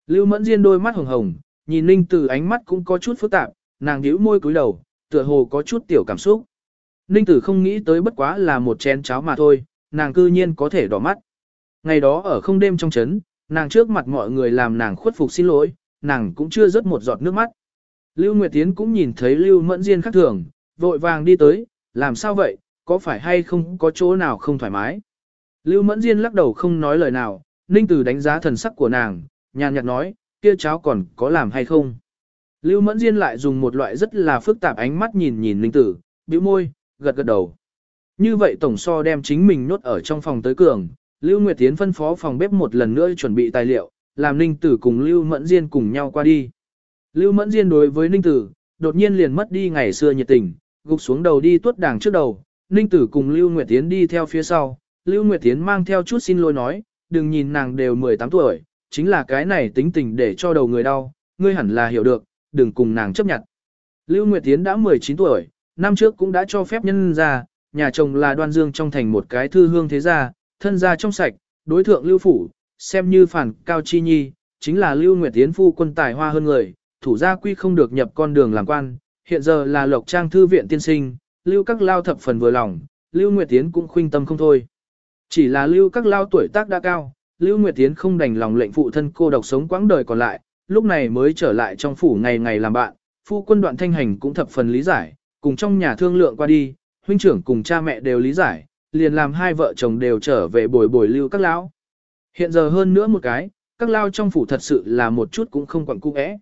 Lưu Mẫn Diên đôi mắt hồng hồng, nhìn Ninh Tử ánh mắt cũng có chút phức tạp, nàng nhíu môi cúi đầu, tựa hồ có chút tiểu cảm xúc. Ninh Tử không nghĩ tới bất quá là một chén cháo mà thôi, nàng cư nhiên có thể đỏ mắt. Ngày đó ở không đêm trong chấn, nàng trước mặt mọi người làm nàng khuất phục xin lỗi, nàng cũng chưa rớt một giọt nước mắt. Lưu Nguyệt Tiến cũng nhìn thấy Lưu Mẫn Diên khác thường, vội vàng đi tới, làm sao vậy, có phải hay không có chỗ nào không thoải mái. Lưu Mẫn Diên lắc đầu không nói lời nào, Ninh Tử đánh giá thần sắc của nàng, nhàn nhạt nói, kia cháo còn có làm hay không. Lưu Mẫn Diên lại dùng một loại rất là phức tạp ánh mắt nhìn nhìn Ninh Tử, bĩu môi, gật gật đầu. Như vậy tổng so đem chính mình nốt ở trong phòng tới cường, Lưu Nguyệt Tiến phân phó phòng bếp một lần nữa chuẩn bị tài liệu, làm Ninh Tử cùng Lưu Mẫn Diên cùng nhau qua đi. Lưu Mẫn Diên đối với Ninh Tử, đột nhiên liền mất đi ngày xưa nhiệt tình, gục xuống đầu đi tuốt đàng trước đầu, Ninh Tử cùng Lưu Nguyệt Tiến đi theo phía sau, Lưu Nguyệt Tiến mang theo chút xin lỗi nói, đừng nhìn nàng đều 18 tuổi, chính là cái này tính tình để cho đầu người đau, ngươi hẳn là hiểu được, đừng cùng nàng chấp nhận. Lưu Nguyệt Tiến đã 19 tuổi, năm trước cũng đã cho phép nhân ra, nhà chồng là đoan dương trong thành một cái thư hương thế gia, thân gia trong sạch, đối thượng Lưu Phủ, xem như phản cao chi nhi, chính là Lưu Nguyệt Tiến phu quân tài hoa hơn người, thủ gia quy không được nhập con đường làm quan, hiện giờ là lộc trang thư viện tiên sinh, Lưu các lao thập phần vừa lòng, Lưu Nguyệt Tiến cũng khuynh tâm không thôi. Chỉ là Lưu các lao tuổi tác đã cao, Lưu Nguyệt Tiến không đành lòng lệnh phụ thân cô độc sống quãng đời còn lại, lúc này mới trở lại trong phủ ngày ngày làm bạn, phu quân đoạn thanh hành cũng thập phần lý giải, cùng trong nhà thương lượng qua đi, huynh trưởng cùng cha mẹ đều lý giải, liền làm hai vợ chồng đều trở về bồi bồi lưu các lão. Hiện giờ hơn nữa một cái, các lao trong phủ thật sự là một chút cũng không quặng cung ẽ.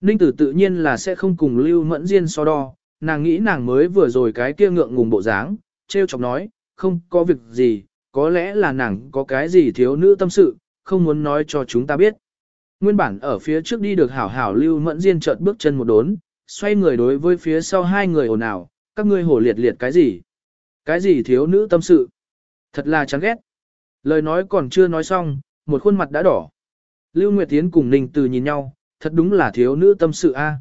Ninh tử tự nhiên là sẽ không cùng lưu mẫn diên so đo, nàng nghĩ nàng mới vừa rồi cái kia ngượng ngùng bộ dáng, treo chọc nói, không có việc gì, có lẽ là nàng có cái gì thiếu nữ tâm sự, không muốn nói cho chúng ta biết. Nguyên bản ở phía trước đi được hảo hảo lưu mẫn diên chợt bước chân một đốn, xoay người đối với phía sau hai người ồn ào, các ngươi hổ liệt liệt cái gì? Cái gì thiếu nữ tâm sự? Thật là chán ghét. Lời nói còn chưa nói xong, một khuôn mặt đã đỏ. Lưu Nguyệt Tiến cùng Ninh Từ nhìn nhau, thật đúng là thiếu nữ tâm sự a.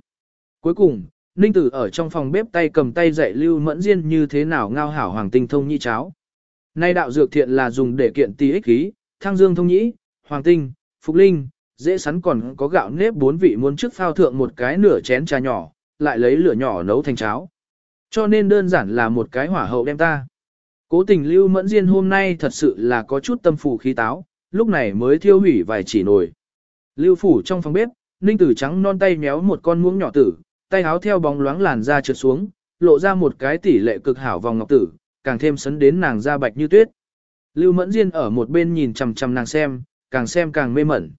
Cuối cùng, Ninh Tử ở trong phòng bếp tay cầm tay dạy Lưu Mẫn Diên như thế nào ngao hảo hoàng tinh thông nhĩ cháo. Nay đạo dược thiện là dùng để kiện tỳ ích khí, thang dương thông nhĩ, hoàng tinh, phục linh, dễ sắn còn có gạo nếp bốn vị muốn trước phao thượng một cái nửa chén trà nhỏ, lại lấy lửa nhỏ nấu thành cháo. Cho nên đơn giản là một cái hỏa hậu đem ta. Cố tình Lưu Mẫn Diên hôm nay thật sự là có chút tâm phủ khí táo, lúc này mới thiêu hủy vài chỉ nồi. Lưu phủ trong phòng bếp, Ninh Tử trắng non tay méo một con muỗng nhỏ tử, tay háo theo bóng loáng làn da trượt xuống, lộ ra một cái tỷ lệ cực hảo vòng ngọc tử, càng thêm sấn đến nàng da bạch như tuyết. Lưu Mẫn Diên ở một bên nhìn chằm chằm nàng xem, càng xem càng mê mẩn.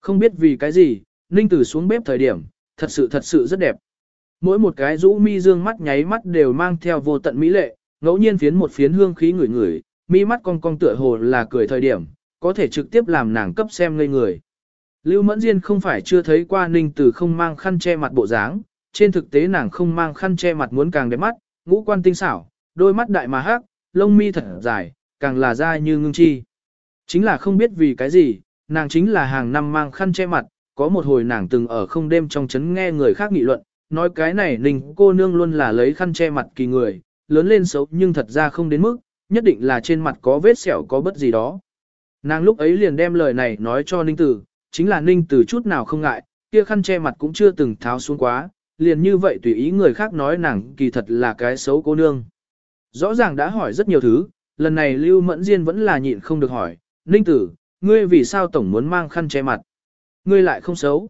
Không biết vì cái gì, Ninh Tử xuống bếp thời điểm, thật sự thật sự rất đẹp. Mỗi một cái rũ mi dương mắt nháy mắt đều mang theo vô tận mỹ lệ, ngẫu nhiên phiến một phiến hương khí ngửi ngửi, mi mắt cong cong tựa hồ là cười thời điểm, có thể trực tiếp làm nàng cấp xem ngây người. Lưu Mẫn Diên không phải chưa thấy qua Ninh Tử không mang khăn che mặt bộ dáng, trên thực tế nàng không mang khăn che mặt muốn càng đẹp mắt, ngũ quan tinh xảo, đôi mắt đại mà hắc, lông mi thật dài, càng là da như ngưng chi. Chính là không biết vì cái gì, nàng chính là hàng năm mang khăn che mặt, có một hồi nàng từng ở không đêm trong chấn nghe người khác nghị luận, nói cái này ninh cô nương luôn là lấy khăn che mặt kỳ người, lớn lên xấu nhưng thật ra không đến mức, nhất định là trên mặt có vết sẹo có bất gì đó. Nàng lúc ấy liền đem lời này nói cho ninh tử, chính là ninh tử chút nào không ngại, kia khăn che mặt cũng chưa từng tháo xuống quá, liền như vậy tùy ý người khác nói nàng kỳ thật là cái xấu cô nương. Rõ ràng đã hỏi rất nhiều thứ, lần này Lưu Mẫn Diên vẫn là nhịn không được hỏi, Ninh Tử, ngươi vì sao tổng muốn mang khăn che mặt? Ngươi lại không xấu.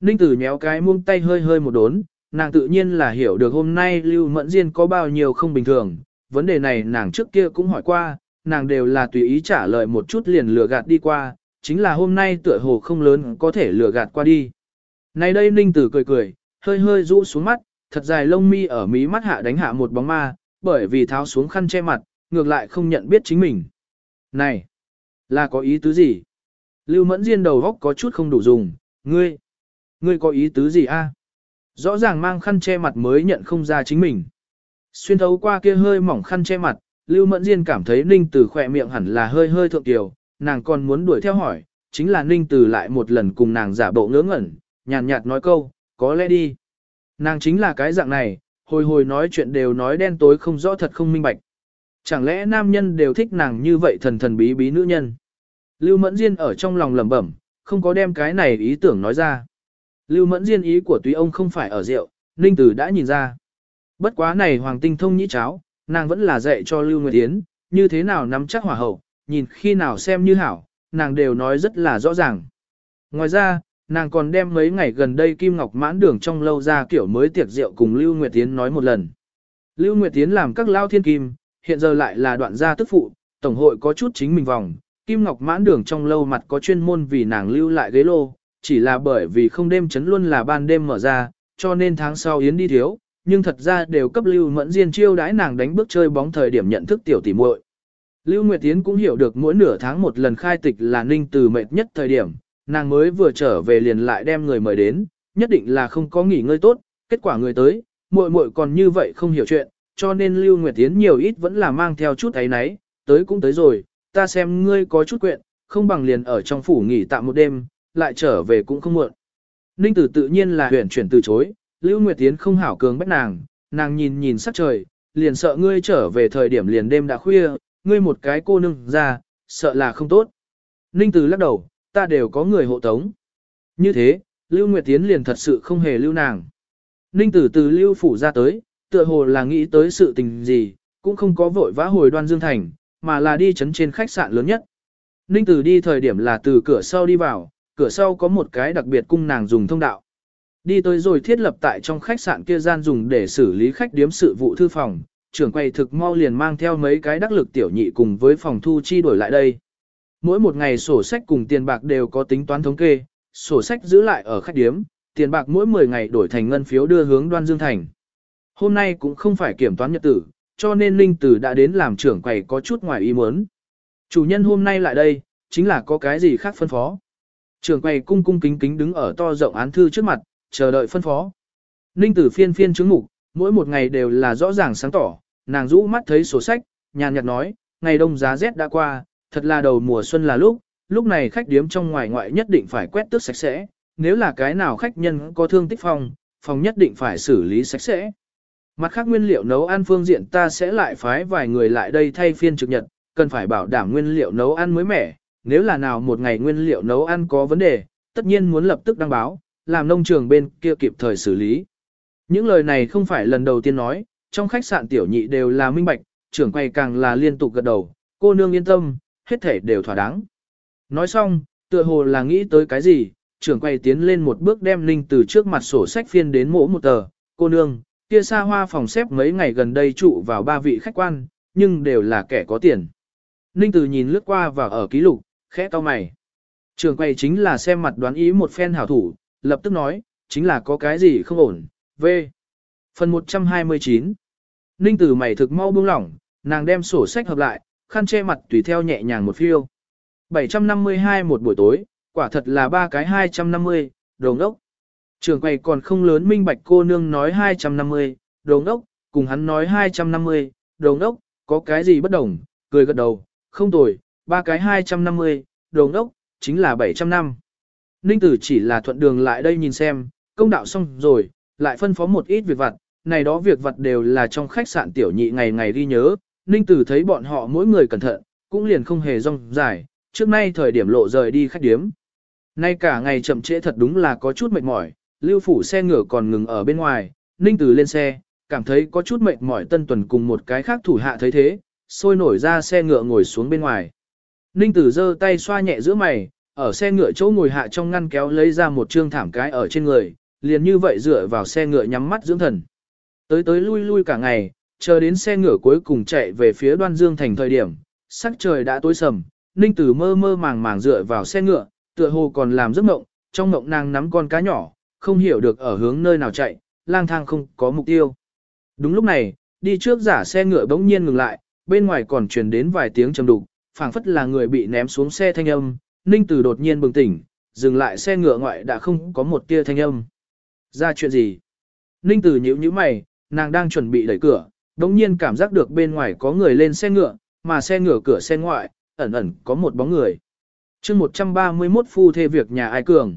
Ninh Tử nhéo cái muông tay hơi hơi một đốn, nàng tự nhiên là hiểu được hôm nay Lưu Mẫn Diên có bao nhiêu không bình thường, vấn đề này nàng trước kia cũng hỏi qua, nàng đều là tùy ý trả lời một chút liền lừa gạt đi qua, chính là hôm nay tựa hồ không lớn có thể lừa gạt qua đi. Này đây Ninh Tử cười cười, hơi hơi rũ xuống mắt, thật dài lông mi ở mí mắt hạ đánh hạ một bóng ma, bởi vì tháo xuống khăn che mặt, ngược lại không nhận biết chính mình. Này, là có ý tứ gì? Lưu Mẫn Diên đầu góc có chút không đủ dùng, ngươi, ngươi có ý tứ gì a? Rõ ràng mang khăn che mặt mới nhận không ra chính mình. Xuyên thấu qua kia hơi mỏng khăn che mặt, Lưu Mẫn Diên cảm thấy Ninh Tử khỏe miệng hẳn là hơi hơi thượng tiểu, nàng còn muốn đuổi theo hỏi, chính là Ninh Tử lại một lần cùng nàng giả bộ ngớ ngẩn, nhàn nhạt, nhạt nói câu, có lẽ đi. Nàng chính là cái dạng này, hồi hồi nói chuyện đều nói đen tối không rõ thật không minh bạch. Chẳng lẽ nam nhân đều thích nàng như vậy thần thần bí bí nữ nhân? Lưu Mẫn Diên ở trong lòng lẩm bẩm, không có đem cái này ý tưởng nói ra. Lưu Mẫn Diên ý của túy ông không phải ở rượu, Ninh Tử đã nhìn ra. Bất quá này hoàng tinh thông nhĩ cháo, nàng vẫn là dạy cho Lưu Nguyệt Yến, như thế nào nắm chắc hỏa hậu, nhìn khi nào xem như hảo, nàng đều nói rất là rõ ràng. Ngoài ra, nàng còn đem mấy ngày gần đây Kim Ngọc mãn đường trong lâu ra kiểu mới tiệc rượu cùng Lưu Nguyệt Yến nói một lần. Lưu Nguyệt Yến làm các lao thiên kim, hiện giờ lại là đoạn gia tức phụ, tổng hội có chút chính mình vòng, Kim Ngọc mãn đường trong lâu mặt có chuyên môn vì nàng lưu lại ghế lô, chỉ là bởi vì không đêm chấn luôn là ban đêm mở ra, cho nên tháng sau Yến đi thiếu, nhưng thật ra đều cấp Lưu Mẫn Diên chiêu đãi nàng đánh bước chơi bóng thời điểm nhận thức tiểu tỷ muội. Lưu Nguyệt Yến cũng hiểu được mỗi nửa tháng một lần khai tịch là ninh từ mệt nhất thời điểm, nàng mới vừa trở về liền lại đem người mời đến, nhất định là không có nghỉ ngơi tốt, kết quả người tới, muội muội còn như vậy không hiểu chuyện, cho nên Lưu Nguyệt Yến nhiều ít vẫn là mang theo chút ấy nấy, tới cũng tới rồi, ta xem ngươi có chút quyện, không bằng liền ở trong phủ nghỉ tạm một đêm, lại trở về cũng không muộn. Ninh tử tự nhiên là huyền chuyển từ chối, Lưu Nguyệt Tiến không hảo cường bách nàng, nàng nhìn nhìn sắc trời, liền sợ ngươi trở về thời điểm liền đêm đã khuya, ngươi một cái cô nương ra, sợ là không tốt. Ninh tử lắc đầu, ta đều có người hộ tống. Như thế, Lưu Nguyệt Tiến liền thật sự không hề lưu nàng. Ninh tử từ Lưu Phủ ra tới, tựa hồ là nghĩ tới sự tình gì, cũng không có vội vã hồi đoan Dương Thành, mà là đi chấn trên khách sạn lớn nhất. Ninh tử đi thời điểm là từ cửa sau đi vào, cửa sau có một cái đặc biệt cung nàng dùng thông đạo. Đi tới rồi thiết lập tại trong khách sạn kia gian dùng để xử lý khách điếm sự vụ thư phòng, trưởng quầy thực mau liền mang theo mấy cái đắc lực tiểu nhị cùng với phòng thu chi đổi lại đây. Mỗi một ngày sổ sách cùng tiền bạc đều có tính toán thống kê, sổ sách giữ lại ở khách điếm, tiền bạc mỗi 10 ngày đổi thành ngân phiếu đưa hướng đoan dương thành. Hôm nay cũng không phải kiểm toán nhật tử, cho nên Linh Tử đã đến làm trưởng quầy có chút ngoài ý muốn. Chủ nhân hôm nay lại đây, chính là có cái gì khác phân phó. Trưởng quầy cung cung kính kính đứng ở to rộng án thư trước mặt, chờ đợi phân phó. Ninh tử phiên phiên chứng mục, mỗi một ngày đều là rõ ràng sáng tỏ, nàng rũ mắt thấy sổ sách, nhàn nhạt nói, ngày đông giá rét đã qua, thật là đầu mùa xuân là lúc, lúc này khách điếm trong ngoài ngoại nhất định phải quét tước sạch sẽ, nếu là cái nào khách nhân có thương tích phòng, phòng nhất định phải xử lý sạch sẽ. Mặt khác nguyên liệu nấu ăn phương diện ta sẽ lại phái vài người lại đây thay phiên trực nhật, cần phải bảo đảm nguyên liệu nấu ăn mới mẻ, nếu là nào một ngày nguyên liệu nấu ăn có vấn đề, tất nhiên muốn lập tức đăng báo, làm nông trường bên kia kịp thời xử lý. Những lời này không phải lần đầu tiên nói, trong khách sạn tiểu nhị đều là minh bạch, trưởng quay càng là liên tục gật đầu, cô nương yên tâm, hết thể đều thỏa đáng. Nói xong, tựa hồ là nghĩ tới cái gì, trưởng quay tiến lên một bước đem linh từ trước mặt sổ sách phiên đến mỗ một tờ, cô nương, kia xa hoa phòng xếp mấy ngày gần đây trụ vào ba vị khách quan, nhưng đều là kẻ có tiền. Ninh Từ nhìn lướt qua và ở ký lục, khẽ to mày. Trường quay chính là xem mặt đoán ý một phen hảo thủ, lập tức nói, chính là có cái gì không ổn, v. Phần 129 Ninh tử mày thực mau buông lỏng, nàng đem sổ sách hợp lại, khăn che mặt tùy theo nhẹ nhàng một phiêu. 752 một buổi tối, quả thật là ba cái 250, đồ ngốc. Trường quầy còn không lớn minh bạch cô nương nói 250, đồ ngốc, cùng hắn nói 250, đồ ngốc, có cái gì bất đồng, cười gật đầu, không tồi, ba cái 250, đồ ngốc, chính là 700 năm. Ninh tử chỉ là thuận đường lại đây nhìn xem, công đạo xong rồi, lại phân phó một ít việc vặt, này đó việc vặt đều là trong khách sạn tiểu nhị ngày ngày ghi nhớ, Ninh tử thấy bọn họ mỗi người cẩn thận, cũng liền không hề rong dài, trước nay thời điểm lộ rời đi khách điếm. Nay cả ngày chậm trễ thật đúng là có chút mệt mỏi, lưu phủ xe ngựa còn ngừng ở bên ngoài, Ninh tử lên xe, cảm thấy có chút mệt mỏi tân tuần cùng một cái khác thủ hạ thấy thế, sôi nổi ra xe ngựa ngồi xuống bên ngoài. Ninh tử giơ tay xoa nhẹ giữa mày, ở xe ngựa chỗ ngồi hạ trong ngăn kéo lấy ra một trương thảm cái ở trên người, liền như vậy dựa vào xe ngựa nhắm mắt dưỡng thần. Tới tới lui lui cả ngày, chờ đến xe ngựa cuối cùng chạy về phía đoan dương thành thời điểm, sắc trời đã tối sầm, Ninh tử mơ mơ màng màng dựa vào xe ngựa, tựa hồ còn làm giấc mộng, trong mộng nàng nắm con cá nhỏ, không hiểu được ở hướng nơi nào chạy, lang thang không có mục tiêu. Đúng lúc này, đi trước giả xe ngựa bỗng nhiên ngừng lại, bên ngoài còn truyền đến vài tiếng trầm đục, phảng phất là người bị ném xuống xe thanh âm, Ninh Tử đột nhiên bừng tỉnh, dừng lại xe ngựa ngoại đã không có một tia thanh âm. Ra chuyện gì? Ninh Tử nhíu nhíu mày, nàng đang chuẩn bị đẩy cửa, đống nhiên cảm giác được bên ngoài có người lên xe ngựa, mà xe ngựa cửa xe ngoại, ẩn ẩn có một bóng người. chương 131 phu thê việc nhà ai cường.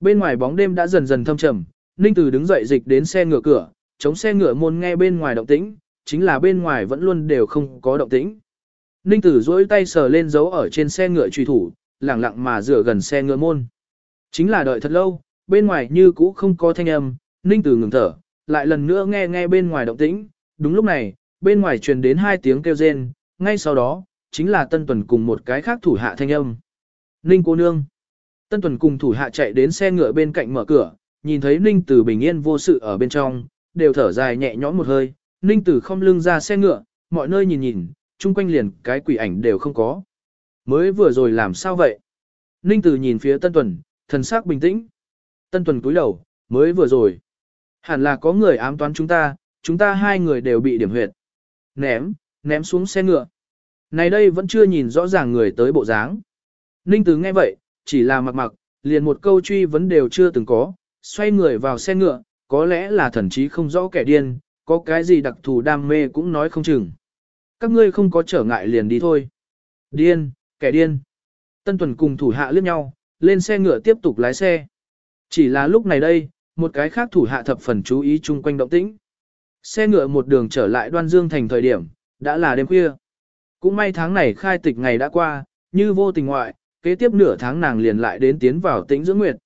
Bên ngoài bóng đêm đã dần dần thâm trầm, Ninh Tử đứng dậy dịch đến xe ngựa cửa, chống xe ngựa môn nghe bên ngoài động tĩnh, chính là bên ngoài vẫn luôn đều không có động tĩnh. Ninh Tử duỗi tay sờ lên dấu ở trên xe ngựa truy thủ, lặng lặng mà dựa gần xe ngựa môn. Chính là đợi thật lâu, bên ngoài như cũ không có thanh âm, Ninh Tử ngừng thở, lại lần nữa nghe nghe bên ngoài động tĩnh, đúng lúc này, bên ngoài truyền đến hai tiếng kêu rên, ngay sau đó, chính là Tân Tuần cùng một cái khác thủ hạ thanh âm. Ninh cô nương. Tân Tuần cùng thủ hạ chạy đến xe ngựa bên cạnh mở cửa, nhìn thấy Ninh Tử bình yên vô sự ở bên trong, đều thở dài nhẹ nhõm một hơi, Ninh Tử không lưng ra xe ngựa, mọi nơi nhìn nhìn, chung quanh liền cái quỷ ảnh đều không có. Mới vừa rồi làm sao vậy? Ninh Tử nhìn phía Tân Tuần, thần sắc bình tĩnh. Tân Tuần cúi đầu, mới vừa rồi. Hẳn là có người ám toán chúng ta, chúng ta hai người đều bị điểm huyệt. Ném, ném xuống xe ngựa. Này đây vẫn chưa nhìn rõ ràng người tới bộ dáng. Ninh Tử nghe vậy, chỉ là mặc mặc, liền một câu truy vấn đều chưa từng có, xoay người vào xe ngựa, có lẽ là thần trí không rõ kẻ điên, có cái gì đặc thù đam mê cũng nói không chừng. Các ngươi không có trở ngại liền đi thôi. Điên, kẻ điên. Tân Tuần cùng thủ hạ liếc nhau, lên xe ngựa tiếp tục lái xe. Chỉ là lúc này đây, một cái khác thủ hạ thập phần chú ý chung quanh động tĩnh. Xe ngựa một đường trở lại đoan dương thành thời điểm, đã là đêm khuya. Cũng may tháng này khai tịch ngày đã qua, như vô tình ngoại, kế tiếp nửa tháng nàng liền lại đến tiến vào tĩnh dưỡng nguyệt.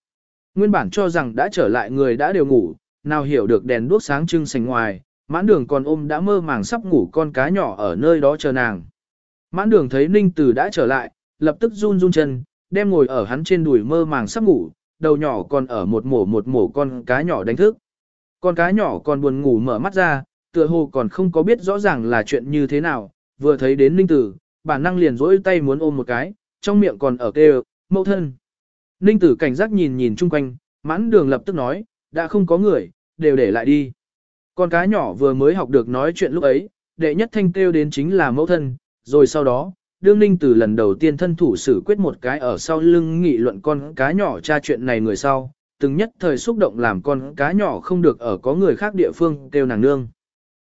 Nguyên bản cho rằng đã trở lại người đã đều ngủ, nào hiểu được đèn đuốc sáng trưng sành ngoài, mãn đường còn ôm đã mơ màng sắp ngủ con cá nhỏ ở nơi đó chờ nàng. Mãn đường thấy Ninh Tử đã trở lại, lập tức run run chân, đem ngồi ở hắn trên đùi mơ màng sắp ngủ, đầu nhỏ còn ở một mổ một mổ con cá nhỏ đánh thức. Con cá nhỏ còn buồn ngủ mở mắt ra, tựa hồ còn không có biết rõ ràng là chuyện như thế nào, vừa thấy đến Ninh Tử, bản năng liền rỗi tay muốn ôm một cái, trong miệng còn ở kêu, mẫu thân. Ninh Tử cảnh giác nhìn nhìn chung quanh, mãn đường lập tức nói, đã không có người, đều để lại đi. Con cá nhỏ vừa mới học được nói chuyện lúc ấy, đệ nhất thanh kêu đến chính là mẫu thân, rồi sau đó, đương ninh từ lần đầu tiên thân thủ xử quyết một cái ở sau lưng nghị luận con cá nhỏ tra chuyện này người sau, từng nhất thời xúc động làm con cá nhỏ không được ở có người khác địa phương kêu nàng nương.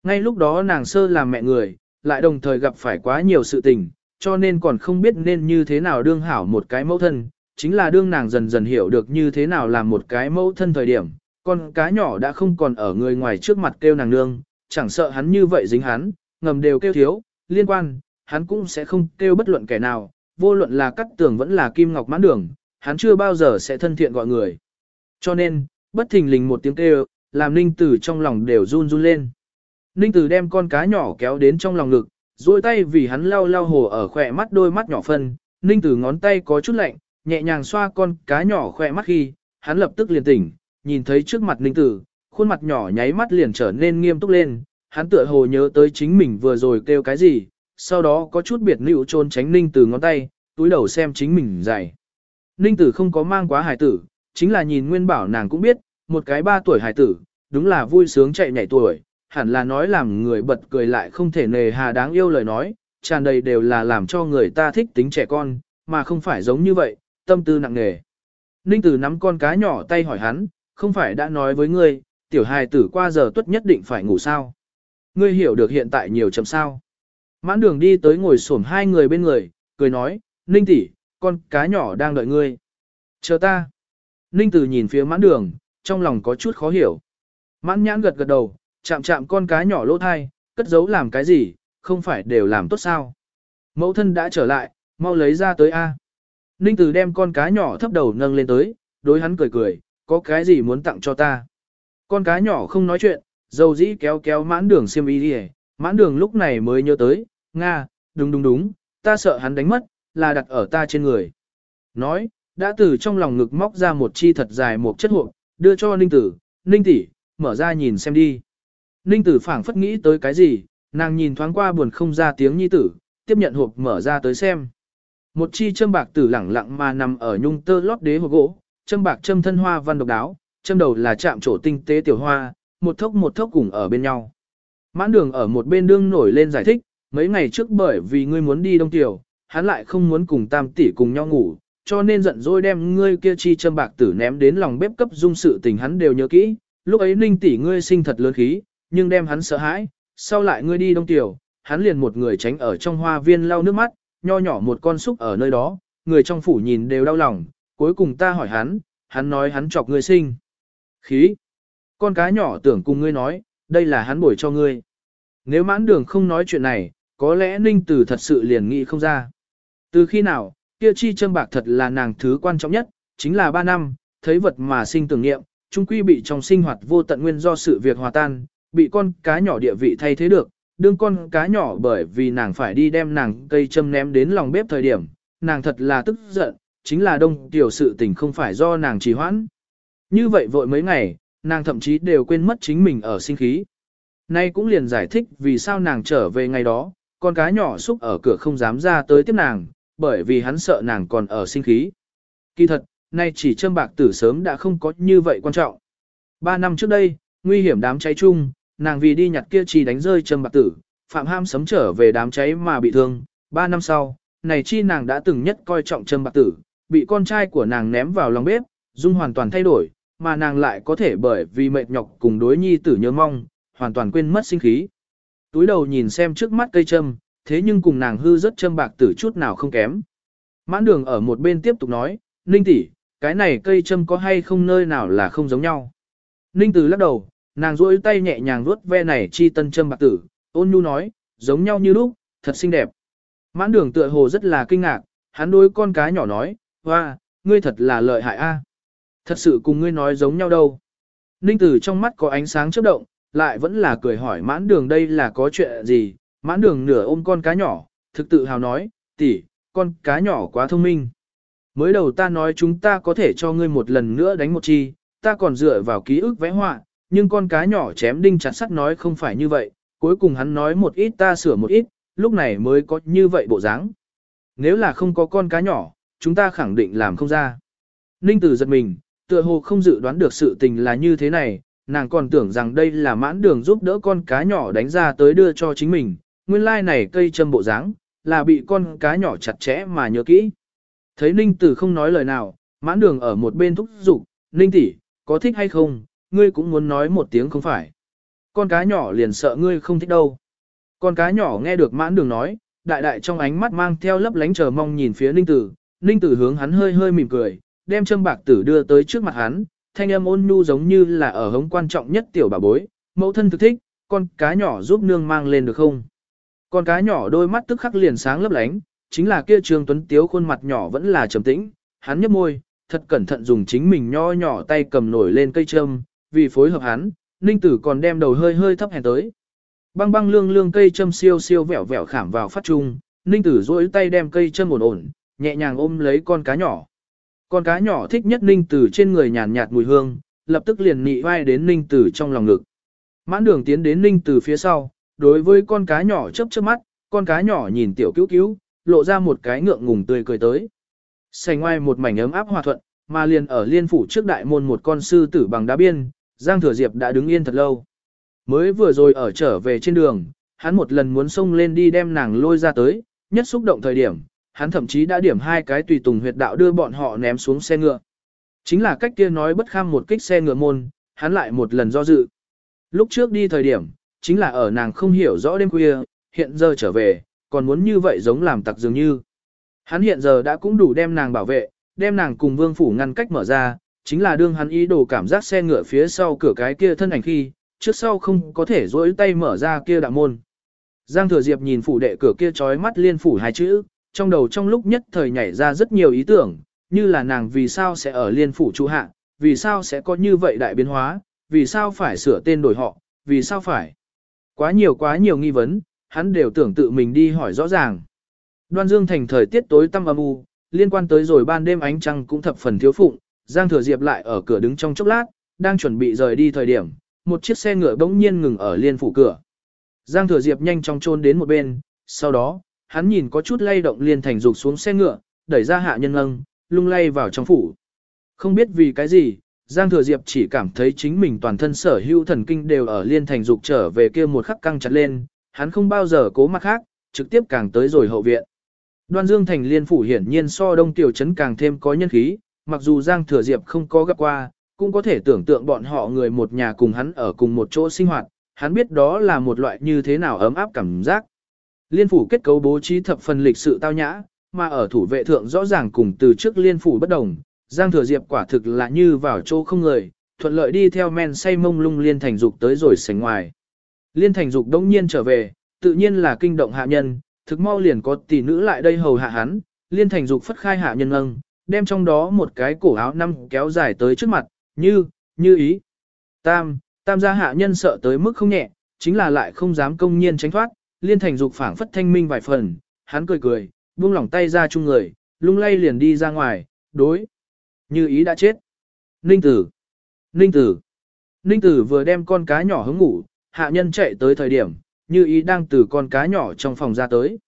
Ngay lúc đó nàng sơ làm mẹ người, lại đồng thời gặp phải quá nhiều sự tình, cho nên còn không biết nên như thế nào đương hảo một cái mẫu thân, chính là đương nàng dần dần hiểu được như thế nào làm một cái mẫu thân thời điểm, con cá nhỏ đã không còn ở người ngoài trước mặt kêu nàng nương, chẳng sợ hắn như vậy dính hắn, ngầm đều kêu thiếu, liên quan, hắn cũng sẽ không kêu bất luận kẻ nào, vô luận là cắt tường vẫn là kim ngọc mãn đường, hắn chưa bao giờ sẽ thân thiện gọi người. Cho nên, bất thình lình một tiếng kêu, làm ninh tử trong lòng đều run run lên. Ninh tử đem con cá nhỏ kéo đến trong lòng ngực, duỗi tay vì hắn lau lau hồ ở khỏe mắt đôi mắt nhỏ phân, ninh tử ngón tay có chút lạnh, nhẹ nhàng xoa con cá nhỏ khỏe mắt khi, hắn lập tức liền tỉnh, nhìn thấy trước mặt ninh tử, khuôn mặt nhỏ nháy mắt liền trở nên nghiêm túc lên, hắn tựa hồ nhớ tới chính mình vừa rồi kêu cái gì, sau đó có chút biệt nữ trôn tránh ninh tử ngón tay, túi đầu xem chính mình dày. Ninh tử không có mang quá hài tử, chính là nhìn nguyên bảo nàng cũng biết, một cái ba tuổi hài tử, đúng là vui sướng chạy nhảy tuổi, hẳn là nói làm người bật cười lại không thể nề hà đáng yêu lời nói, tràn đầy đều là làm cho người ta thích tính trẻ con, mà không phải giống như vậy, tâm tư nặng nề. Ninh tử nắm con cá nhỏ tay hỏi hắn, không phải đã nói với ngươi, tiểu hài tử qua giờ tuất nhất định phải ngủ sao. Ngươi hiểu được hiện tại nhiều chậm sao. Mãn đường đi tới ngồi xổm hai người bên người, cười nói, Ninh tỷ, con cá nhỏ đang đợi ngươi. Chờ ta. Ninh tử nhìn phía mãn đường, trong lòng có chút khó hiểu. Mãn nhãn gật gật đầu, chạm chạm con cá nhỏ lỗ thai, cất giấu làm cái gì, không phải đều làm tốt sao. Mẫu thân đã trở lại, mau lấy ra tới A. Ninh tử đem con cá nhỏ thấp đầu nâng lên tới, đối hắn cười cười, có cái gì muốn tặng cho ta. Con cá nhỏ không nói chuyện, dầu dĩ kéo kéo mãn đường xiêm y đi mãn đường lúc này mới nhớ tới, Nga, đúng đúng đúng, ta sợ hắn đánh mất, là đặt ở ta trên người. Nói, đã từ trong lòng ngực móc ra một chi thật dài một chất hộp, đưa cho Ninh Tử, Ninh tỷ, mở ra nhìn xem đi. Ninh Tử phảng phất nghĩ tới cái gì, nàng nhìn thoáng qua buồn không ra tiếng nhi tử, tiếp nhận hộp mở ra tới xem. Một chi châm bạc tử lẳng lặng mà nằm ở nhung tơ lót đế hộp gỗ, châm bạc châm thân hoa văn độc đáo, châm đầu là chạm trổ tinh tế tiểu hoa, một thốc một thốc cùng ở bên nhau. Mãn đường ở một bên đương nổi lên giải thích, mấy ngày trước bởi vì ngươi muốn đi đông tiểu, hắn lại không muốn cùng tam tỷ cùng nhau ngủ, cho nên giận dỗi đem ngươi kia chi châm bạc tử ném đến lòng bếp cấp dung sự tình hắn đều nhớ kỹ, lúc ấy ninh tỷ ngươi sinh thật lớn khí, nhưng đem hắn sợ hãi, sau lại ngươi đi đông tiểu, hắn liền một người tránh ở trong hoa viên lau nước mắt, nho nhỏ một con súc ở nơi đó, người trong phủ nhìn đều đau lòng, cuối cùng ta hỏi hắn, hắn nói hắn chọc ngươi sinh. Khí. Con cá nhỏ tưởng cùng ngươi nói, đây là hắn bồi cho ngươi. Nếu mãn đường không nói chuyện này, có lẽ ninh tử thật sự liền nghĩ không ra. Từ khi nào, kia chi châm bạc thật là nàng thứ quan trọng nhất, chính là 3 năm, thấy vật mà sinh tưởng nghiệm, chung quy bị trong sinh hoạt vô tận nguyên do sự việc hòa tan, bị con cá nhỏ địa vị thay thế được, đương con cá nhỏ bởi vì nàng phải đi đem nàng cây châm ném đến lòng bếp thời điểm, nàng thật là tức giận, chính là đông tiểu sự tình không phải do nàng trì hoãn. Như vậy vội mấy ngày, nàng thậm chí đều quên mất chính mình ở sinh khí. Nay cũng liền giải thích vì sao nàng trở về ngày đó, con cá nhỏ xúc ở cửa không dám ra tới tiếp nàng, bởi vì hắn sợ nàng còn ở sinh khí. Kỳ thật, nay chỉ châm bạc tử sớm đã không có như vậy quan trọng. Ba năm trước đây, nguy hiểm đám cháy chung, nàng vì đi nhặt kia chỉ đánh rơi châm bạc tử, phạm ham sấm trở về đám cháy mà bị thương. Ba năm sau, này chi nàng đã từng nhất coi trọng châm bạc tử, bị con trai của nàng ném vào lòng bếp, dung hoàn toàn thay đổi, mà nàng lại có thể bởi vì mệt nhọc cùng đối nhi tử nhớ mong, hoàn toàn quên mất sinh khí. Túi đầu nhìn xem trước mắt cây châm, thế nhưng cùng nàng hư rất châm bạc tử chút nào không kém. Mãn đường ở một bên tiếp tục nói, Ninh tỷ, cái này cây châm có hay không nơi nào là không giống nhau. Ninh tử lắc đầu, nàng duỗi tay nhẹ nhàng vuốt ve này chi tân châm bạc tử, ôn nhu nói, giống nhau như lúc, thật xinh đẹp. Mãn đường tựa hồ rất là kinh ngạc, hắn đối con cá nhỏ nói, hoa, ngươi thật là lợi hại a. Thật sự cùng ngươi nói giống nhau đâu. Ninh tử trong mắt có ánh sáng chớp động, lại vẫn là cười hỏi mãn đường đây là có chuyện gì, mãn đường nửa ôm con cá nhỏ, thực tự hào nói, tỷ, con cá nhỏ quá thông minh. Mới đầu ta nói chúng ta có thể cho ngươi một lần nữa đánh một chi, ta còn dựa vào ký ức vẽ họa, nhưng con cá nhỏ chém đinh chặt sắt nói không phải như vậy, cuối cùng hắn nói một ít ta sửa một ít, lúc này mới có như vậy bộ dáng. Nếu là không có con cá nhỏ, chúng ta khẳng định làm không ra. Ninh tử giật mình, tựa hồ không dự đoán được sự tình là như thế này, nàng còn tưởng rằng đây là mãn đường giúp đỡ con cá nhỏ đánh ra tới đưa cho chính mình, nguyên lai này cây châm bộ dáng là bị con cá nhỏ chặt chẽ mà nhớ kỹ. Thấy Ninh Tử không nói lời nào, mãn đường ở một bên thúc giục, Ninh tỷ, có thích hay không, ngươi cũng muốn nói một tiếng không phải. Con cá nhỏ liền sợ ngươi không thích đâu. Con cá nhỏ nghe được mãn đường nói, đại đại trong ánh mắt mang theo lấp lánh chờ mong nhìn phía Ninh Tử, Ninh Tử hướng hắn hơi hơi mỉm cười, đem châm bạc tử đưa tới trước mặt hắn, thanh âm ôn nhu giống như là ở hống quan trọng nhất tiểu bà bối, mẫu thân thực thích, con cá nhỏ giúp nương mang lên được không? Con cá nhỏ đôi mắt tức khắc liền sáng lấp lánh, chính là kia Trương Tuấn Tiếu khuôn mặt nhỏ vẫn là trầm tĩnh, hắn nhếch môi, thật cẩn thận dùng chính mình nho nhỏ tay cầm nổi lên cây châm, vì phối hợp hắn, Ninh Tử còn đem đầu hơi hơi thấp hèn tới. Băng băng lương lương cây châm siêu siêu vẻo vẻo khảm vào phát trung, Ninh Tử duỗi tay đem cây châm ổn ổn, nhẹ nhàng ôm lấy con cá nhỏ. Con cá nhỏ thích nhất Ninh Tử trên người nhàn nhạt mùi hương, lập tức liền nị vai đến Ninh Tử trong lòng ngực. Mãn đường tiến đến Ninh Tử phía sau, đối với con cá nhỏ chớp chớp mắt, con cá nhỏ nhìn tiểu cứu cứu, lộ ra một cái ngượng ngùng tươi cười tới. Sành ngoài một mảnh ấm áp hòa thuận, mà liền ở liên phủ trước đại môn một con sư tử bằng đá biên, Giang Thừa Diệp đã đứng yên thật lâu. Mới vừa rồi ở trở về trên đường, hắn một lần muốn xông lên đi đem nàng lôi ra tới, nhất xúc động thời điểm, hắn thậm chí đã điểm hai cái tùy tùng huyệt đạo đưa bọn họ ném xuống xe ngựa. Chính là cách kia nói bất kham một kích xe ngựa môn, hắn lại một lần do dự. Lúc trước đi thời điểm, chính là ở nàng không hiểu rõ đêm khuya, hiện giờ trở về, còn muốn như vậy giống làm tặc dường như. Hắn hiện giờ đã cũng đủ đem nàng bảo vệ, đem nàng cùng vương phủ ngăn cách mở ra, chính là đương hắn ý đồ cảm giác xe ngựa phía sau cửa cái kia thân ảnh khi, trước sau không có thể dối tay mở ra kia đạo môn. Giang Thừa Diệp nhìn phủ đệ cửa kia trói mắt liên phủ hai chữ, trong đầu trong lúc nhất thời nhảy ra rất nhiều ý tưởng, như là nàng vì sao sẽ ở liên phủ trụ hạ, vì sao sẽ có như vậy đại biến hóa, vì sao phải sửa tên đổi họ, vì sao phải. Quá nhiều quá nhiều nghi vấn, hắn đều tưởng tự mình đi hỏi rõ ràng. Đoan Dương thành thời tiết tối tăm âm u, liên quan tới rồi ban đêm ánh trăng cũng thập phần thiếu phụng, Giang Thừa Diệp lại ở cửa đứng trong chốc lát, đang chuẩn bị rời đi thời điểm, một chiếc xe ngựa bỗng nhiên ngừng ở liên phủ cửa. Giang Thừa Diệp nhanh chóng trôn đến một bên, sau đó, hắn nhìn có chút lay động liên thành dục xuống xe ngựa, đẩy ra hạ nhân ngâng, lung lay vào trong phủ. Không biết vì cái gì, Giang Thừa Diệp chỉ cảm thấy chính mình toàn thân sở hữu thần kinh đều ở liên thành dục trở về kia một khắc căng chặt lên, hắn không bao giờ cố mặt khác, trực tiếp càng tới rồi hậu viện. Đoan Dương thành liên phủ hiển nhiên so đông tiểu trấn càng thêm có nhân khí, mặc dù Giang Thừa Diệp không có gặp qua, cũng có thể tưởng tượng bọn họ người một nhà cùng hắn ở cùng một chỗ sinh hoạt, hắn biết đó là một loại như thế nào ấm áp cảm giác. Liên phủ kết cấu bố trí thập phần lịch sự tao nhã, mà ở thủ vệ thượng rõ ràng cùng từ trước liên phủ bất đồng, Giang Thừa Diệp quả thực là như vào chỗ không người, thuận lợi đi theo men say mông lung Liên Thành Dục tới rồi sánh ngoài. Liên Thành Dục đông nhiên trở về, tự nhiên là kinh động hạ nhân, thực mau liền có tỷ nữ lại đây hầu hạ hắn, Liên Thành Dục phất khai hạ nhân ngâng, đem trong đó một cái cổ áo năm kéo dài tới trước mặt, như, như ý. Tam, tam gia hạ nhân sợ tới mức không nhẹ, chính là lại không dám công nhiên tránh thoát, Liên Thành Dục phảng phất thanh minh vài phần, hắn cười cười, buông lỏng tay ra chung người, lung lay liền đi ra ngoài, đối. Như ý đã chết. Ninh tử. Ninh tử. Ninh tử vừa đem con cá nhỏ hứng ngủ, hạ nhân chạy tới thời điểm, như ý đang từ con cá nhỏ trong phòng ra tới.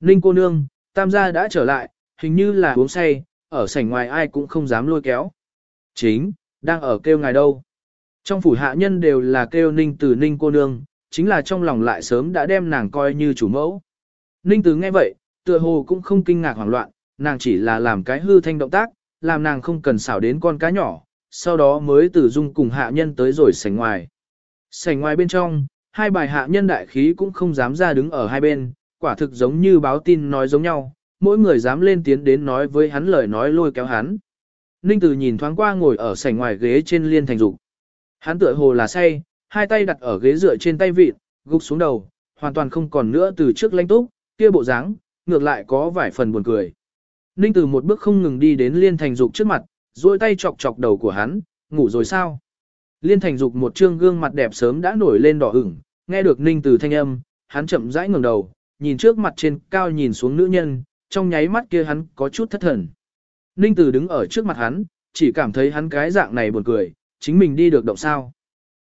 Ninh cô nương, tam gia đã trở lại, hình như là uống say, ở sảnh ngoài ai cũng không dám lôi kéo. Chính, đang ở kêu ngài đâu. Trong phủ hạ nhân đều là kêu ninh tử ninh cô nương, chính là trong lòng lại sớm đã đem nàng coi như chủ mẫu. Ninh tử nghe vậy, tựa hồ cũng không kinh ngạc hoảng loạn, nàng chỉ là làm cái hư thanh động tác, làm nàng không cần xảo đến con cá nhỏ, sau đó mới từ dung cùng hạ nhân tới rồi sảnh ngoài. Sảnh ngoài bên trong, hai bài hạ nhân đại khí cũng không dám ra đứng ở hai bên, quả thực giống như báo tin nói giống nhau, mỗi người dám lên tiến đến nói với hắn lời nói lôi kéo hắn. Ninh Tử nhìn thoáng qua ngồi ở sảnh ngoài ghế trên liên thành dục. Hắn tựa hồ là say, hai tay đặt ở ghế dựa trên tay vịt, gục xuống đầu, hoàn toàn không còn nữa từ trước lãnh túc, kia bộ dáng, ngược lại có vài phần buồn cười. Ninh Tử một bước không ngừng đi đến Liên Thành Dục trước mặt, duỗi tay chọc chọc đầu của hắn, ngủ rồi sao? Liên Thành Dục một trương gương mặt đẹp sớm đã nổi lên đỏ ửng, nghe được Ninh Tử thanh âm, hắn chậm rãi ngẩng đầu, nhìn trước mặt trên cao nhìn xuống nữ nhân, trong nháy mắt kia hắn có chút thất thần. Ninh Tử đứng ở trước mặt hắn, chỉ cảm thấy hắn cái dạng này buồn cười, chính mình đi được động sao.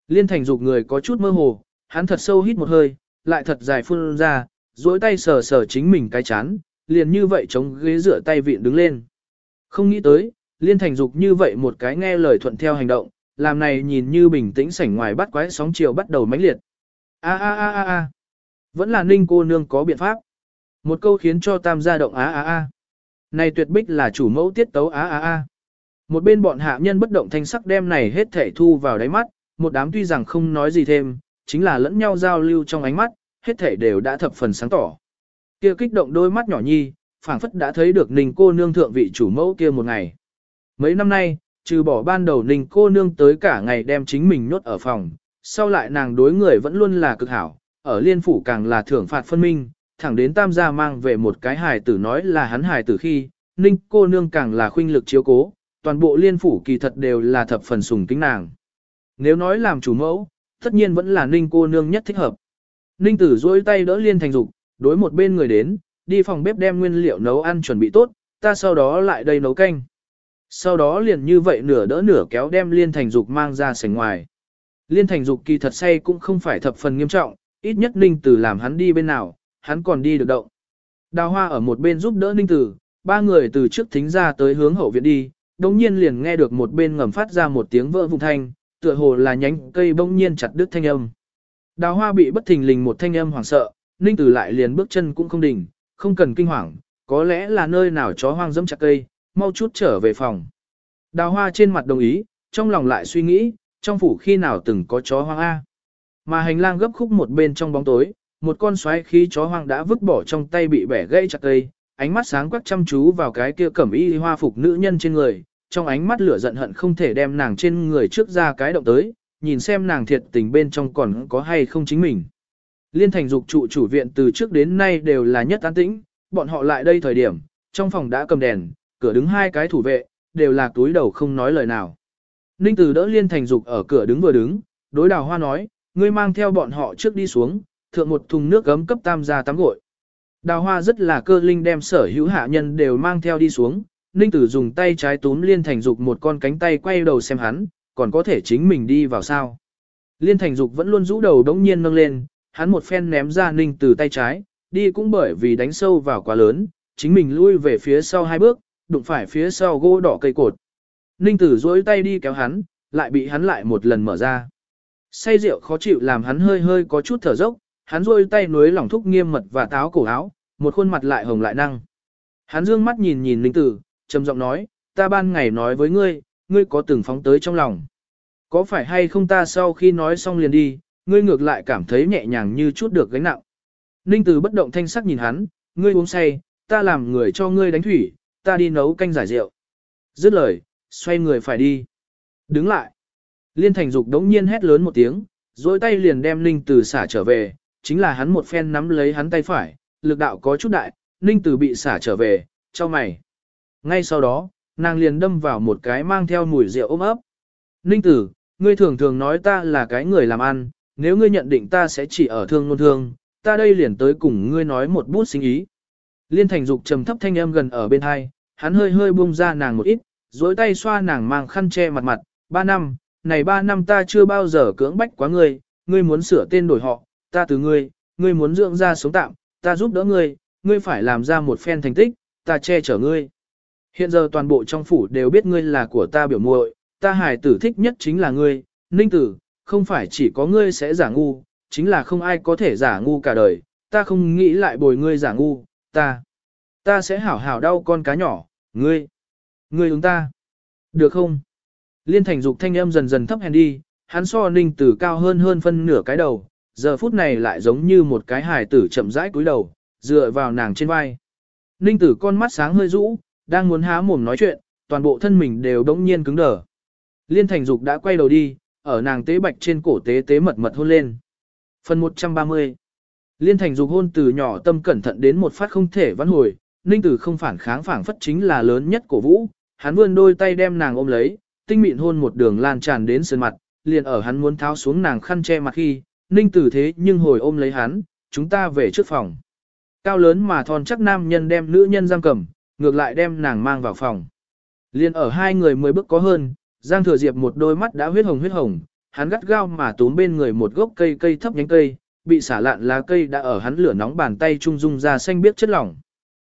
Liên Thành Dục người có chút mơ hồ, hắn thật sâu hít một hơi, lại thật dài phun ra, duỗi tay sờ sờ chính mình cái chán, liền như vậy chống ghế rửa tay vịn đứng lên. Không nghĩ tới, liên thành dục như vậy một cái nghe lời thuận theo hành động, làm này nhìn như bình tĩnh sảnh ngoài bắt quái sóng chiều bắt đầu mãnh liệt. A a a a a. Vẫn là ninh cô nương có biện pháp. Một câu khiến cho tam gia động a a a. Này tuyệt bích là chủ mẫu tiết tấu a a a. Một bên bọn hạ nhân bất động thanh sắc đem này hết thể thu vào đáy mắt, một đám tuy rằng không nói gì thêm, chính là lẫn nhau giao lưu trong ánh mắt, hết thể đều đã thập phần sáng tỏ. Kia kích động đôi mắt nhỏ nhi, phảng phất đã thấy được Ninh cô nương thượng vị chủ mẫu kia một ngày. Mấy năm nay, trừ bỏ ban đầu Ninh cô nương tới cả ngày đem chính mình nhốt ở phòng, sau lại nàng đối người vẫn luôn là cực hảo, ở liên phủ càng là thưởng phạt phân minh, thẳng đến tam gia mang về một cái hài tử nói là hắn hài tử khi, Ninh cô nương càng là khuynh lực chiếu cố, toàn bộ liên phủ kỳ thật đều là thập phần sùng kính nàng. Nếu nói làm chủ mẫu, tất nhiên vẫn là Ninh cô nương nhất thích hợp. Ninh tử duỗi tay đỡ liên thành dục, đối một bên người đến, đi phòng bếp đem nguyên liệu nấu ăn chuẩn bị tốt, ta sau đó lại đây nấu canh. Sau đó liền như vậy nửa đỡ nửa kéo đem liên thành dục mang ra sảnh ngoài. Liên thành dục kỳ thật say cũng không phải thập phần nghiêm trọng, ít nhất ninh tử làm hắn đi bên nào, hắn còn đi được động. Đào hoa ở một bên giúp đỡ ninh tử, ba người từ trước thính ra tới hướng hậu viện đi, đồng nhiên liền nghe được một bên ngầm phát ra một tiếng vỡ vụn thanh, tựa hồ là nhánh cây bỗng nhiên chặt đứt thanh âm. Đào hoa bị bất thình lình một thanh âm hoảng sợ, Ninh Tử lại liền bước chân cũng không đình, không cần kinh hoàng, có lẽ là nơi nào chó hoang dẫm chặt cây, mau chút trở về phòng. Đào hoa trên mặt đồng ý, trong lòng lại suy nghĩ, trong phủ khi nào từng có chó hoang A. Mà hành lang gấp khúc một bên trong bóng tối, một con xoáy khí chó hoang đã vứt bỏ trong tay bị bẻ gãy chặt cây, ánh mắt sáng quắc chăm chú vào cái kia cẩm y hoa phục nữ nhân trên người, trong ánh mắt lửa giận hận không thể đem nàng trên người trước ra cái động tới, nhìn xem nàng thiệt tình bên trong còn có hay không chính mình. Liên thành dục trụ chủ viện từ trước đến nay đều là nhất an tĩnh, bọn họ lại đây thời điểm, trong phòng đã cầm đèn, cửa đứng hai cái thủ vệ, đều là túi đầu không nói lời nào. Ninh Tử đỡ Liên thành dục ở cửa đứng vừa đứng, đối đào hoa nói, ngươi mang theo bọn họ trước đi xuống, thượng một thùng nước gấm cấp tam gia tắm gội. Đào hoa rất là cơ linh đem sở hữu hạ nhân đều mang theo đi xuống, Ninh Tử dùng tay trái túm Liên Thành Dục một con cánh tay quay đầu xem hắn, còn có thể chính mình đi vào sao. Liên Thành Dục vẫn luôn rũ đầu đống nhiên nâng lên, hắn một phen ném ra ninh từ tay trái, đi cũng bởi vì đánh sâu vào quá lớn, chính mình lui về phía sau hai bước, đụng phải phía sau gỗ đỏ cây cột. Ninh tử duỗi tay đi kéo hắn, lại bị hắn lại một lần mở ra. Say rượu khó chịu làm hắn hơi hơi có chút thở dốc, hắn duỗi tay nuối lỏng thúc nghiêm mật và táo cổ áo, một khuôn mặt lại hồng lại năng. Hắn dương mắt nhìn nhìn Ninh tử, trầm giọng nói, ta ban ngày nói với ngươi, ngươi có từng phóng tới trong lòng. Có phải hay không ta sau khi nói xong liền đi, ngươi ngược lại cảm thấy nhẹ nhàng như chút được gánh nặng. Ninh Tử bất động thanh sắc nhìn hắn, ngươi uống say, ta làm người cho ngươi đánh thủy, ta đi nấu canh giải rượu. Dứt lời, xoay người phải đi. Đứng lại. Liên Thành Dục đống nhiên hét lớn một tiếng, dối tay liền đem Ninh Tử xả trở về, chính là hắn một phen nắm lấy hắn tay phải, lực đạo có chút đại, Ninh Tử bị xả trở về, cho mày. Ngay sau đó, nàng liền đâm vào một cái mang theo mùi rượu ôm ấp. Ninh Tử, ngươi thường thường nói ta là cái người làm ăn, nếu ngươi nhận định ta sẽ chỉ ở thương nôn thương, ta đây liền tới cùng ngươi nói một bút sinh ý. Liên Thành Dục trầm thấp thanh âm gần ở bên hai, hắn hơi hơi buông ra nàng một ít, dối tay xoa nàng mang khăn che mặt mặt, ba năm, này ba năm ta chưa bao giờ cưỡng bách quá ngươi, ngươi muốn sửa tên đổi họ, ta từ ngươi, ngươi muốn dưỡng ra sống tạm, ta giúp đỡ ngươi, ngươi phải làm ra một phen thành tích, ta che chở ngươi. Hiện giờ toàn bộ trong phủ đều biết ngươi là của ta biểu muội, ta hài tử thích nhất chính là ngươi, ninh tử, không phải chỉ có ngươi sẽ giả ngu, chính là không ai có thể giả ngu cả đời, ta không nghĩ lại bồi ngươi giả ngu, ta, ta sẽ hảo hảo đau con cá nhỏ, ngươi, ngươi ứng ta, được không? Liên thành dục thanh âm dần dần thấp hèn đi, hắn so ninh tử cao hơn hơn phân nửa cái đầu, giờ phút này lại giống như một cái hài tử chậm rãi cúi đầu, dựa vào nàng trên vai. Ninh tử con mắt sáng hơi rũ, đang muốn há mồm nói chuyện, toàn bộ thân mình đều đống nhiên cứng đờ. Liên thành dục đã quay đầu đi, ở nàng tế bạch trên cổ tế tế mật mật hôn lên. Phần 130 Liên thành dục hôn từ nhỏ tâm cẩn thận đến một phát không thể vãn hồi, ninh tử không phản kháng phản phất chính là lớn nhất của vũ, hắn vươn đôi tay đem nàng ôm lấy, tinh mịn hôn một đường lan tràn đến sườn mặt, liền ở hắn muốn tháo xuống nàng khăn che mặt khi, ninh tử thế nhưng hồi ôm lấy hắn, chúng ta về trước phòng. Cao lớn mà thon chắc nam nhân đem nữ nhân giam cầm, ngược lại đem nàng mang vào phòng. Liên ở hai người mới bước có hơn, Giang Thừa Diệp một đôi mắt đã huyết hồng huyết hồng, hắn gắt gao mà túm bên người một gốc cây cây thấp nhánh cây, bị xả lạn lá cây đã ở hắn lửa nóng bàn tay trung dung ra xanh biết chất lỏng.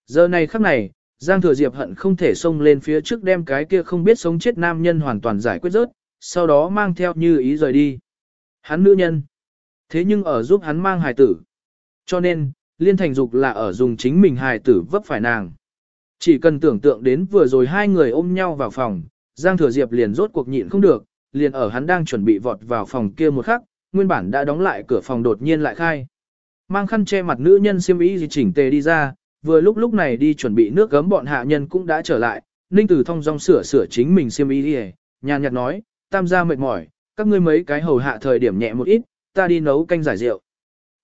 Giờ này khắc này, Giang Thừa Diệp hận không thể xông lên phía trước đem cái kia không biết sống chết nam nhân hoàn toàn giải quyết rớt, sau đó mang theo như ý rời đi. Hắn nữ nhân. Thế nhưng ở giúp hắn mang hài tử. Cho nên, Liên Thành Dục là ở dùng chính mình hài tử vấp phải nàng. Chỉ cần tưởng tượng đến vừa rồi hai người ôm nhau vào phòng, Giang Thừa Diệp liền rốt cuộc nhịn không được, liền ở hắn đang chuẩn bị vọt vào phòng kia một khắc, nguyên bản đã đóng lại cửa phòng đột nhiên lại khai. Mang khăn che mặt nữ nhân xiêm y gì chỉnh tề đi ra, vừa lúc lúc này đi chuẩn bị nước gấm bọn hạ nhân cũng đã trở lại, Ninh Tử Thông dong sửa sửa chính mình xiêm y đi nhàn nhạt nói, tam gia mệt mỏi, các ngươi mấy cái hầu hạ thời điểm nhẹ một ít, ta đi nấu canh giải rượu.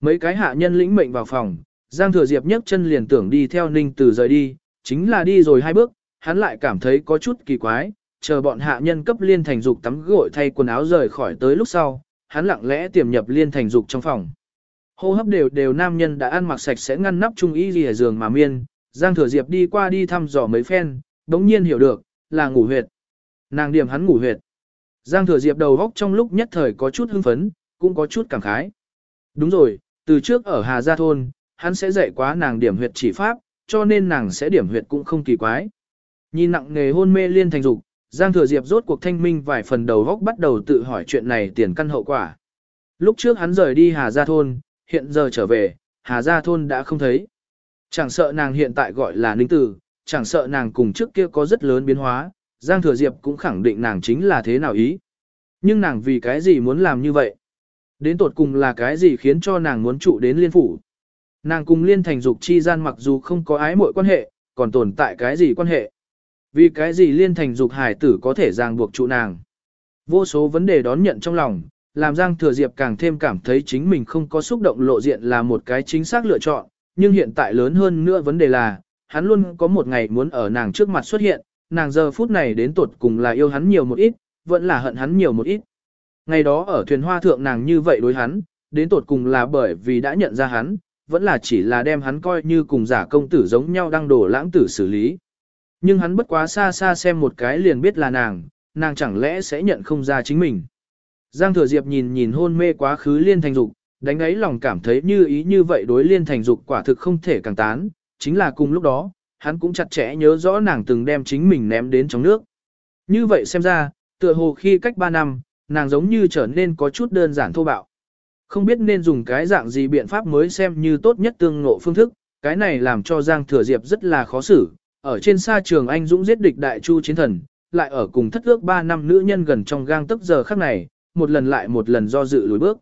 Mấy cái hạ nhân lĩnh mệnh vào phòng, Giang Thừa Diệp nhấc chân liền tưởng đi theo Ninh Tử rời đi, chính là đi rồi hai bước, hắn lại cảm thấy có chút kỳ quái, chờ bọn hạ nhân cấp liên thành dục tắm gội thay quần áo rời khỏi tới lúc sau, hắn lặng lẽ tiềm nhập liên thành dục trong phòng. Hô hấp đều đều nam nhân đã ăn mặc sạch sẽ ngăn nắp trung y lìa giường mà miên, Giang Thừa Diệp đi qua đi thăm dò mấy phen, đống nhiên hiểu được, là ngủ huyệt. Nàng điểm hắn ngủ huyệt. Giang Thừa Diệp đầu góc trong lúc nhất thời có chút hưng phấn, cũng có chút cảm khái. Đúng rồi, từ trước ở Hà Gia Thôn, hắn sẽ dạy quá nàng điểm huyệt chỉ pháp, cho nên nàng sẽ điểm huyệt cũng không kỳ quái. Nhìn nặng nghề hôn mê liên thành dục, Giang Thừa Diệp rốt cuộc thanh minh vài phần đầu góc bắt đầu tự hỏi chuyện này tiền căn hậu quả. Lúc trước hắn rời đi Hà Gia Thôn, hiện giờ trở về, Hà Gia Thôn đã không thấy. Chẳng sợ nàng hiện tại gọi là Ninh Tử, chẳng sợ nàng cùng trước kia có rất lớn biến hóa, Giang Thừa Diệp cũng khẳng định nàng chính là thế nào ý. Nhưng nàng vì cái gì muốn làm như vậy? Đến tột cùng là cái gì khiến cho nàng muốn trụ đến liên phủ? Nàng cùng liên thành dục chi gian mặc dù không có ái mội quan hệ, còn tồn tại cái gì quan hệ? Vì cái gì liên thành dục hải tử có thể ràng buộc trụ nàng? Vô số vấn đề đón nhận trong lòng, làm Giang Thừa Diệp càng thêm cảm thấy chính mình không có xúc động lộ diện là một cái chính xác lựa chọn, nhưng hiện tại lớn hơn nữa vấn đề là, hắn luôn có một ngày muốn ở nàng trước mặt xuất hiện, nàng giờ phút này đến tuột cùng là yêu hắn nhiều một ít, vẫn là hận hắn nhiều một ít. Ngày đó ở thuyền hoa thượng nàng như vậy đối hắn, đến tuột cùng là bởi vì đã nhận ra hắn, vẫn là chỉ là đem hắn coi như cùng giả công tử giống nhau đang đổ lãng tử xử lý. Nhưng hắn bất quá xa xa xem một cái liền biết là nàng, nàng chẳng lẽ sẽ nhận không ra chính mình. Giang Thừa Diệp nhìn nhìn hôn mê quá khứ Liên Thành Dục, đánh ấy lòng cảm thấy như ý như vậy đối Liên Thành Dục quả thực không thể càng tán, chính là cùng lúc đó, hắn cũng chặt chẽ nhớ rõ nàng từng đem chính mình ném đến trong nước. Như vậy xem ra, tựa hồ khi cách 3 năm, nàng giống như trở nên có chút đơn giản thô bạo. Không biết nên dùng cái dạng gì biện pháp mới xem như tốt nhất tương ngộ phương thức, cái này làm cho Giang Thừa Diệp rất là khó xử. Ở trên xa trường anh dũng giết địch đại chu chiến thần, lại ở cùng thất ước 3 năm nữ nhân gần trong gang tức giờ khắc này, một lần lại một lần do dự lùi bước.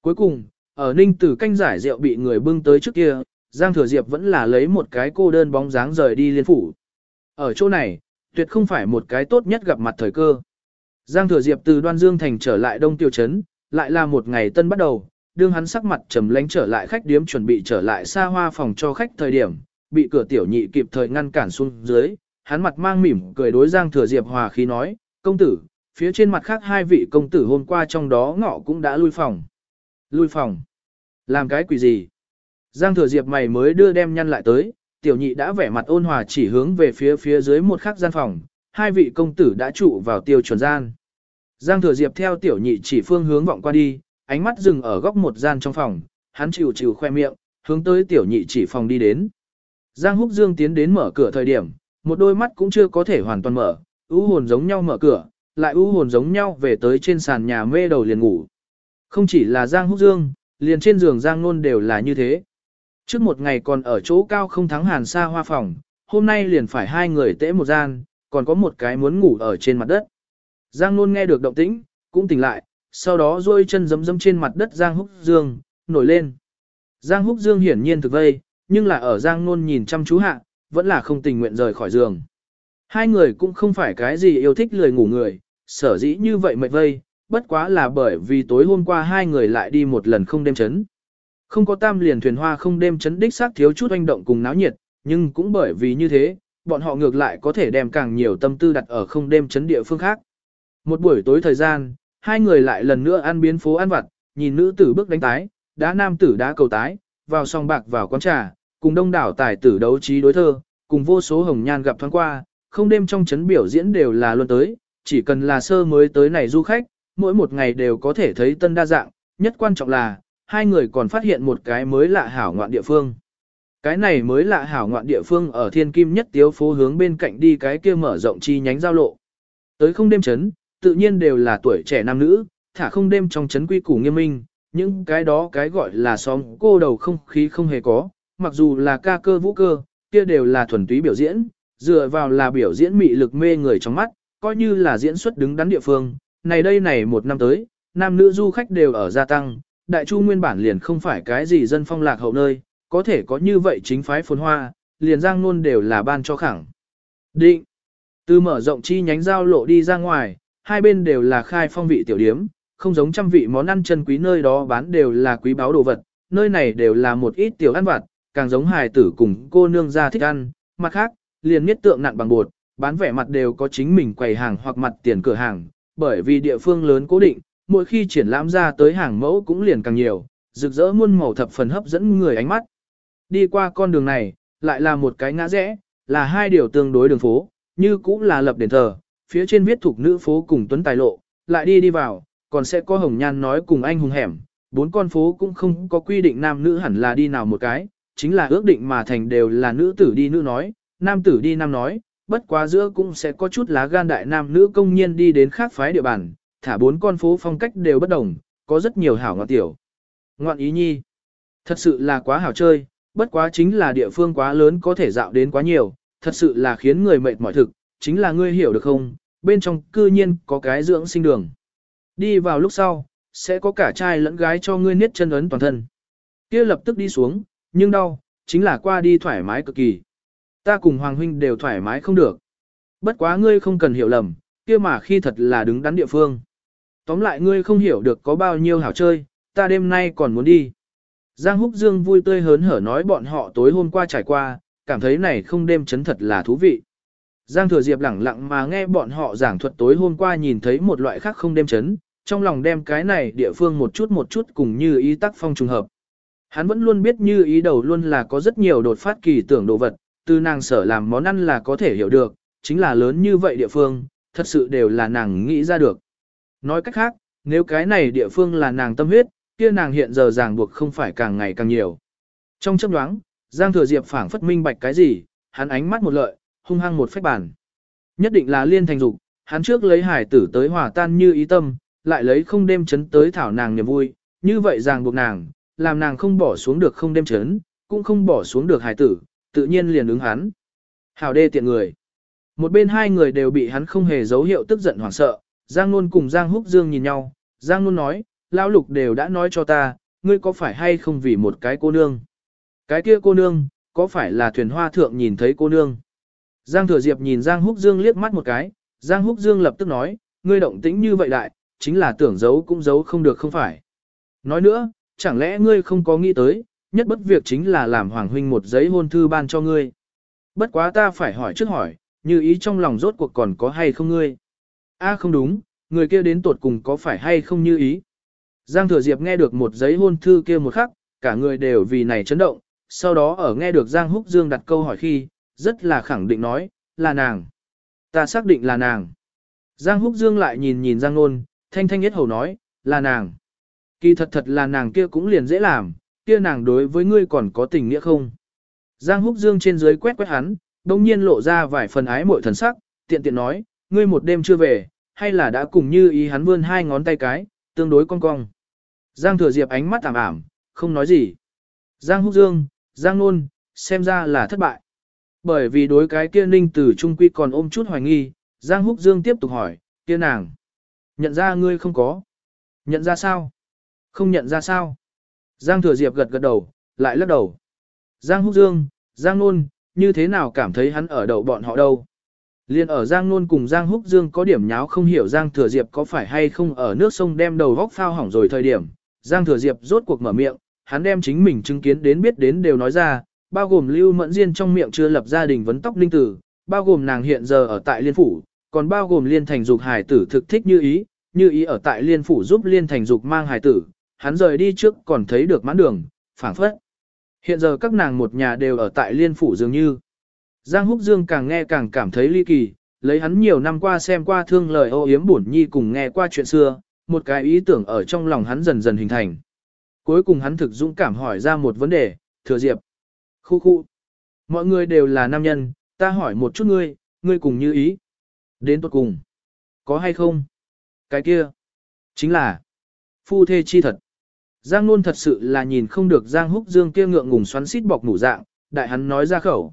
Cuối cùng, ở ninh tử canh giải rượu bị người bưng tới trước kia, Giang Thừa Diệp vẫn là lấy một cái cô đơn bóng dáng rời đi liên phủ. Ở chỗ này, tuyệt không phải một cái tốt nhất gặp mặt thời cơ. Giang Thừa Diệp từ Đoan Dương Thành trở lại Đông Tiêu Trấn, lại là một ngày tân bắt đầu, đương hắn sắc mặt trầm lánh trở lại khách điếm chuẩn bị trở lại xa hoa phòng cho khách thời điểm, bị cửa tiểu nhị kịp thời ngăn cản xuống dưới, hắn mặt mang mỉm cười đối Giang Thừa Diệp hòa khí nói, công tử, phía trên mặt khác hai vị công tử hôm qua trong đó ngọ cũng đã lui phòng. Lui phòng? Làm cái quỷ gì? Giang Thừa Diệp mày mới đưa đem nhăn lại tới, tiểu nhị đã vẻ mặt ôn hòa chỉ hướng về phía phía dưới một khắc gian phòng, hai vị công tử đã trụ vào tiêu chuẩn gian. Giang Thừa Diệp theo tiểu nhị chỉ phương hướng vọng qua đi, ánh mắt dừng ở góc một gian trong phòng, hắn chịu chịu khoe miệng, hướng tới tiểu nhị chỉ phòng đi đến. Giang Húc Dương tiến đến mở cửa thời điểm, một đôi mắt cũng chưa có thể hoàn toàn mở, ưu hồn giống nhau mở cửa, lại ưu hồn giống nhau về tới trên sàn nhà mê đầu liền ngủ. Không chỉ là Giang Húc Dương, liền trên giường Giang Nôn đều là như thế. Trước một ngày còn ở chỗ cao không thắng hàn xa hoa phòng, hôm nay liền phải hai người tễ một gian, còn có một cái muốn ngủ ở trên mặt đất. Giang Nôn nghe được động tĩnh, cũng tỉnh lại, sau đó duỗi chân dấm dấm trên mặt đất Giang Húc Dương, nổi lên. Giang Húc Dương hiển nhiên thực vây, nhưng là ở Giang Nôn nhìn chăm chú hạ, vẫn là không tình nguyện rời khỏi giường. Hai người cũng không phải cái gì yêu thích lười ngủ người, sở dĩ như vậy mệt vây, bất quá là bởi vì tối hôm qua hai người lại đi một lần không đêm chấn. Không có tam liền thuyền hoa không đêm chấn đích xác thiếu chút oanh động cùng náo nhiệt, nhưng cũng bởi vì như thế, bọn họ ngược lại có thể đem càng nhiều tâm tư đặt ở không đêm chấn địa phương khác. Một buổi tối thời gian, hai người lại lần nữa ăn biến phố ăn vặt, nhìn nữ tử bước đánh tái, đá nam tử đá cầu tái, vào song bạc vào quán trà, cùng đông đảo tài tử đấu trí đối thơ, cùng vô số hồng nhan gặp thoáng qua, không đêm trong chấn biểu diễn đều là luôn tới, chỉ cần là sơ mới tới này du khách, mỗi một ngày đều có thể thấy tân đa dạng, nhất quan trọng là, hai người còn phát hiện một cái mới lạ hảo ngoạn địa phương. Cái này mới lạ hảo ngoạn địa phương ở thiên kim nhất tiếu phố hướng bên cạnh đi cái kia mở rộng chi nhánh giao lộ. Tới không đêm chấn, tự nhiên đều là tuổi trẻ nam nữ, thả không đêm trong chấn quy củ nghiêm minh, những cái đó cái gọi là xóm cô đầu không khí không hề có, mặc dù là ca cơ vũ cơ, kia đều là thuần túy biểu diễn, dựa vào là biểu diễn mị lực mê người trong mắt, coi như là diễn xuất đứng đắn địa phương. Này đây này một năm tới, nam nữ du khách đều ở gia tăng, đại chu nguyên bản liền không phải cái gì dân phong lạc hậu nơi, có thể có như vậy chính phái phồn hoa, liền giang luôn đều là ban cho khẳng. Định. Từ mở rộng chi nhánh giao lộ đi ra ngoài, hai bên đều là khai phong vị tiểu điếm, không giống trăm vị món ăn chân quý nơi đó bán đều là quý báu đồ vật, nơi này đều là một ít tiểu ăn vặt, càng giống hài tử cùng cô nương ra thích ăn, mặt khác, liền miết tượng nặn bằng bột, bán vẻ mặt đều có chính mình quầy hàng hoặc mặt tiền cửa hàng, bởi vì địa phương lớn cố định, mỗi khi triển lãm ra tới hàng mẫu cũng liền càng nhiều, rực rỡ muôn màu thập phần hấp dẫn người ánh mắt. Đi qua con đường này, lại là một cái ngã rẽ, là hai điều tương đối đường phố, như cũng là lập đền thờ, phía trên viết thuộc nữ phố cùng tuấn tài lộ, lại đi đi vào, còn sẽ có hồng nhan nói cùng anh hùng hẻm, bốn con phố cũng không có quy định nam nữ hẳn là đi nào một cái, chính là ước định mà thành đều là nữ tử đi nữ nói, nam tử đi nam nói, bất quá giữa cũng sẽ có chút lá gan đại nam nữ công nhiên đi đến khác phái địa bàn, thả bốn con phố phong cách đều bất đồng, có rất nhiều hảo ngọt tiểu. Ngoạn ý nhi, thật sự là quá hảo chơi, bất quá chính là địa phương quá lớn có thể dạo đến quá nhiều, thật sự là khiến người mệt mỏi thực, chính là ngươi hiểu được không, bên trong cư nhiên có cái dưỡng sinh đường. Đi vào lúc sau, sẽ có cả trai lẫn gái cho ngươi niết chân ấn toàn thân. kia lập tức đi xuống, nhưng đau, chính là qua đi thoải mái cực kỳ. Ta cùng Hoàng Huynh đều thoải mái không được. Bất quá ngươi không cần hiểu lầm, kia mà khi thật là đứng đắn địa phương. Tóm lại ngươi không hiểu được có bao nhiêu hảo chơi, ta đêm nay còn muốn đi. Giang Húc Dương vui tươi hớn hở nói bọn họ tối hôm qua trải qua, cảm thấy này không đêm chấn thật là thú vị. Giang Thừa Diệp lẳng lặng mà nghe bọn họ giảng thuật tối hôm qua nhìn thấy một loại khác không đêm chấn, trong lòng đem cái này địa phương một chút một chút cùng như ý tắc phong trùng hợp. Hắn vẫn luôn biết như ý đầu luôn là có rất nhiều đột phát kỳ tưởng đồ vật, từ nàng sở làm món ăn là có thể hiểu được, chính là lớn như vậy địa phương, thật sự đều là nàng nghĩ ra được. Nói cách khác, nếu cái này địa phương là nàng tâm huyết, kia nàng hiện giờ ràng buộc không phải càng ngày càng nhiều. Trong chấp đoáng, Giang Thừa Diệp phảng phất minh bạch cái gì, hắn ánh mắt một lợi, hung hăng một phách bản. Nhất định là liên thành dục, hắn trước lấy hải tử tới hòa tan như ý tâm, lại lấy không đêm chấn tới thảo nàng niềm vui, như vậy ràng buộc nàng, làm nàng không bỏ xuống được không đêm chấn, cũng không bỏ xuống được hải tử, tự nhiên liền ứng hắn. Hảo đê tiện người. Một bên hai người đều bị hắn không hề dấu hiệu tức giận hoảng sợ, Giang Nôn cùng Giang Húc Dương nhìn nhau, Giang Nôn nói, Lão Lục đều đã nói cho ta, ngươi có phải hay không vì một cái cô nương? Cái kia cô nương, có phải là thuyền hoa thượng nhìn thấy cô nương? Giang Thừa Diệp nhìn Giang Húc Dương liếc mắt một cái, Giang Húc Dương lập tức nói, ngươi động tĩnh như vậy đại, chính là tưởng giấu cũng giấu không được không phải. Nói nữa, chẳng lẽ ngươi không có nghĩ tới, nhất bất việc chính là làm Hoàng Huynh một giấy hôn thư ban cho ngươi. Bất quá ta phải hỏi trước hỏi, như ý trong lòng rốt cuộc còn có hay không ngươi? A không đúng, người kia đến tuột cùng có phải hay không như ý? Giang Thừa Diệp nghe được một giấy hôn thư kia một khắc, cả người đều vì này chấn động, sau đó ở nghe được Giang Húc Dương đặt câu hỏi khi, rất là khẳng định nói, là nàng. Ta xác định là nàng. Giang Húc Dương lại nhìn nhìn Giang Nôn, thanh thanh nhất hầu nói, là nàng. Kỳ thật thật là nàng kia cũng liền dễ làm, kia nàng đối với ngươi còn có tình nghĩa không? Giang Húc Dương trên dưới quét quét hắn, đồng nhiên lộ ra vài phần ái mội thần sắc, tiện tiện nói, ngươi một đêm chưa về, hay là đã cùng như ý hắn vươn hai ngón tay cái, tương đối cong cong. Giang Thừa Diệp ánh mắt ảm ảm, không nói gì. Giang Húc Dương, Giang Nôn, xem ra là thất bại. Bởi vì đối cái kia ninh tử trung quy còn ôm chút hoài nghi, Giang Húc Dương tiếp tục hỏi, kia nàng. Nhận ra ngươi không có. Nhận ra sao? Không nhận ra sao? Giang Thừa Diệp gật gật đầu, lại lắc đầu. Giang Húc Dương, Giang Nôn, như thế nào cảm thấy hắn ở đầu bọn họ đâu? Liên ở Giang Nôn cùng Giang Húc Dương có điểm nháo không hiểu Giang Thừa Diệp có phải hay không ở nước sông đem đầu vóc phao hỏng rồi thời điểm. Giang Thừa Diệp rốt cuộc mở miệng, hắn đem chính mình chứng kiến đến biết đến đều nói ra, bao gồm Lưu Mẫn Diên trong miệng chưa lập gia đình vấn tóc linh tử, bao gồm nàng hiện giờ ở tại Liên Phủ, còn bao gồm Liên Thành Dục hải tử thực thích như ý, như ý ở tại Liên Phủ giúp Liên Thành Dục mang hải tử, hắn rời đi trước còn thấy được mãn đường, phảng phất. Hiện giờ các nàng một nhà đều ở tại Liên Phủ dường như. Giang Húc Dương càng nghe càng cảm thấy ly kỳ, lấy hắn nhiều năm qua xem qua thương lời ô yếm bổn nhi cùng nghe qua chuyện xưa, một cái ý tưởng ở trong lòng hắn dần dần hình thành. Cuối cùng hắn thực dũng cảm hỏi ra một vấn đề, thừa diệp. Khu khu. Mọi người đều là nam nhân, ta hỏi một chút ngươi, ngươi cùng như ý. Đến tuột cùng. Có hay không? Cái kia. Chính là. Phu thê chi thật. Giang Nôn thật sự là nhìn không được Giang Húc Dương kia ngượng ngùng xoắn xít bọc ngủ dạng, đại hắn nói ra khẩu.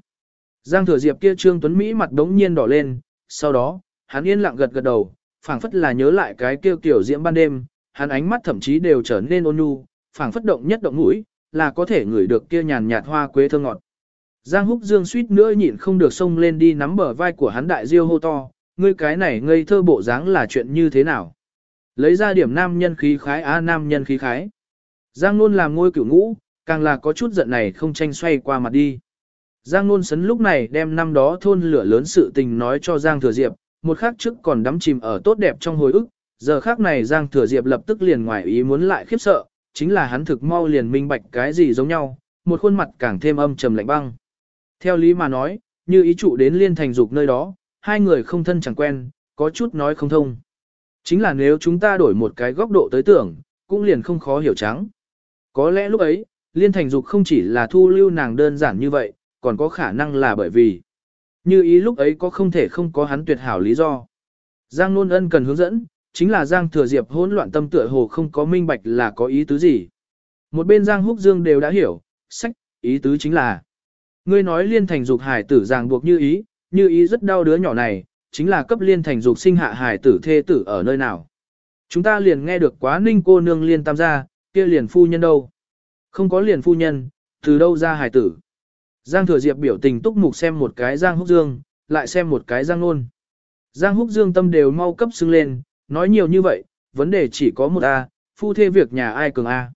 Giang Thừa Diệp kia Trương Tuấn Mỹ mặt đống nhiên đỏ lên, sau đó, hắn yên lặng gật gật đầu, phảng phất là nhớ lại cái kêu tiểu diễm ban đêm, hắn ánh mắt thậm chí đều trở nên ôn nhu, phảng phất động nhất động mũi, là có thể ngửi được kia nhàn nhạt hoa quế thơm ngọt. Giang Húc Dương suýt nữa nhịn không được xông lên đi nắm bờ vai của hắn đại diêu hô to, ngươi cái này ngây thơ bộ dáng là chuyện như thế nào? Lấy ra điểm nam nhân khí khái á nam nhân khí khái. Giang Nôn làm ngôi cửu ngũ, càng là có chút giận này không tranh xoay qua mặt đi. Giang Nôn Sấn lúc này đem năm đó thôn lửa lớn sự tình nói cho Giang Thừa Diệp, một khắc trước còn đắm chìm ở tốt đẹp trong hồi ức, giờ khắc này Giang Thừa Diệp lập tức liền ngoài ý muốn lại khiếp sợ, chính là hắn thực mau liền minh bạch cái gì giống nhau, một khuôn mặt càng thêm âm trầm lạnh băng. Theo lý mà nói, như ý trụ đến liên thành dục nơi đó, hai người không thân chẳng quen, có chút nói không thông. Chính là nếu chúng ta đổi một cái góc độ tới tưởng, cũng liền không khó hiểu trắng. Có lẽ lúc ấy, liên thành dục không chỉ là thu lưu nàng đơn giản như vậy, còn có khả năng là bởi vì như ý lúc ấy có không thể không có hắn tuyệt hảo lý do. Giang Nôn Ân cần hướng dẫn, chính là Giang Thừa Diệp hỗn loạn tâm tựa hồ không có minh bạch là có ý tứ gì. Một bên Giang Húc Dương đều đã hiểu, sách, ý tứ chính là Ngươi nói liên thành dục hải tử ràng buộc như ý, như ý rất đau đứa nhỏ này, chính là cấp liên thành dục sinh hạ hải tử thê tử ở nơi nào. Chúng ta liền nghe được quá ninh cô nương liên tam gia, kia liền phu nhân đâu. Không có liền phu nhân, từ đâu ra hải tử. Giang Thừa Diệp biểu tình túc mục xem một cái Giang Húc Dương, lại xem một cái Giang Nôn. Giang Húc Dương tâm đều mau cấp xưng lên, nói nhiều như vậy, vấn đề chỉ có một A, phu thê việc nhà ai cường A.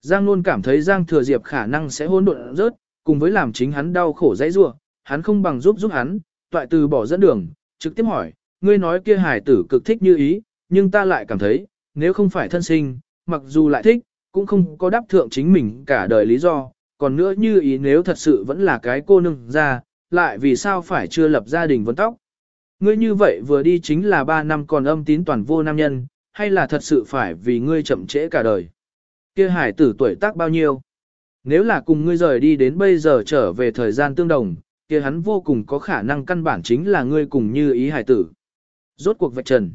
Giang Nôn cảm thấy Giang Thừa Diệp khả năng sẽ hôn độn rớt, cùng với làm chính hắn đau khổ dãy rua, hắn không bằng giúp giúp hắn, toại từ bỏ dẫn đường, trực tiếp hỏi, ngươi nói kia hải tử cực thích như ý, nhưng ta lại cảm thấy, nếu không phải thân sinh, mặc dù lại thích, cũng không có đáp thượng chính mình cả đời lý do, còn nữa như ý nếu thật sự vẫn là cái cô nương ra, lại vì sao phải chưa lập gia đình vấn tóc. Ngươi như vậy vừa đi chính là 3 năm còn âm tín toàn vô nam nhân, hay là thật sự phải vì ngươi chậm trễ cả đời. Kia hải tử tuổi tác bao nhiêu? Nếu là cùng ngươi rời đi đến bây giờ trở về thời gian tương đồng, kia hắn vô cùng có khả năng căn bản chính là ngươi cùng như ý hải tử. Rốt cuộc vạch trần.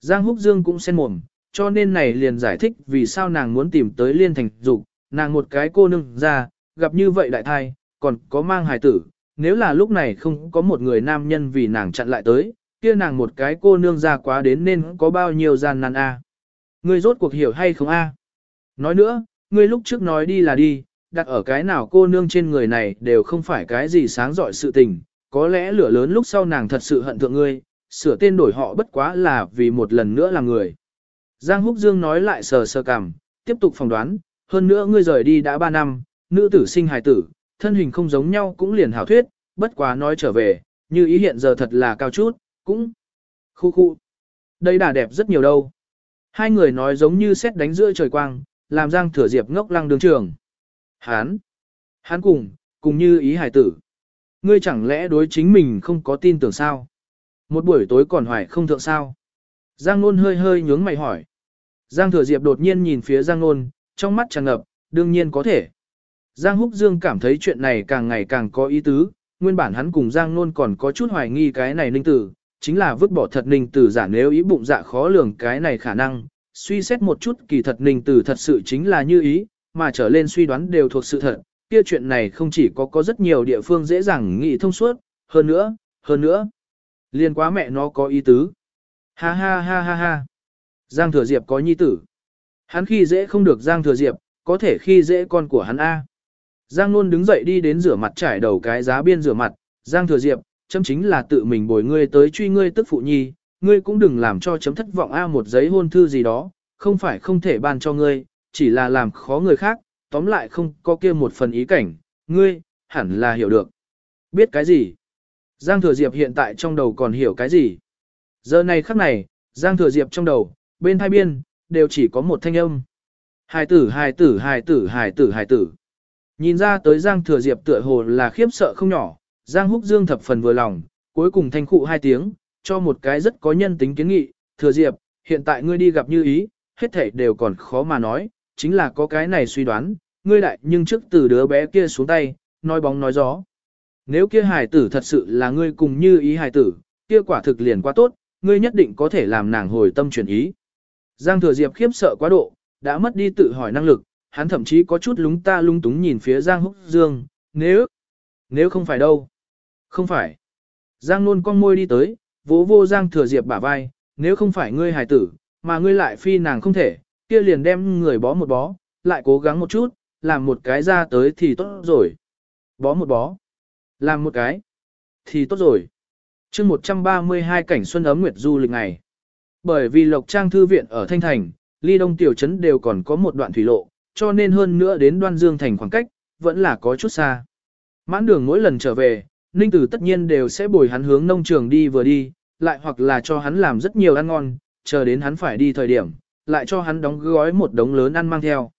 Giang Húc Dương cũng xen mồm, cho nên này liền giải thích vì sao nàng muốn tìm tới liên thành dục, nàng một cái cô nương ra, gặp như vậy đại thai, còn có mang hài tử, nếu là lúc này không có một người nam nhân vì nàng chặn lại tới, kia nàng một cái cô nương ra quá đến nên có bao nhiêu gian nan a. Ngươi rốt cuộc hiểu hay không a? Nói nữa, ngươi lúc trước nói đi là đi, đặt ở cái nào cô nương trên người này đều không phải cái gì sáng rọi sự tình, có lẽ lửa lớn lúc sau nàng thật sự hận thượng ngươi, sửa tên đổi họ bất quá là vì một lần nữa là người. Giang Húc Dương nói lại sờ sờ cằm, tiếp tục phỏng đoán, hơn nữa ngươi rời đi đã 3 năm, nữ tử sinh hài tử, thân hình không giống nhau cũng liền hảo thuyết, bất quá nói trở về, như ý hiện giờ thật là cao chút, cũng khu khu. Đây đã đẹp rất nhiều đâu. Hai người nói giống như xét đánh giữa trời quang, làm Giang Thừa Diệp ngốc lăng đường trường. Hán, hán cùng, cùng như ý hài tử. Ngươi chẳng lẽ đối chính mình không có tin tưởng sao? Một buổi tối còn hoài không thượng sao? Giang Nôn hơi hơi nhướng mày hỏi. Giang Thừa Diệp đột nhiên nhìn phía Giang Nôn, trong mắt tràn ngập, đương nhiên có thể. Giang Húc Dương cảm thấy chuyện này càng ngày càng có ý tứ, nguyên bản hắn cùng Giang Nôn còn có chút hoài nghi cái này ninh tử, chính là vứt bỏ thật ninh tử giả nếu ý bụng dạ khó lường cái này khả năng, suy xét một chút kỳ thật ninh tử thật sự chính là như ý, mà trở lên suy đoán đều thuộc sự thật, kia chuyện này không chỉ có có rất nhiều địa phương dễ dàng nghĩ thông suốt, hơn nữa, hơn nữa, liên quá mẹ nó có ý tứ. Ha ha ha ha ha. Giang Thừa Diệp có nhi tử. Hắn khi dễ không được Giang Thừa Diệp, có thể khi dễ con của hắn A. Giang Nôn đứng dậy đi đến rửa mặt trải đầu cái giá biên rửa mặt, Giang Thừa Diệp, chấm chính là tự mình bồi ngươi tới truy ngươi tức phụ nhi, ngươi cũng đừng làm cho chấm thất vọng A một giấy hôn thư gì đó, không phải không thể ban cho ngươi, chỉ là làm khó người khác, tóm lại không có kia một phần ý cảnh, ngươi, hẳn là hiểu được. Biết cái gì? Giang Thừa Diệp hiện tại trong đầu còn hiểu cái gì? Giờ này khắc này, Giang Thừa Diệp trong đầu, bên hai biên, đều chỉ có một thanh âm. Hài tử, hài tử, hài tử, hài tử, hài tử. Nhìn ra tới Giang Thừa Diệp tựa hồ là khiếp sợ không nhỏ, Giang Húc Dương thập phần vừa lòng, cuối cùng thanh khụ hai tiếng, cho một cái rất có nhân tính kiến nghị, Thừa Diệp, hiện tại ngươi đi gặp như ý, hết thảy đều còn khó mà nói, chính là có cái này suy đoán, ngươi lại nhưng trước từ đứa bé kia xuống tay, nói bóng nói gió. Nếu kia hài tử thật sự là ngươi cùng như ý hài tử, kia quả thực liền quá tốt, ngươi nhất định có thể làm nàng hồi tâm chuyển ý. Giang Thừa Diệp khiếp sợ quá độ, đã mất đi tự hỏi năng lực, hắn thậm chí có chút lúng ta lung túng nhìn phía Giang Húc Dương, nếu, nếu không phải đâu, không phải. Giang nôn con môi đi tới, vỗ vô Giang Thừa Diệp bả vai, nếu không phải ngươi hài tử, mà ngươi lại phi nàng không thể, kia liền đem người bó một bó, lại cố gắng một chút, làm một cái ra tới thì tốt rồi. Bó một bó, làm một cái, thì tốt rồi chương 132 cảnh xuân ấm nguyệt du lịch ngày. Bởi vì Lộc Trang Thư Viện ở Thanh Thành, ly đông tiểu trấn đều còn có một đoạn thủy lộ, cho nên hơn nữa đến đoan dương thành khoảng cách, vẫn là có chút xa. Mãn đường mỗi lần trở về, Ninh Tử tất nhiên đều sẽ bồi hắn hướng nông trường đi vừa đi, lại hoặc là cho hắn làm rất nhiều ăn ngon, chờ đến hắn phải đi thời điểm, lại cho hắn đóng gói một đống lớn ăn mang theo.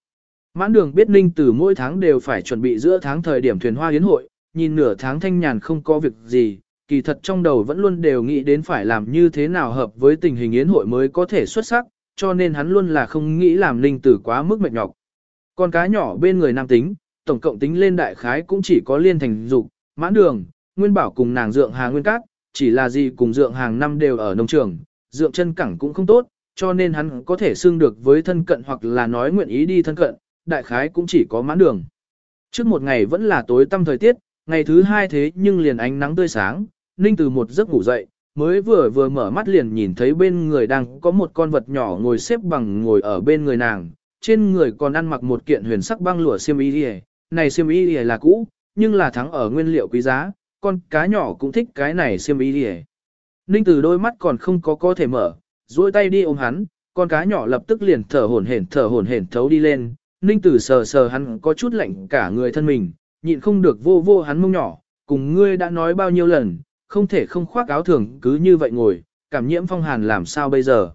Mãn đường biết Ninh Tử mỗi tháng đều phải chuẩn bị giữa tháng thời điểm thuyền hoa hiến hội, nhìn nửa tháng thanh nhàn không có việc gì, kỳ thật trong đầu vẫn luôn đều nghĩ đến phải làm như thế nào hợp với tình hình yến hội mới có thể xuất sắc, cho nên hắn luôn là không nghĩ làm Ninh tử quá mức mệt nhọc. Con cá nhỏ bên người nam tính, tổng cộng tính lên đại khái cũng chỉ có liên thành dục, mãn đường, nguyên bảo cùng nàng dượng hàng nguyên cát, chỉ là gì cùng dượng hàng năm đều ở nông trường, dượng chân cẳng cũng không tốt, cho nên hắn có thể xưng được với thân cận hoặc là nói nguyện ý đi thân cận, đại khái cũng chỉ có mãn đường. Trước một ngày vẫn là tối tăm thời tiết, ngày thứ hai thế nhưng liền ánh nắng tươi sáng, Ninh từ một giấc ngủ dậy, mới vừa vừa mở mắt liền nhìn thấy bên người đang có một con vật nhỏ ngồi xếp bằng ngồi ở bên người nàng, trên người còn ăn mặc một kiện huyền sắc băng lụa xiêm y đi này xiêm y đi là cũ, nhưng là thắng ở nguyên liệu quý giá, con cá nhỏ cũng thích cái này xiêm y đi Ninh từ đôi mắt còn không có có thể mở, duỗi tay đi ôm hắn, con cá nhỏ lập tức liền thở hổn hển thở hổn hển thấu đi lên, Ninh Tử sờ sờ hắn có chút lạnh cả người thân mình, nhịn không được vô vô hắn mông nhỏ, cùng ngươi đã nói bao nhiêu lần, không thể không khoác áo thường cứ như vậy ngồi, cảm nhiễm phong hàn làm sao bây giờ.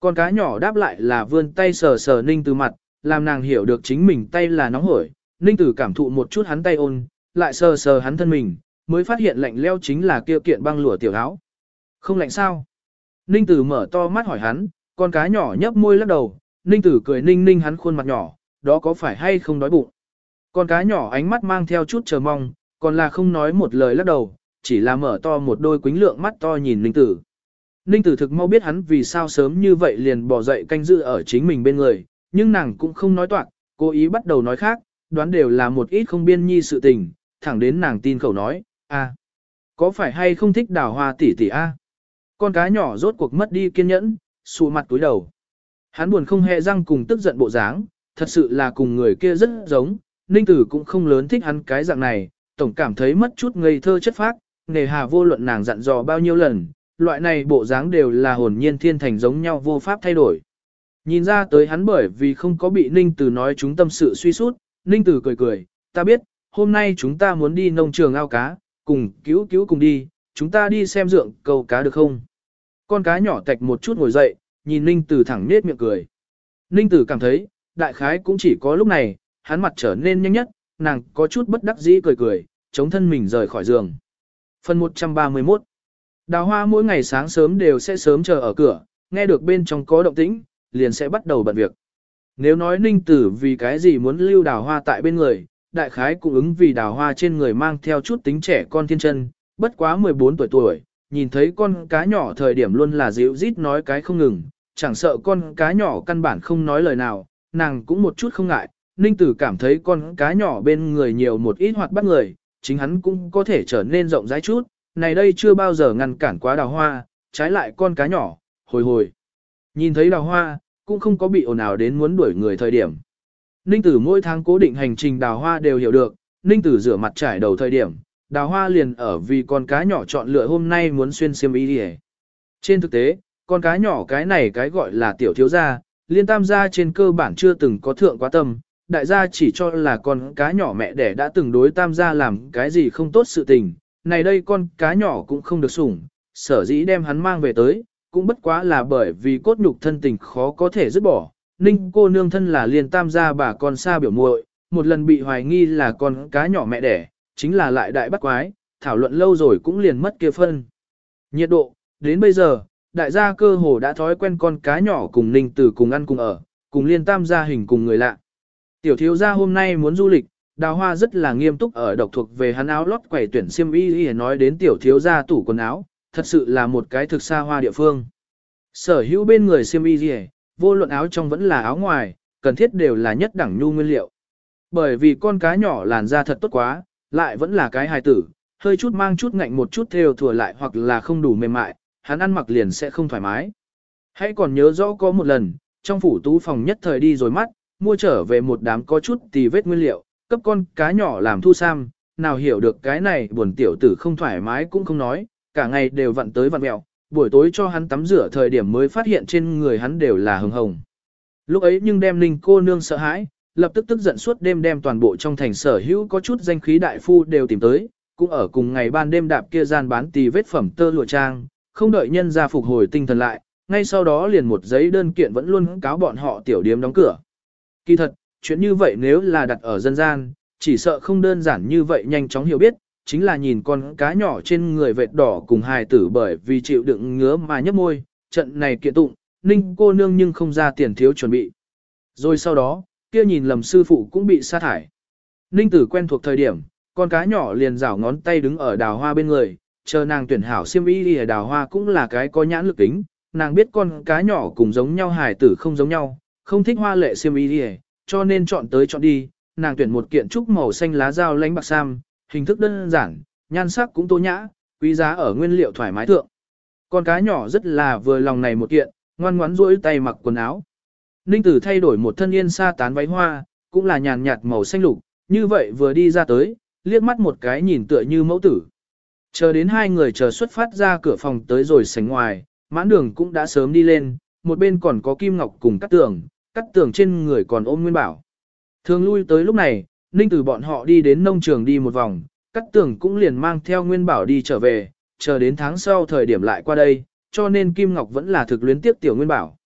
Con cá nhỏ đáp lại là vươn tay sờ sờ ninh từ mặt, làm nàng hiểu được chính mình tay là nóng hổi, ninh tử cảm thụ một chút hắn tay ôn, lại sờ sờ hắn thân mình, mới phát hiện lạnh leo chính là kia kiện băng lụa tiểu áo. Không lạnh sao? Ninh tử mở to mắt hỏi hắn, con cá nhỏ nhấp môi lắc đầu, ninh tử cười ninh ninh hắn khuôn mặt nhỏ, đó có phải hay không đói bụng? Con cá nhỏ ánh mắt mang theo chút chờ mong, còn là không nói một lời lắc đầu, chỉ là mở to một đôi quính lượng mắt to nhìn Ninh Tử. Ninh Tử thực mau biết hắn vì sao sớm như vậy liền bỏ dậy canh giữ ở chính mình bên người, nhưng nàng cũng không nói toạc, cố ý bắt đầu nói khác, đoán đều là một ít không biên nhi sự tình, thẳng đến nàng tin khẩu nói, À, có phải hay không thích đào hoa tỷ tỷ a? Con cá nhỏ rốt cuộc mất đi kiên nhẫn, sụ mặt túi đầu. Hắn buồn không hề răng cùng tức giận bộ dáng, thật sự là cùng người kia rất giống, Ninh Tử cũng không lớn thích hắn cái dạng này, tổng cảm thấy mất chút ngây thơ chất phác, nề hà vô luận nàng dặn dò bao nhiêu lần, loại này bộ dáng đều là hồn nhiên thiên thành giống nhau vô pháp thay đổi. Nhìn ra tới hắn bởi vì không có bị Ninh Tử nói chúng tâm sự suy sút, Ninh Tử cười cười, ta biết, hôm nay chúng ta muốn đi nông trường ao cá, cùng cứu cứu cùng đi, chúng ta đi xem dượng câu cá được không? Con cá nhỏ tạch một chút ngồi dậy, nhìn Ninh Tử thẳng nết miệng cười. Ninh Tử cảm thấy, đại khái cũng chỉ có lúc này, hắn mặt trở nên nhanh nhất, nàng có chút bất đắc dĩ cười cười, chống thân mình rời khỏi giường. Phần 131 Đào hoa mỗi ngày sáng sớm đều sẽ sớm chờ ở cửa, nghe được bên trong có động tĩnh, liền sẽ bắt đầu bận việc. Nếu nói ninh tử vì cái gì muốn lưu đào hoa tại bên người, đại khái cũng ứng vì đào hoa trên người mang theo chút tính trẻ con thiên chân, bất quá 14 tuổi tuổi, nhìn thấy con cá nhỏ thời điểm luôn là dịu rít nói cái không ngừng, chẳng sợ con cá nhỏ căn bản không nói lời nào, nàng cũng một chút không ngại, ninh tử cảm thấy con cá nhỏ bên người nhiều một ít hoạt bắt người, chính hắn cũng có thể trở nên rộng rãi chút, này đây chưa bao giờ ngăn cản quá đào hoa, trái lại con cá nhỏ, hồi hồi. Nhìn thấy đào hoa, cũng không có bị ồn ào đến muốn đuổi người thời điểm. Ninh tử mỗi tháng cố định hành trình đào hoa đều hiểu được, ninh tử rửa mặt trải đầu thời điểm, đào hoa liền ở vì con cá nhỏ chọn lựa hôm nay muốn xuyên xiêm y đi Trên thực tế, con cá nhỏ cái này cái gọi là tiểu thiếu gia, liên tam gia trên cơ bản chưa từng có thượng quá tâm, đại gia chỉ cho là con cá nhỏ mẹ đẻ đã từng đối tam gia làm cái gì không tốt sự tình, này đây con cá nhỏ cũng không được sủng, sở dĩ đem hắn mang về tới, cũng bất quá là bởi vì cốt nhục thân tình khó có thể dứt bỏ. Ninh cô nương thân là liền tam gia bà con xa biểu muội, một lần bị hoài nghi là con cá nhỏ mẹ đẻ, chính là lại đại bắt quái, thảo luận lâu rồi cũng liền mất kia phân. Nhiệt độ, đến bây giờ, đại gia cơ hồ đã thói quen con cá nhỏ cùng Ninh Tử cùng ăn cùng ở, cùng liên tam gia hình cùng người lạ. Tiểu thiếu gia hôm nay muốn du lịch, đào hoa rất là nghiêm túc ở độc thuộc về hắn áo lót quẩy tuyển xiêm y y nói đến tiểu thiếu gia tủ quần áo, thật sự là một cái thực xa hoa địa phương. Sở hữu bên người xiêm y y, vô luận áo trong vẫn là áo ngoài, cần thiết đều là nhất đẳng nhu nguyên liệu. Bởi vì con cá nhỏ làn da thật tốt quá, lại vẫn là cái hài tử, hơi chút mang chút ngạnh một chút theo thừa lại hoặc là không đủ mềm mại, hắn ăn mặc liền sẽ không thoải mái. Hãy còn nhớ rõ có một lần, trong phủ tú phòng nhất thời đi rồi mắt, mua trở về một đám có chút tì vết nguyên liệu, cấp con cá nhỏ làm thu sam, nào hiểu được cái này buồn tiểu tử không thoải mái cũng không nói, cả ngày đều vặn tới vặn mẹo, buổi tối cho hắn tắm rửa thời điểm mới phát hiện trên người hắn đều là hồng hồng. Lúc ấy nhưng đem ninh cô nương sợ hãi, lập tức tức giận suốt đêm đem toàn bộ trong thành sở hữu có chút danh khí đại phu đều tìm tới, cũng ở cùng ngày ban đêm đạp kia gian bán tì vết phẩm tơ lụa trang, không đợi nhân ra phục hồi tinh thần lại, ngay sau đó liền một giấy đơn kiện vẫn luôn cáo bọn họ tiểu điếm đóng cửa. Kỳ thật, chuyện như vậy nếu là đặt ở dân gian, chỉ sợ không đơn giản như vậy nhanh chóng hiểu biết, chính là nhìn con cá nhỏ trên người vệt đỏ cùng hài tử bởi vì chịu đựng ngứa mà nhấp môi, trận này kiện tụng, ninh cô nương nhưng không ra tiền thiếu chuẩn bị. Rồi sau đó, kia nhìn lầm sư phụ cũng bị sa thải. Ninh tử quen thuộc thời điểm, con cá nhỏ liền rảo ngón tay đứng ở đào hoa bên người, chờ nàng tuyển hảo siêm y đi ở đào hoa cũng là cái có nhãn lực tính, nàng biết con cá nhỏ cùng giống nhau hài tử không giống nhau, không thích hoa lệ xiêm y đi cho nên chọn tới chọn đi, nàng tuyển một kiện trúc màu xanh lá dao lánh bạc sam, hình thức đơn giản, nhan sắc cũng tô nhã, quý giá ở nguyên liệu thoải mái thượng. Con cá nhỏ rất là vừa lòng này một kiện, ngoan ngoãn duỗi tay mặc quần áo. Ninh tử thay đổi một thân yên sa tán váy hoa, cũng là nhàn nhạt màu xanh lục, như vậy vừa đi ra tới, liếc mắt một cái nhìn tựa như mẫu tử. Chờ đến hai người chờ xuất phát ra cửa phòng tới rồi sánh ngoài, mãn đường cũng đã sớm đi lên, một bên còn có Kim Ngọc cùng cắt tường, cắt tường trên người còn ôm Nguyên Bảo. Thường lui tới lúc này, Ninh từ bọn họ đi đến nông trường đi một vòng, cắt tường cũng liền mang theo Nguyên Bảo đi trở về, chờ đến tháng sau thời điểm lại qua đây, cho nên Kim Ngọc vẫn là thực luyến tiếp Tiểu Nguyên Bảo.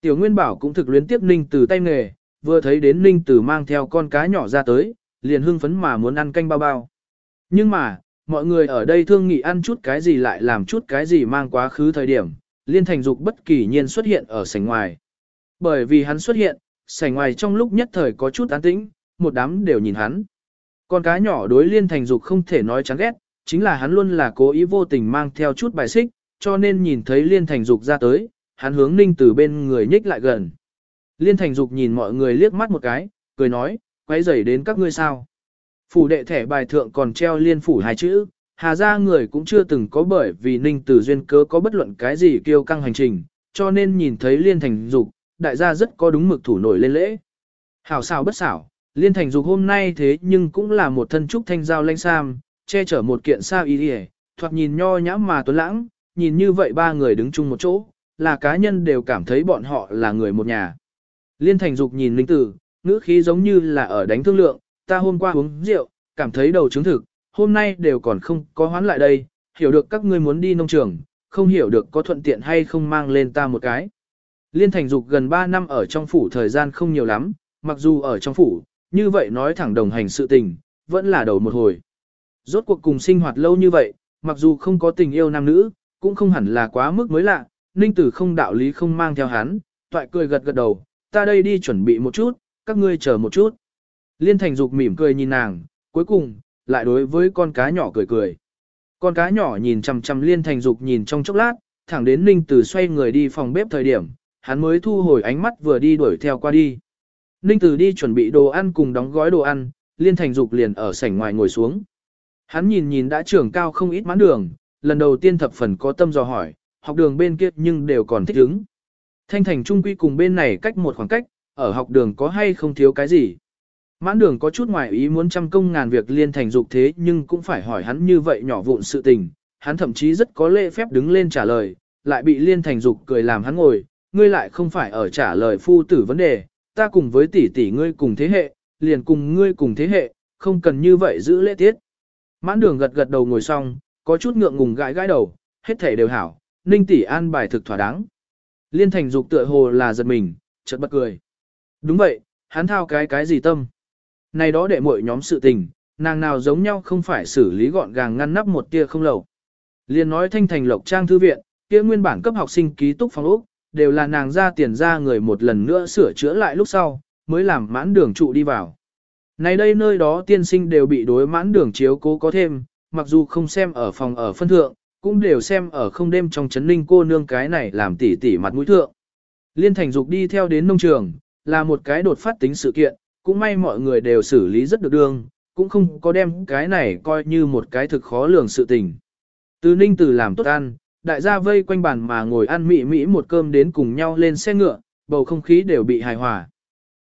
Tiểu Nguyên Bảo cũng thực luyến tiếp Ninh từ tay nghề, vừa thấy đến Ninh từ mang theo con cá nhỏ ra tới, liền hưng phấn mà muốn ăn canh bao bao. Nhưng mà, mọi người ở đây thương nghị ăn chút cái gì lại làm chút cái gì mang quá khứ thời điểm, Liên Thành Dục bất kỳ nhiên xuất hiện ở sảnh ngoài. Bởi vì hắn xuất hiện, sảnh ngoài trong lúc nhất thời có chút an tĩnh, một đám đều nhìn hắn. Con cá nhỏ đối Liên Thành Dục không thể nói chán ghét, chính là hắn luôn là cố ý vô tình mang theo chút bài xích, cho nên nhìn thấy Liên Thành Dục ra tới, hắn hướng Ninh từ bên người nhích lại gần. Liên Thành Dục nhìn mọi người liếc mắt một cái, cười nói, quay rầy đến các ngươi sao. Phủ đệ thẻ bài thượng còn treo liên phủ hai chữ, Hà ra người cũng chưa từng có bởi vì Ninh Tử Duyên cớ có bất luận cái gì kêu căng hành trình, cho nên nhìn thấy Liên Thành Dục, đại gia rất có đúng mực thủ nổi lên lễ. Hảo xảo bất xảo, Liên Thành Dục hôm nay thế nhưng cũng là một thân trúc thanh giao lanh sam, che chở một kiện sao y hề, thoạt nhìn nho nhã mà tuấn lãng, nhìn như vậy ba người đứng chung một chỗ, là cá nhân đều cảm thấy bọn họ là người một nhà. Liên Thành Dục nhìn Linh Tử, ngữ khí giống như là ở đánh thương lượng, ta hôm qua uống rượu, cảm thấy đầu chứng thực, hôm nay đều còn không có hoán lại đây, hiểu được các ngươi muốn đi nông trường, không hiểu được có thuận tiện hay không mang lên ta một cái. Liên Thành Dục gần 3 năm ở trong phủ thời gian không nhiều lắm, mặc dù ở trong phủ, như vậy nói thẳng đồng hành sự tình, vẫn là đầu một hồi. Rốt cuộc cùng sinh hoạt lâu như vậy, mặc dù không có tình yêu nam nữ, cũng không hẳn là quá mức mới lạ, Ninh Tử không đạo lý không mang theo hắn, toại cười gật gật đầu, ta đây đi chuẩn bị một chút, các ngươi chờ một chút. Liên Thành Dục mỉm cười nhìn nàng, cuối cùng, lại đối với con cá nhỏ cười cười. Con cá nhỏ nhìn chằm chằm Liên Thành Dục nhìn trong chốc lát, thẳng đến Ninh Tử xoay người đi phòng bếp thời điểm, hắn mới thu hồi ánh mắt vừa đi đuổi theo qua đi. Ninh Tử đi chuẩn bị đồ ăn cùng đóng gói đồ ăn, Liên Thành Dục liền ở sảnh ngoài ngồi xuống. Hắn nhìn nhìn đã trưởng cao không ít mãn đường, lần đầu tiên thập phần có tâm dò hỏi, học đường bên kia nhưng đều còn thích ứng. Thanh thành trung quy cùng bên này cách một khoảng cách, ở học đường có hay không thiếu cái gì. Mãn đường có chút ngoài ý muốn trăm công ngàn việc liên thành dục thế nhưng cũng phải hỏi hắn như vậy nhỏ vụn sự tình, hắn thậm chí rất có lễ phép đứng lên trả lời, lại bị liên thành dục cười làm hắn ngồi, ngươi lại không phải ở trả lời phu tử vấn đề, ta cùng với tỷ tỷ ngươi cùng thế hệ, liền cùng ngươi cùng thế hệ, không cần như vậy giữ lễ tiết. Mãn đường gật gật đầu ngồi xong, có chút ngượng ngùng gãi gãi đầu, hết thể đều hảo, ninh tỷ an bài thực thỏa đáng. Liên thành dục tựa hồ là giật mình, chợt bật cười. Đúng vậy, hắn thao cái cái gì tâm. Này đó để muội nhóm sự tình, nàng nào giống nhau không phải xử lý gọn gàng ngăn nắp một tia không lầu. Liên nói thanh thành lộc trang thư viện, kia nguyên bản cấp học sinh ký túc phòng ốc, đều là nàng ra tiền ra người một lần nữa sửa chữa lại lúc sau, mới làm mãn đường trụ đi vào. Này đây nơi đó tiên sinh đều bị đối mãn đường chiếu cố có thêm, mặc dù không xem ở phòng ở phân thượng, cũng đều xem ở không đêm trong chấn ninh cô nương cái này làm tỉ tỉ mặt mũi thượng. Liên thành dục đi theo đến nông trường, là một cái đột phát tính sự kiện, cũng may mọi người đều xử lý rất được đương, cũng không có đem cái này coi như một cái thực khó lường sự tình. Từ ninh từ làm tốt ăn, đại gia vây quanh bàn mà ngồi ăn mị mỹ một cơm đến cùng nhau lên xe ngựa, bầu không khí đều bị hài hòa.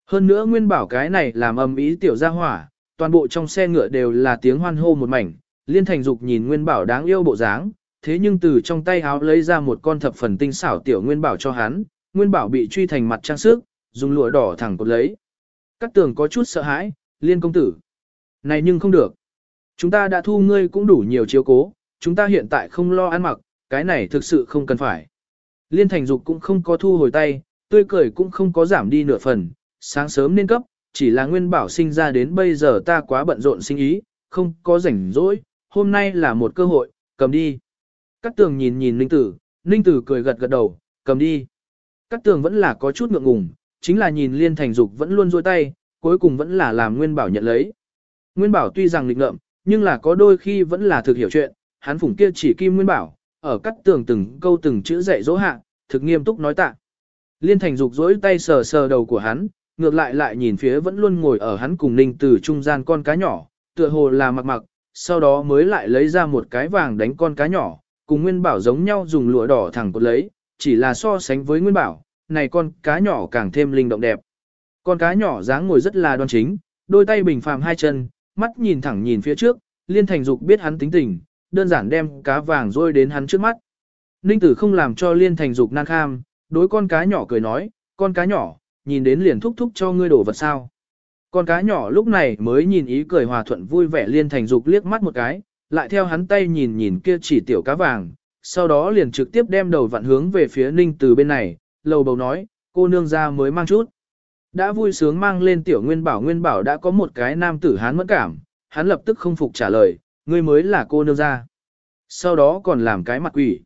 Hơn nữa nguyên bảo cái này làm âm ý tiểu gia hỏa, toàn bộ trong xe ngựa đều là tiếng hoan hô một mảnh, liên thành dục nhìn nguyên bảo đáng yêu bộ dáng, thế nhưng từ trong tay háo lấy ra một con thập phần tinh xảo tiểu nguyên bảo cho hắn, nguyên bảo bị truy thành mặt trang sức, dùng lụa đỏ thẳng cột lấy. Các tường có chút sợ hãi, liên công tử. Này nhưng không được. Chúng ta đã thu ngươi cũng đủ nhiều chiếu cố, chúng ta hiện tại không lo ăn mặc, cái này thực sự không cần phải. Liên thành dục cũng không có thu hồi tay, tươi cười cũng không có giảm đi nửa phần, sáng sớm nên cấp, chỉ là nguyên bảo sinh ra đến bây giờ ta quá bận rộn sinh ý, không có rảnh rỗi, hôm nay là một cơ hội, cầm đi. Cát tường nhìn nhìn Ninh Tử, Ninh Tử cười gật gật đầu, cầm đi. Cát tường vẫn là có chút ngượng ngùng, chính là nhìn Liên Thành Dục vẫn luôn dôi tay, cuối cùng vẫn là làm Nguyên Bảo nhận lấy. Nguyên Bảo tuy rằng lịch ngợm, nhưng là có đôi khi vẫn là thực hiểu chuyện, hắn phủng kia chỉ kim Nguyên Bảo, ở cắt tường từng câu từng chữ dạy dỗ hạ, thực nghiêm túc nói tạ. Liên Thành Dục dỗi tay sờ sờ đầu của hắn, ngược lại lại nhìn phía vẫn luôn ngồi ở hắn cùng Ninh Tử trung gian con cá nhỏ, tựa hồ là mặc mặc, sau đó mới lại lấy ra một cái vàng đánh con cá nhỏ, cùng Nguyên Bảo giống nhau dùng lụa đỏ thẳng cột lấy, chỉ là so sánh với Nguyên Bảo, này con cá nhỏ càng thêm linh động đẹp. Con cá nhỏ dáng ngồi rất là đoan chính, đôi tay bình phàm hai chân, mắt nhìn thẳng nhìn phía trước, Liên Thành Dục biết hắn tính tình, đơn giản đem cá vàng rôi đến hắn trước mắt. Ninh Tử không làm cho Liên Thành Dục nan kham, đối con cá nhỏ cười nói, con cá nhỏ, nhìn đến liền thúc thúc cho ngươi đổ vật sao. Con cá nhỏ lúc này mới nhìn ý cười hòa thuận vui vẻ Liên Thành Dục liếc mắt một cái, lại theo hắn tay nhìn nhìn kia chỉ tiểu cá vàng, sau đó liền trực tiếp đem đầu vặn hướng về phía Ninh từ bên này, lầu bầu nói, cô nương ra mới mang chút. Đã vui sướng mang lên tiểu nguyên bảo nguyên bảo đã có một cái nam tử hán mẫn cảm, hắn lập tức không phục trả lời, ngươi mới là cô nương ra. Sau đó còn làm cái mặt quỷ.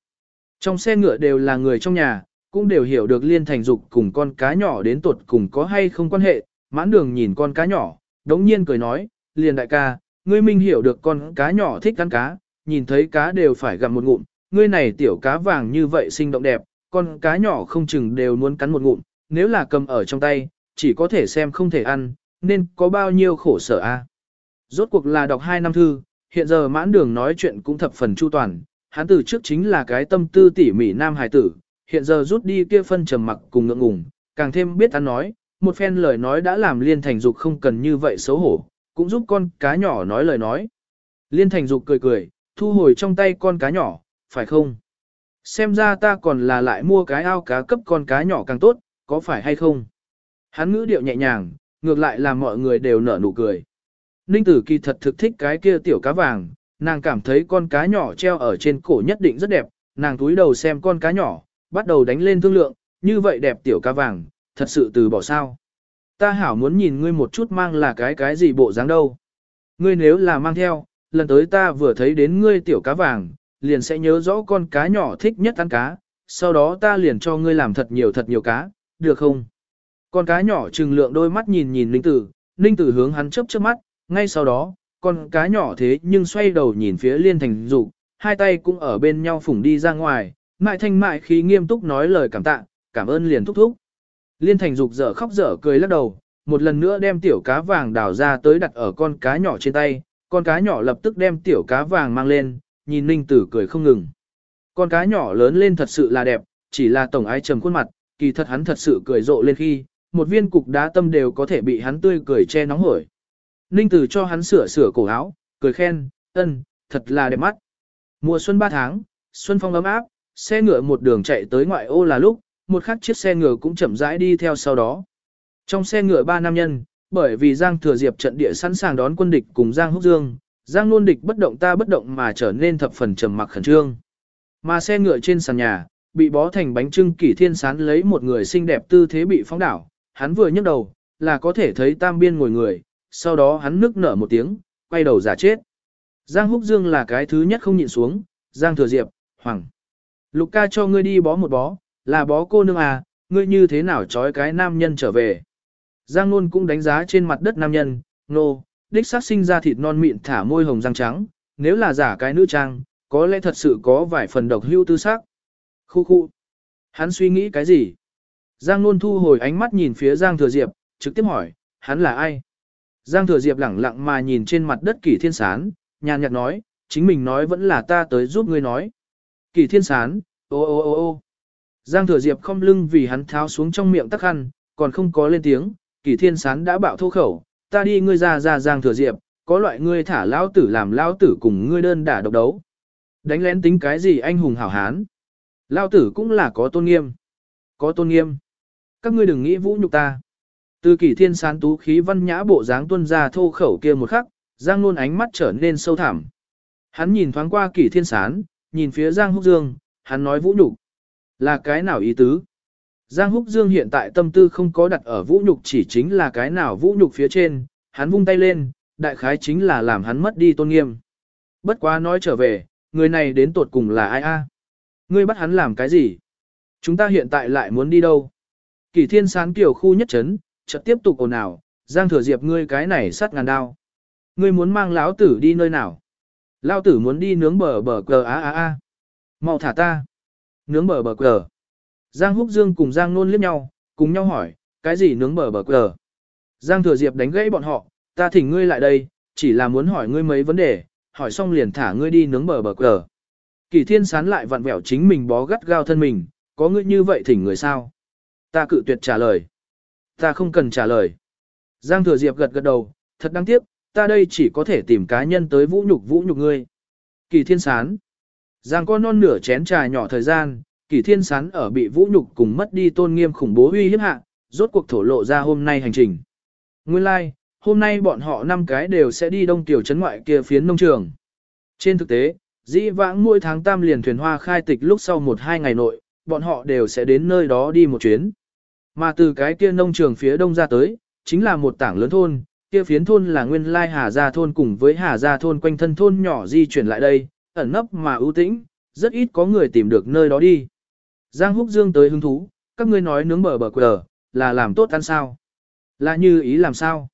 Trong xe ngựa đều là người trong nhà, cũng đều hiểu được liên thành dục cùng con cá nhỏ đến tuột cùng có hay không quan hệ, mãn đường nhìn con cá nhỏ, đống nhiên cười nói, liền đại ca, ngươi minh hiểu được con cá nhỏ thích ăn cá, nhìn thấy cá đều phải gặm một ngụm, ngươi này tiểu cá vàng như vậy sinh động đẹp, con cá nhỏ không chừng đều muốn cắn một ngụm, nếu là cầm ở trong tay, chỉ có thể xem không thể ăn, nên có bao nhiêu khổ sở a. Rốt cuộc là đọc hai năm thư, hiện giờ mãn đường nói chuyện cũng thập phần chu toàn, hắn từ trước chính là cái tâm tư tỉ mỉ nam hài tử, hiện giờ rút đi kia phân trầm mặc cùng ngượng ngùng, càng thêm biết hắn nói, một phen lời nói đã làm liên thành dục không cần như vậy xấu hổ, cũng giúp con cá nhỏ nói lời nói. Liên thành dục cười cười, thu hồi trong tay con cá nhỏ, phải không? Xem ra ta còn là lại mua cái ao cá cấp con cá nhỏ càng tốt, có phải hay không? Hắn ngữ điệu nhẹ nhàng, ngược lại làm mọi người đều nở nụ cười. Ninh tử kỳ thật thực thích cái kia tiểu cá vàng, nàng cảm thấy con cá nhỏ treo ở trên cổ nhất định rất đẹp, nàng túi đầu xem con cá nhỏ, bắt đầu đánh lên thương lượng, như vậy đẹp tiểu cá vàng, thật sự từ bỏ sao. Ta hảo muốn nhìn ngươi một chút mang là cái cái gì bộ dáng đâu. Ngươi nếu là mang theo, lần tới ta vừa thấy đến ngươi tiểu cá vàng, liền sẽ nhớ rõ con cá nhỏ thích nhất ăn cá, sau đó ta liền cho ngươi làm thật nhiều thật nhiều cá, được không? Con cá nhỏ trừng lượng đôi mắt nhìn nhìn Ninh Tử, Ninh Tử hướng hắn chớp chớp mắt, ngay sau đó, con cá nhỏ thế nhưng xoay đầu nhìn phía Liên Thành Dục, hai tay cũng ở bên nhau phủng đi ra ngoài, mại thanh mại khí nghiêm túc nói lời cảm tạ, cảm ơn liền thúc thúc. Liên Thành Dục dở khóc dở cười lắc đầu, một lần nữa đem tiểu cá vàng đào ra tới đặt ở con cá nhỏ trên tay, con cá nhỏ lập tức đem tiểu cá vàng mang lên, nhìn Ninh Tử cười không ngừng. Con cá nhỏ lớn lên thật sự là đẹp, chỉ là tổng ái trầm khuôn mặt, kỳ thật hắn thật sự cười rộ lên khi, một viên cục đá tâm đều có thể bị hắn tươi cười che nóng hổi. Ninh Tử cho hắn sửa sửa cổ áo, cười khen, ân, thật là đẹp mắt. Mùa xuân ba tháng, xuân phong ấm áp, xe ngựa một đường chạy tới ngoại ô là lúc, một khắc chiếc xe ngựa cũng chậm rãi đi theo sau đó. Trong xe ngựa ba nam nhân, bởi vì Giang Thừa Diệp trận địa sẵn sàng đón quân địch cùng Giang Húc Dương, Giang Nôn địch bất động ta bất động mà trở nên thập phần trầm mặc khẩn trương. Mà xe ngựa trên sàn nhà, bị bó thành bánh trưng kỷ thiên sán lấy một người xinh đẹp tư thế bị phóng đảo, hắn vừa nhấc đầu, là có thể thấy tam biên ngồi người, sau đó hắn nức nở một tiếng, quay đầu giả chết. Giang Húc Dương là cái thứ nhất không nhịn xuống, Giang Thừa Diệp, Hoàng. Lục ca cho ngươi đi bó một bó, là bó cô nương à, ngươi như thế nào trói cái nam nhân trở về. Giang Nôn cũng đánh giá trên mặt đất nam nhân, nô, đích xác sinh ra thịt non mịn thả môi hồng răng trắng, nếu là giả cái nữ trang, có lẽ thật sự có vài phần độc hưu tư sắc. Khu khu. Hắn suy nghĩ cái gì? Giang Nôn thu hồi ánh mắt nhìn phía Giang Thừa Diệp, trực tiếp hỏi, hắn là ai? Giang Thừa Diệp lẳng lặng mà nhìn trên mặt đất kỷ thiên sán, nhàn nhạt nói, chính mình nói vẫn là ta tới giúp ngươi nói. Kỷ thiên sán, ô ô ô ô. Giang Thừa Diệp không lưng vì hắn tháo xuống trong miệng tắc khăn, còn không có lên tiếng, kỷ thiên sán đã bạo thô khẩu, ta đi ngươi ra ra Giang Thừa Diệp, có loại ngươi thả lão tử làm lão tử cùng ngươi đơn đả độc đấu. Đánh lén tính cái gì anh hùng hảo hán. Lão tử cũng là có tôn nghiêm. Có tôn nghiêm. Các ngươi đừng nghĩ vũ nhục ta. Từ kỷ thiên sán tú khí văn nhã bộ dáng tuân ra thô khẩu kia một khắc, Giang Nôn ánh mắt trở nên sâu thẳm. Hắn nhìn thoáng qua kỷ thiên sán, nhìn phía Giang Húc Dương, hắn nói vũ nhục. Là cái nào ý tứ? Giang Húc Dương hiện tại tâm tư không có đặt ở vũ nhục chỉ chính là cái nào vũ nhục phía trên, hắn vung tay lên, đại khái chính là làm hắn mất đi tôn nghiêm. Bất quá nói trở về, người này đến tột cùng là ai a? Ngươi bắt hắn làm cái gì? Chúng ta hiện tại lại muốn đi đâu? kỷ thiên sán kiểu khu nhất chấn, chợt tiếp tục ồn ào, Giang thừa diệp ngươi cái này sắt ngàn đao. Ngươi muốn mang lão tử đi nơi nào? Lão tử muốn đi nướng bờ bờ cờ á á a Mau thả ta. Nướng bờ bờ cờ. Giang Húc Dương cùng Giang Nôn liếc nhau, cùng nhau hỏi, cái gì nướng bờ bờ cờ? Giang Thừa Diệp đánh gãy bọn họ, ta thỉnh ngươi lại đây, chỉ là muốn hỏi ngươi mấy vấn đề, hỏi xong liền thả ngươi đi nướng bờ bờ cờ. Kỳ thiên sán lại vặn vẹo chính mình bó gắt gao thân mình, có ngươi như vậy thỉnh người sao? Ta cự tuyệt trả lời. Ta không cần trả lời. Giang Thừa Diệp gật gật đầu, thật đáng tiếc, ta đây chỉ có thể tìm cá nhân tới vũ nhục vũ nhục ngươi. Kỳ thiên sán. Giang có non nửa chén trà nhỏ thời gian, kỳ thiên sán ở bị vũ nhục cùng mất đi tôn nghiêm khủng bố uy hiếp hạ, rốt cuộc thổ lộ ra hôm nay hành trình. Nguyên lai, like, hôm nay bọn họ năm cái đều sẽ đi đông tiểu trấn ngoại kia phiến nông trường. Trên thực tế, dĩ vãng mỗi tháng tam liền thuyền hoa khai tịch lúc sau một hai ngày nội, bọn họ đều sẽ đến nơi đó đi một chuyến. Mà từ cái kia nông trường phía đông ra tới, chính là một tảng lớn thôn, kia phiến thôn là nguyên lai Hà Gia thôn cùng với Hà Gia thôn quanh thân thôn nhỏ di chuyển lại đây, ẩn nấp mà ưu tĩnh, rất ít có người tìm được nơi đó đi. Giang Húc Dương tới hứng thú, các ngươi nói nướng bờ bờ quờ, là làm tốt ăn sao? Là như ý làm sao?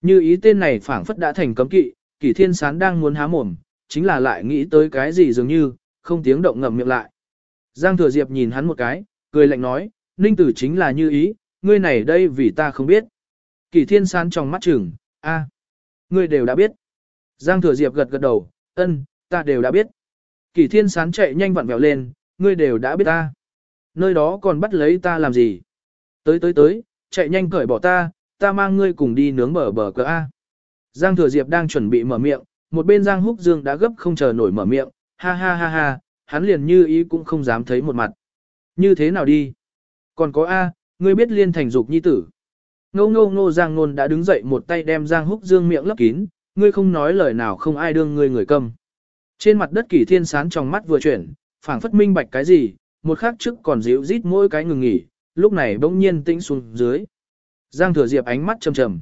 Như ý tên này phảng phất đã thành cấm kỵ, kỷ thiên sán đang muốn há mồm, chính là lại nghĩ tới cái gì dường như, không tiếng động ngậm miệng lại. Giang Thừa Diệp nhìn hắn một cái, cười lạnh nói, ninh tử chính là như ý, ngươi này đây vì ta không biết. Kỷ thiên sán trong mắt chừng, a, ngươi đều đã biết. Giang Thừa Diệp gật gật đầu, ân, ta đều đã biết. Kỷ thiên sán chạy nhanh vặn vẹo lên, ngươi đều đã biết ta. Nơi đó còn bắt lấy ta làm gì? Tới tới tới, chạy nhanh cởi bỏ ta, ta mang ngươi cùng đi nướng bờ bờ cờ A. Giang Thừa Diệp đang chuẩn bị mở miệng, một bên Giang Húc Dương đã gấp không chờ nổi mở miệng, ha ha ha ha, hắn liền như ý cũng không dám thấy một mặt. Như thế nào đi? Còn có A, ngươi biết liên thành dục nhi tử. Ngô ngô ngô Giang Nôn đã đứng dậy một tay đem Giang Húc Dương miệng lấp kín, ngươi không nói lời nào không ai đương ngươi người câm. Trên mặt đất kỷ thiên sán trong mắt vừa chuyển, phảng phất minh bạch cái gì, một khắc trước còn dịu rít mỗi cái ngừng nghỉ, lúc này bỗng nhiên tĩnh xuống dưới. Giang thừa diệp ánh mắt trầm trầm.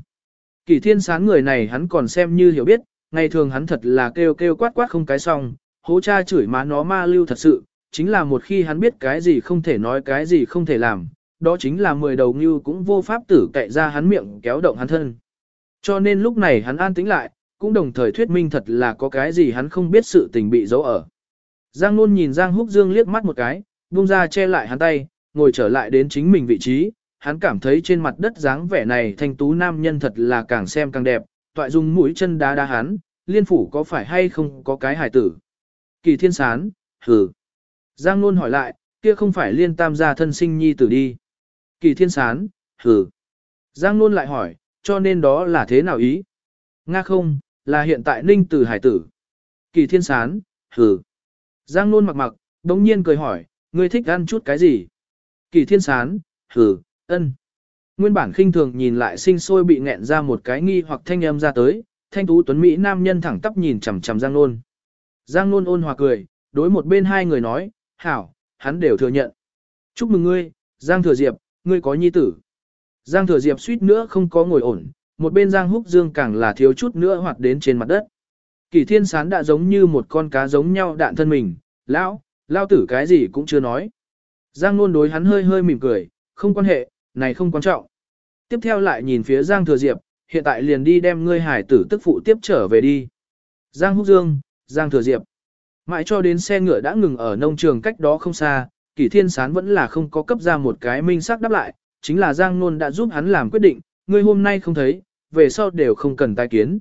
Kỷ thiên sán người này hắn còn xem như hiểu biết, ngày thường hắn thật là kêu kêu quát quát không cái xong, hố cha chửi má nó ma lưu thật sự, chính là một khi hắn biết cái gì không thể nói cái gì không thể làm, đó chính là mười đầu như cũng vô pháp tử cậy ra hắn miệng kéo động hắn thân. Cho nên lúc này hắn an tĩnh lại, cũng đồng thời thuyết minh thật là có cái gì hắn không biết sự tình bị giấu ở. Giang Nôn nhìn Giang Húc Dương liếc mắt một cái, buông ra che lại hắn tay, ngồi trở lại đến chính mình vị trí, hắn cảm thấy trên mặt đất dáng vẻ này thanh tú nam nhân thật là càng xem càng đẹp, toại dùng mũi chân đá đá hắn, liên phủ có phải hay không có cái hài tử. Kỳ thiên sán, hừ. Giang Nôn hỏi lại, kia không phải liên tam gia thân sinh nhi tử đi. Kỳ thiên sán, hừ. Giang Nôn lại hỏi, cho nên đó là thế nào ý? Nga không, là hiện tại ninh tử hải tử. Kỳ thiên sán, hừ. Giang Nôn mặc mặc, đống nhiên cười hỏi, ngươi thích ăn chút cái gì? Kỳ thiên sán, hừ, ân. Nguyên bản khinh thường nhìn lại sinh sôi bị nghẹn ra một cái nghi hoặc thanh âm ra tới, thanh tú tuấn Mỹ nam nhân thẳng tắp nhìn chằm chằm Giang Nôn. Giang Nôn ôn hòa cười, đối một bên hai người nói, hảo, hắn đều thừa nhận. Chúc mừng ngươi, Giang Thừa Diệp, ngươi có nhi tử. Giang Thừa Diệp suýt nữa không có ngồi ổn, một bên Giang Húc Dương càng là thiếu chút nữa hoạt đến trên mặt đất. Kỳ thiên sán đã giống như một con cá giống nhau đạn thân mình, lão, lao tử cái gì cũng chưa nói. Giang luôn đối hắn hơi hơi mỉm cười, không quan hệ, này không quan trọng. Tiếp theo lại nhìn phía Giang Thừa Diệp, hiện tại liền đi đem ngươi hải tử tức phụ tiếp trở về đi. Giang Húc Dương, Giang Thừa Diệp. Mãi cho đến xe ngựa đã ngừng ở nông trường cách đó không xa, Kỷ Thiên Sán vẫn là không có cấp ra một cái minh xác đáp lại, chính là Giang Nôn đã giúp hắn làm quyết định, ngươi hôm nay không thấy, về sau đều không cần tai kiến.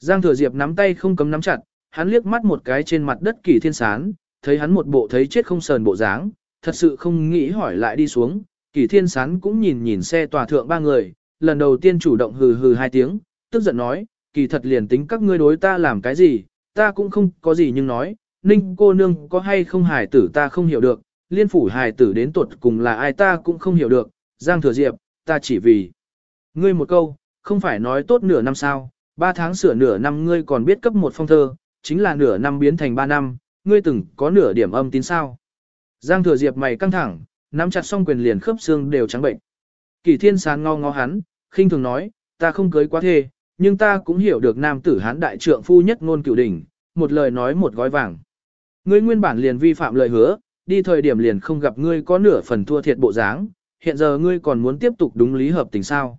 Giang Thừa Diệp nắm tay không cấm nắm chặt, hắn liếc mắt một cái trên mặt đất Kỷ Thiên Sán, thấy hắn một bộ thấy chết không sờn bộ dáng, thật sự không nghĩ hỏi lại đi xuống. Kỷ Thiên Sán cũng nhìn nhìn xe tòa thượng ba người, lần đầu tiên chủ động hừ hừ hai tiếng, tức giận nói, kỳ thật liền tính các ngươi đối ta làm cái gì, ta cũng không có gì nhưng nói, ninh cô nương có hay không hài tử ta không hiểu được, liên phủ hài tử đến tuột cùng là ai ta cũng không hiểu được, Giang Thừa Diệp, ta chỉ vì ngươi một câu, không phải nói tốt nửa năm sao, ba tháng sửa nửa năm ngươi còn biết cấp một phong thơ, chính là nửa năm biến thành ba năm, ngươi từng có nửa điểm âm tín sao. Giang Thừa Diệp mày căng thẳng, nắm chặt song quyền liền khớp xương đều trắng bệnh. Kỳ thiên sán ngó ngó hắn, khinh thường nói, ta không cưới quá thê, nhưng ta cũng hiểu được nam tử hán đại trượng phu nhất ngôn cửu đỉnh, một lời nói một gói vàng. Ngươi nguyên bản liền vi phạm lời hứa, đi thời điểm liền không gặp ngươi có nửa phần thua thiệt bộ dáng, hiện giờ ngươi còn muốn tiếp tục đúng lý hợp tình sao.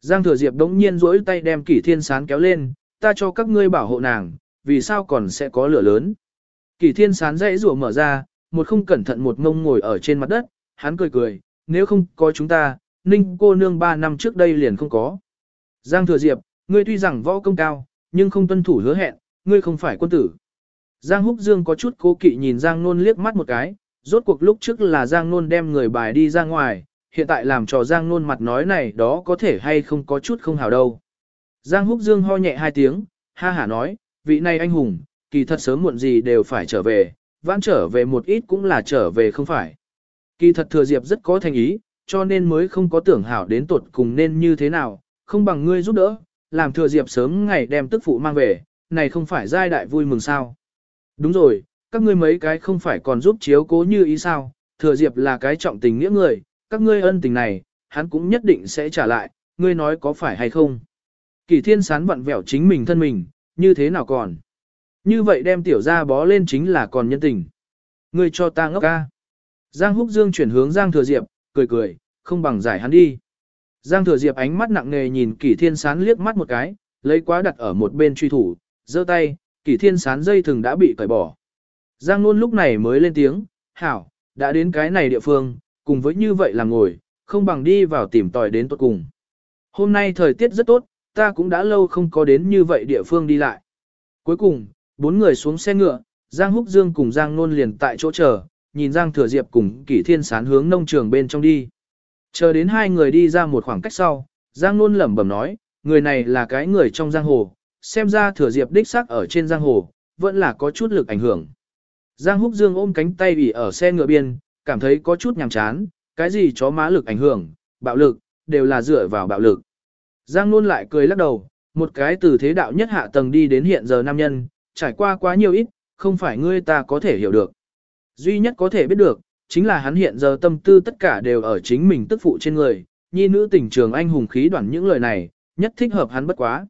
Giang thừa diệp đống nhiên rỗi tay đem kỷ thiên sán kéo lên, ta cho các ngươi bảo hộ nàng, vì sao còn sẽ có lửa lớn. Kỷ thiên sán dãy rủa mở ra, một không cẩn thận một ngông ngồi ở trên mặt đất, hắn cười cười, nếu không có chúng ta, ninh cô nương ba năm trước đây liền không có. Giang thừa diệp, ngươi tuy rằng võ công cao, nhưng không tuân thủ hứa hẹn, ngươi không phải quân tử. Giang Húc Dương có chút cố kỵ nhìn Giang Nôn liếc mắt một cái, rốt cuộc lúc trước là Giang Nôn đem người bài đi ra ngoài, hiện tại làm cho Giang Nôn mặt nói này đó có thể hay không có chút không hảo đâu. Giang Húc Dương ho nhẹ hai tiếng, ha hả nói, vị này anh hùng, kỳ thật sớm muộn gì đều phải trở về, vãn trở về một ít cũng là trở về không phải. Kỳ thật thừa diệp rất có thành ý, cho nên mới không có tưởng hảo đến tột cùng nên như thế nào, không bằng ngươi giúp đỡ, làm thừa diệp sớm ngày đem tức phụ mang về, này không phải giai đại vui mừng sao. Đúng rồi, các ngươi mấy cái không phải còn giúp chiếu cố như ý sao, thừa diệp là cái trọng tình nghĩa người, các ngươi ân tình này, hắn cũng nhất định sẽ trả lại, ngươi nói có phải hay không. Kỳ thiên sán vặn vẹo chính mình thân mình, như thế nào còn. Như vậy đem tiểu ra bó lên chính là còn nhân tình. Ngươi cho ta ngốc ca. Giang húc dương chuyển hướng Giang thừa diệp, cười cười, không bằng giải hắn đi. Giang thừa diệp ánh mắt nặng nề nhìn kỷ thiên sán liếc mắt một cái, lấy quá đặt ở một bên truy thủ, giơ tay, kỷ thiên sán dây thừng đã bị cởi bỏ. Giang Nôn lúc này mới lên tiếng, hảo, đã đến cái này địa phương, cùng với như vậy là ngồi, không bằng đi vào tìm tòi đến tốt cùng. Hôm nay thời tiết rất tốt, ta cũng đã lâu không có đến như vậy địa phương đi lại. Cuối cùng, bốn người xuống xe ngựa, Giang Húc Dương cùng Giang Nôn liền tại chỗ chờ, nhìn Giang Thừa Diệp cùng Kỷ Thiên Sán hướng nông trường bên trong đi. Chờ đến hai người đi ra một khoảng cách sau, Giang Nôn lẩm bẩm nói, người này là cái người trong giang hồ, xem ra Thừa Diệp đích xác ở trên giang hồ, vẫn là có chút lực ảnh hưởng. Giang Húc Dương ôm cánh tay ủy ở xe ngựa biên, cảm thấy có chút nhàm chán, cái gì chó má lực ảnh hưởng, bạo lực, đều là dựa vào bạo lực. Giang Nôn lại cười lắc đầu, một cái từ thế đạo nhất hạ tầng đi đến hiện giờ nam nhân, trải qua quá nhiều ít, không phải ngươi ta có thể hiểu được. Duy nhất có thể biết được, chính là hắn hiện giờ tâm tư tất cả đều ở chính mình tức phụ trên người, nhi nữ tình trường anh hùng khí đoản những lời này, nhất thích hợp hắn bất quá.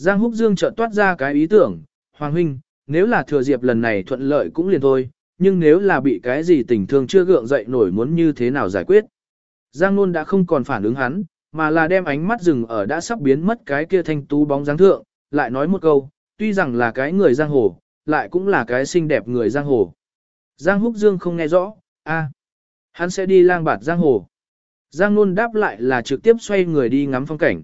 Giang Húc Dương chợt toát ra cái ý tưởng, Hoàng Huynh, nếu là thừa diệp lần này thuận lợi cũng liền thôi, nhưng nếu là bị cái gì tình thương chưa gượng dậy nổi muốn như thế nào giải quyết. Giang Nôn đã không còn phản ứng hắn, mà là đem ánh mắt dừng ở đã sắp biến mất cái kia thanh tú bóng dáng thượng, lại nói một câu, tuy rằng là cái người giang hồ, lại cũng là cái xinh đẹp người giang hồ. Giang Húc Dương không nghe rõ, a, hắn sẽ đi lang bạt giang hồ. Giang Nôn đáp lại là trực tiếp xoay người đi ngắm phong cảnh.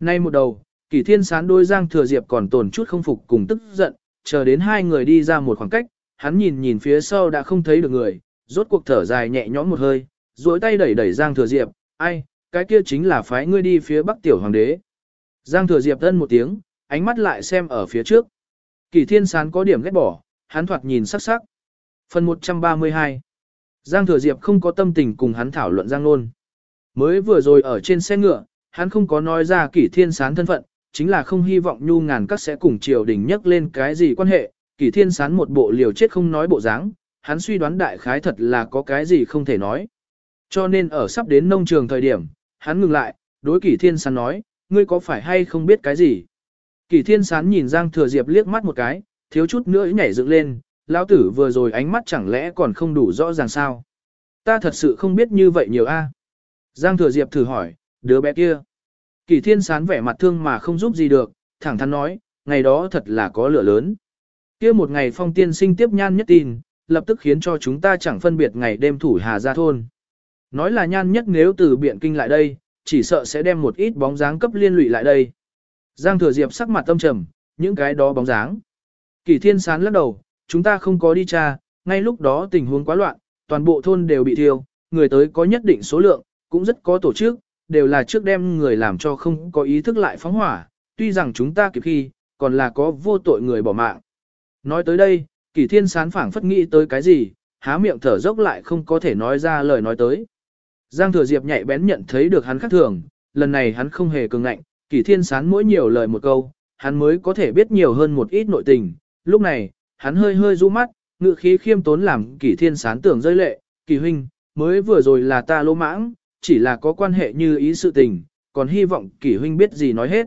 Nay một đầu, Kỷ Thiên Sán đôi Giang Thừa Diệp còn tồn chút không phục cùng tức giận, chờ đến hai người đi ra một khoảng cách, hắn nhìn nhìn phía sau đã không thấy được người, rốt cuộc thở dài nhẹ nhõm một hơi, duỗi tay đẩy đẩy Giang Thừa Diệp, ai, cái kia chính là phái ngươi đi phía Bắc Tiểu Hoàng đế. Giang Thừa Diệp thân một tiếng, ánh mắt lại xem ở phía trước. Kỷ Thiên Sán có điểm ghét bỏ, hắn thoạt nhìn sắc sắc. Phần 132 Giang Thừa Diệp không có tâm tình cùng hắn thảo luận Giang Nôn. Mới vừa rồi ở trên xe ngựa, hắn không có nói ra Kỷ Thiên Sán thân phận, chính là không hy vọng nhu ngàn các sẽ cùng triều đình nhắc lên cái gì quan hệ, kỳ Thiên Sán một bộ liều chết không nói bộ dáng, hắn suy đoán đại khái thật là có cái gì không thể nói. Cho nên ở sắp đến nông trường thời điểm, hắn ngừng lại, đối kỳ Thiên Sán nói, ngươi có phải hay không biết cái gì? kỳ Thiên Sán nhìn Giang Thừa Diệp liếc mắt một cái, thiếu chút nữa nhảy dựng lên, lão tử vừa rồi ánh mắt chẳng lẽ còn không đủ rõ ràng sao? Ta thật sự không biết như vậy nhiều a. Giang Thừa Diệp thử hỏi, đứa bé kia. Kỳ Thiên Sán vẻ mặt thương mà không giúp gì được, thẳng thắn nói, ngày đó thật là có lửa lớn. Kia một ngày phong tiên sinh tiếp nhan nhất tin, lập tức khiến cho chúng ta chẳng phân biệt ngày đêm thủ hà ra thôn. Nói là nhan nhất nếu từ biện kinh lại đây, chỉ sợ sẽ đem một ít bóng dáng cấp liên lụy lại đây. Giang thừa diệp sắc mặt tâm trầm, những cái đó bóng dáng. Kỳ thiên sán lắc đầu, chúng ta không có đi tra, ngay lúc đó tình huống quá loạn, toàn bộ thôn đều bị thiêu, người tới có nhất định số lượng, cũng rất có tổ chức, đều là trước đem người làm cho không có ý thức lại phóng hỏa, tuy rằng chúng ta kịp khi, còn là có vô tội người bỏ mạng. Nói tới đây, kỷ thiên sán phảng phất nghĩ tới cái gì, há miệng thở dốc lại không có thể nói ra lời nói tới. Giang thừa diệp nhạy bén nhận thấy được hắn khác thường, lần này hắn không hề cường ngạnh, kỷ thiên sán mỗi nhiều lời một câu, hắn mới có thể biết nhiều hơn một ít nội tình. Lúc này, hắn hơi hơi rũ mắt, ngự khí khiêm tốn làm kỷ thiên sán tưởng rơi lệ, kỳ huynh, mới vừa rồi là ta lỗ mãng, chỉ là có quan hệ như ý sự tình, còn hy vọng kỷ huynh biết gì nói hết.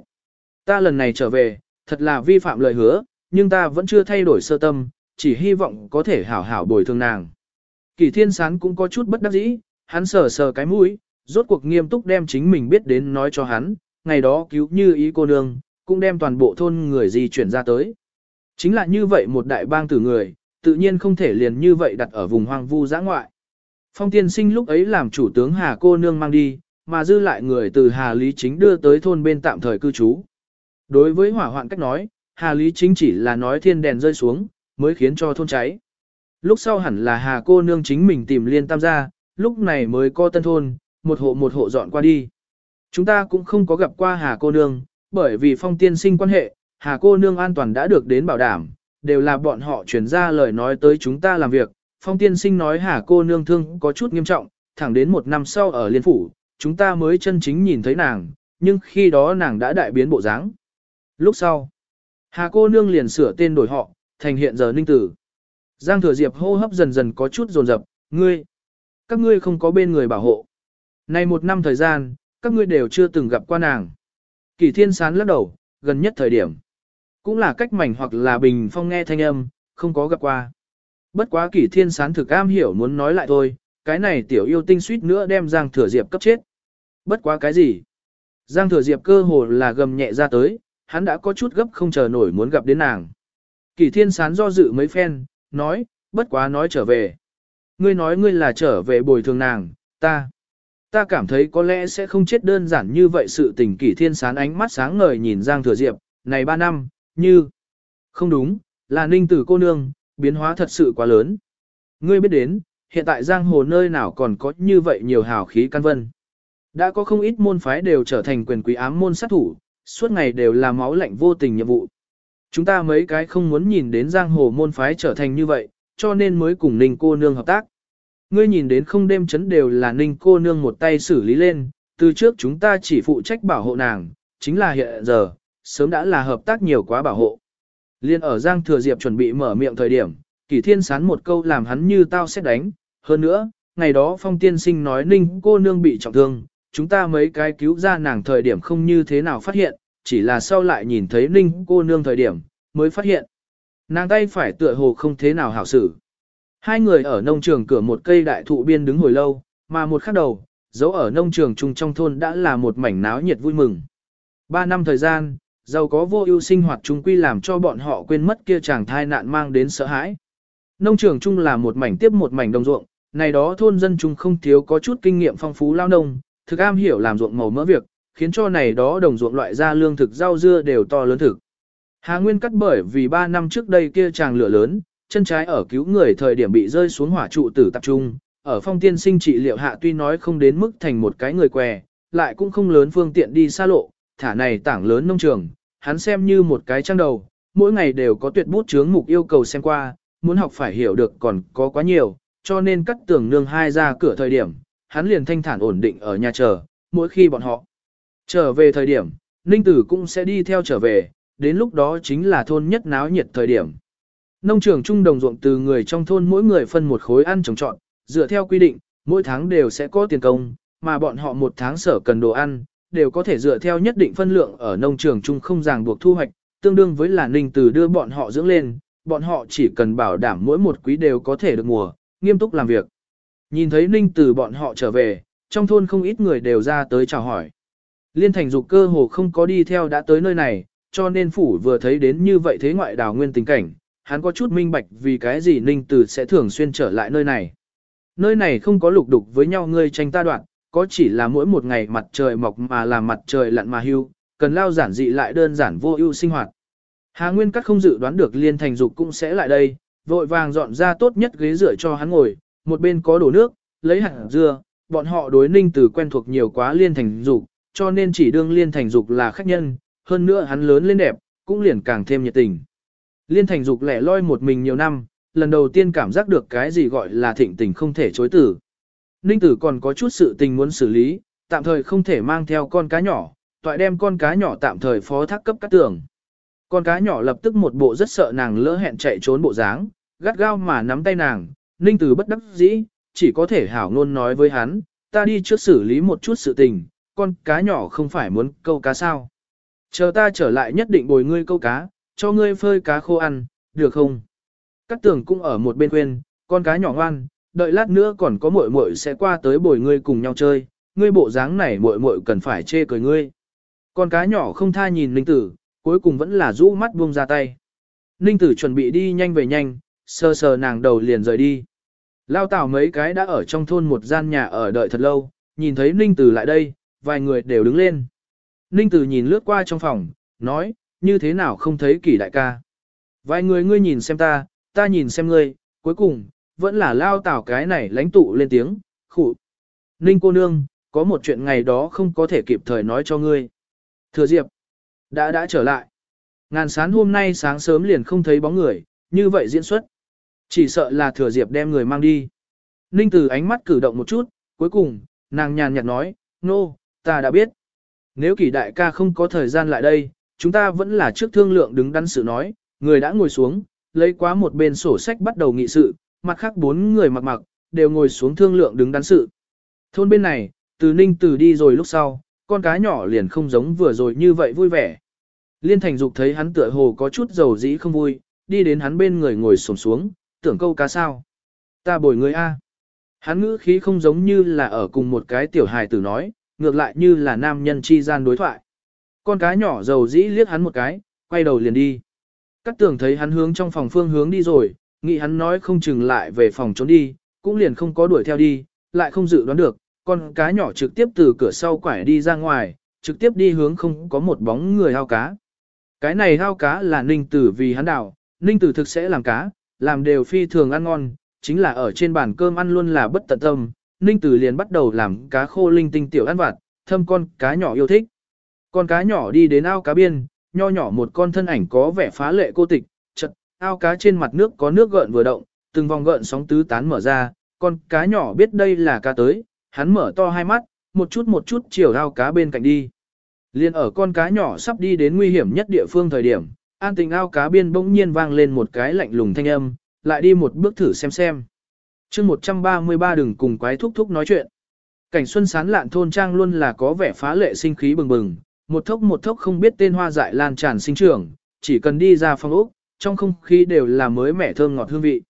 Ta lần này trở về, thật là vi phạm lời hứa, nhưng ta vẫn chưa thay đổi sơ tâm, chỉ hy vọng có thể hảo hảo bồi thường nàng. Kỷ thiên sán cũng có chút bất đắc dĩ, hắn sờ sờ cái mũi, rốt cuộc nghiêm túc đem chính mình biết đến nói cho hắn, ngày đó cứu như ý cô nương, cũng đem toàn bộ thôn người di chuyển ra tới. Chính là như vậy một đại bang tử người, tự nhiên không thể liền như vậy đặt ở vùng hoang vu giã ngoại. Phong tiên sinh lúc ấy làm chủ tướng Hà cô nương mang đi, mà dư lại người từ Hà Lý Chính đưa tới thôn bên tạm thời cư trú. Đối với hỏa hoạn cách nói, Hà Lý Chính chỉ là nói thiên đèn rơi xuống, mới khiến cho thôn cháy. Lúc sau hẳn là Hà cô nương chính mình tìm liên tam gia, lúc này mới có tân thôn, một hộ một hộ dọn qua đi. Chúng ta cũng không có gặp qua Hà cô nương, bởi vì phong tiên sinh quan hệ, Hà cô nương an toàn đã được đến bảo đảm, đều là bọn họ chuyển ra lời nói tới chúng ta làm việc. Phong tiên sinh nói Hà cô nương thương có chút nghiêm trọng, thẳng đến một năm sau ở Liên Phủ, chúng ta mới chân chính nhìn thấy nàng, nhưng khi đó nàng đã đại biến bộ dáng. Lúc sau, Hà cô nương liền sửa tên đổi họ, thành hiện giờ ninh tử. Giang thừa diệp hô hấp dần dần có chút dồn dập, ngươi, các ngươi không có bên người bảo hộ. Này một năm thời gian, các ngươi đều chưa từng gặp qua nàng. Kỳ thiên sán lắc đầu, gần nhất thời điểm. Cũng là cách mảnh hoặc là bình phong nghe thanh âm, không có gặp qua. Bất quá kỷ thiên sán thực am hiểu muốn nói lại thôi, cái này tiểu yêu tinh suýt nữa đem Giang Thừa Diệp cấp chết. Bất quá cái gì? Giang Thừa Diệp cơ hồ là gầm nhẹ ra tới, hắn đã có chút gấp không chờ nổi muốn gặp đến nàng. kỷ thiên sán do dự mấy phen, nói, bất quá nói trở về. Ngươi nói ngươi là trở về bồi thường nàng, ta. Ta cảm thấy có lẽ sẽ không chết đơn giản như vậy sự tình kỷ thiên sán ánh mắt sáng ngời nhìn Giang Thừa Diệp, này ba năm, như, Không đúng, là ninh tử cô nương, biến hóa thật sự quá lớn. Ngươi biết đến, hiện tại giang hồ nơi nào còn có như vậy nhiều hào khí căn vân. Đã có không ít môn phái đều trở thành quyền quý ám môn sát thủ, suốt ngày đều là máu lạnh vô tình nhiệm vụ. Chúng ta mấy cái không muốn nhìn đến giang hồ môn phái trở thành như vậy, cho nên mới cùng ninh cô nương hợp tác. Ngươi nhìn đến không đêm chấn đều là ninh cô nương một tay xử lý lên, từ trước chúng ta chỉ phụ trách bảo hộ nàng, chính là hiện giờ, sớm đã là hợp tác nhiều quá bảo hộ. Liên ở Giang Thừa Diệp chuẩn bị mở miệng thời điểm, Kỷ Thiên sán một câu làm hắn như tao sẽ đánh, hơn nữa, ngày đó Phong Tiên Sinh nói Ninh cô nương bị trọng thương, chúng ta mấy cái cứu ra nàng thời điểm không như thế nào phát hiện, chỉ là sau lại nhìn thấy Ninh cô nương thời điểm, mới phát hiện. Nàng tay phải tựa hồ không thế nào hảo xử. Hai người ở nông trường cửa một cây đại thụ biên đứng hồi lâu, mà một khắc đầu, dấu ở nông trường chung trong thôn đã là một mảnh náo nhiệt vui mừng. Ba năm thời gian, giàu có vô ưu sinh hoạt chung quy làm cho bọn họ quên mất kia chàng thai nạn mang đến sợ hãi. Nông trường chung là một mảnh tiếp một mảnh đồng ruộng, này đó thôn dân chung không thiếu có chút kinh nghiệm phong phú lao nông, thực am hiểu làm ruộng màu mỡ việc, khiến cho này đó đồng ruộng loại ra lương thực rau dưa đều to lớn thực. Hà Nguyên cắt bởi vì 3 năm trước đây kia chàng lửa lớn, chân trái ở cứu người thời điểm bị rơi xuống hỏa trụ tử tập trung, ở phong tiên sinh trị liệu hạ tuy nói không đến mức thành một cái người què, lại cũng không lớn phương tiện đi xa lộ, thả này tảng lớn nông trường, hắn xem như một cái trang đầu, mỗi ngày đều có tuyệt bút chướng mục yêu cầu xem qua, muốn học phải hiểu được còn có quá nhiều, cho nên cắt tường nương hai ra cửa thời điểm, hắn liền thanh thản ổn định ở nhà chờ, mỗi khi bọn họ trở về thời điểm, Ninh Tử cũng sẽ đi theo trở về, đến lúc đó chính là thôn nhất náo nhiệt thời điểm. Nông trường trung đồng ruộng từ người trong thôn mỗi người phân một khối ăn trồng trọn, dựa theo quy định, mỗi tháng đều sẽ có tiền công, mà bọn họ một tháng sở cần đồ ăn, đều có thể dựa theo nhất định phân lượng ở nông trường chung không ràng buộc thu hoạch, tương đương với là ninh từ đưa bọn họ dưỡng lên, bọn họ chỉ cần bảo đảm mỗi một quý đều có thể được mùa, nghiêm túc làm việc. Nhìn thấy ninh từ bọn họ trở về, trong thôn không ít người đều ra tới chào hỏi. Liên thành dục cơ hồ không có đi theo đã tới nơi này, cho nên phủ vừa thấy đến như vậy thế ngoại đào nguyên tình cảnh, hắn có chút minh bạch vì cái gì ninh từ sẽ thường xuyên trở lại nơi này. Nơi này không có lục đục với nhau ngươi tranh ta đoạn, có chỉ là mỗi một ngày mặt trời mọc mà là mặt trời lặn mà hưu, cần lao giản dị lại đơn giản vô ưu sinh hoạt. Hà Nguyên Cắt không dự đoán được Liên Thành Dục cũng sẽ lại đây, vội vàng dọn ra tốt nhất ghế rửa cho hắn ngồi, một bên có đổ nước, lấy hạt dưa, bọn họ đối ninh từ quen thuộc nhiều quá Liên Thành Dục, cho nên chỉ đương Liên Thành Dục là khách nhân, hơn nữa hắn lớn lên đẹp, cũng liền càng thêm nhiệt tình. Liên Thành Dục lẻ loi một mình nhiều năm, lần đầu tiên cảm giác được cái gì gọi là thịnh tình không thể chối từ. Ninh tử còn có chút sự tình muốn xử lý, tạm thời không thể mang theo con cá nhỏ, toại đem con cá nhỏ tạm thời phó thác cấp cắt tường. Con cá nhỏ lập tức một bộ rất sợ nàng lỡ hẹn chạy trốn bộ dáng, gắt gao mà nắm tay nàng, ninh tử bất đắc dĩ, chỉ có thể hảo ngôn nói với hắn, ta đi trước xử lý một chút sự tình, con cá nhỏ không phải muốn câu cá sao. Chờ ta trở lại nhất định bồi ngươi câu cá, cho ngươi phơi cá khô ăn, được không? Các tường cũng ở một bên khuyên, con cá nhỏ ngoan, đợi lát nữa còn có muội muội sẽ qua tới bồi ngươi cùng nhau chơi, ngươi bộ dáng này muội muội cần phải chê cười ngươi. Con cá nhỏ không tha nhìn Ninh Tử, cuối cùng vẫn là rũ mắt buông ra tay. Ninh Tử chuẩn bị đi nhanh về nhanh, sờ sờ nàng đầu liền rời đi. Lao tảo mấy cái đã ở trong thôn một gian nhà ở đợi thật lâu, nhìn thấy Ninh Tử lại đây, vài người đều đứng lên. Ninh Tử nhìn lướt qua trong phòng, nói, như thế nào không thấy kỷ đại ca. Vài người ngươi nhìn xem ta, ta nhìn xem ngươi, cuối cùng, vẫn là lao tảo cái này lãnh tụ lên tiếng, khụ. Ninh cô nương, có một chuyện ngày đó không có thể kịp thời nói cho ngươi. Thừa Diệp, đã đã trở lại. Ngàn sán hôm nay sáng sớm liền không thấy bóng người, như vậy diễn xuất. Chỉ sợ là Thừa Diệp đem người mang đi. Ninh từ ánh mắt cử động một chút, cuối cùng, nàng nhàn nhạt nói, nô, no, ta đã biết. Nếu kỳ đại ca không có thời gian lại đây, chúng ta vẫn là trước thương lượng đứng đắn sự nói, người đã ngồi xuống, lấy quá một bên sổ sách bắt đầu nghị sự, mặt khác bốn người mặc mặc, đều ngồi xuống thương lượng đứng đắn sự. Thôn bên này, từ ninh từ đi rồi lúc sau, con cá nhỏ liền không giống vừa rồi như vậy vui vẻ. Liên thành dục thấy hắn tựa hồ có chút dầu dĩ không vui, đi đến hắn bên người ngồi xổm xuống, tưởng câu cá sao. Ta bồi người A. Hắn ngữ khí không giống như là ở cùng một cái tiểu hài tử nói, ngược lại như là nam nhân chi gian đối thoại. Con cá nhỏ dầu dĩ liếc hắn một cái, quay đầu liền đi. Các tưởng thấy hắn hướng trong phòng phương hướng đi rồi, nghĩ hắn nói không chừng lại về phòng trốn đi, cũng liền không có đuổi theo đi, lại không dự đoán được, con cá nhỏ trực tiếp từ cửa sau quải đi ra ngoài, trực tiếp đi hướng không có một bóng người ao cá. Cái này ao cá là ninh tử vì hắn đảo, ninh tử thực sẽ làm cá, làm đều phi thường ăn ngon, chính là ở trên bàn cơm ăn luôn là bất tận tâm. Ninh tử liền bắt đầu làm cá khô linh tinh tiểu ăn vặt, thâm con cá nhỏ yêu thích. Con cá nhỏ đi đến ao cá biên, nho nhỏ một con thân ảnh có vẻ phá lệ cô tịch, chật, ao cá trên mặt nước có nước gợn vừa động, từng vòng gợn sóng tứ tán mở ra, con cá nhỏ biết đây là cá tới, hắn mở to hai mắt, một chút một chút chiều ao cá bên cạnh đi. Liên ở con cá nhỏ sắp đi đến nguy hiểm nhất địa phương thời điểm, an tình ao cá biên bỗng nhiên vang lên một cái lạnh lùng thanh âm, lại đi một bước thử xem xem. chương 133 đừng cùng quái thúc thúc nói chuyện. Cảnh xuân sán lạn thôn trang luôn là có vẻ phá lệ sinh khí bừng bừng, một thốc một thốc không biết tên hoa dại lan tràn sinh trưởng, chỉ cần đi ra phòng ốc, trong không khí đều là mới mẻ thơm ngọt hương vị.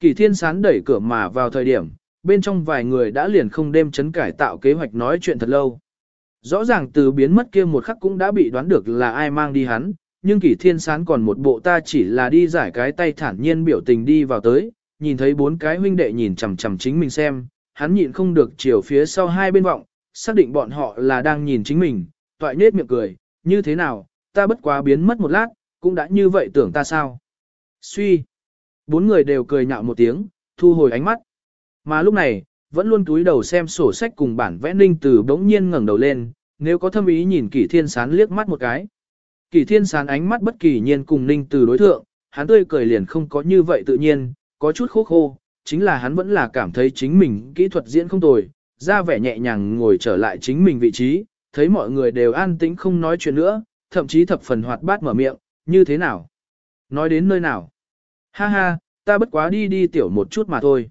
Kỳ thiên sán đẩy cửa mà vào thời điểm, bên trong vài người đã liền không đêm chấn cải tạo kế hoạch nói chuyện thật lâu. Rõ ràng từ biến mất kia một khắc cũng đã bị đoán được là ai mang đi hắn, nhưng kỷ thiên sán còn một bộ ta chỉ là đi giải cái tay thản nhiên biểu tình đi vào tới, nhìn thấy bốn cái huynh đệ nhìn chằm chằm chính mình xem, hắn nhịn không được chiều phía sau hai bên vọng, xác định bọn họ là đang nhìn chính mình, toại nết miệng cười, như thế nào, ta bất quá biến mất một lát, cũng đã như vậy tưởng ta sao. Suy, bốn người đều cười nhạo một tiếng, thu hồi ánh mắt. Mà lúc này, vẫn luôn túi đầu xem sổ sách cùng bản vẽ ninh từ bỗng nhiên ngẩng đầu lên, nếu có thâm ý nhìn kỷ thiên sán liếc mắt một cái. Kỷ thiên sán ánh mắt bất kỳ nhiên cùng ninh từ đối thượng, hắn tươi cười liền không có như vậy tự nhiên, có chút khô khô, chính là hắn vẫn là cảm thấy chính mình kỹ thuật diễn không tồi, ra vẻ nhẹ nhàng ngồi trở lại chính mình vị trí, thấy mọi người đều an tĩnh không nói chuyện nữa, thậm chí thập phần hoạt bát mở miệng, như thế nào? Nói đến nơi nào? Ha ha, ta bất quá đi đi tiểu một chút mà thôi.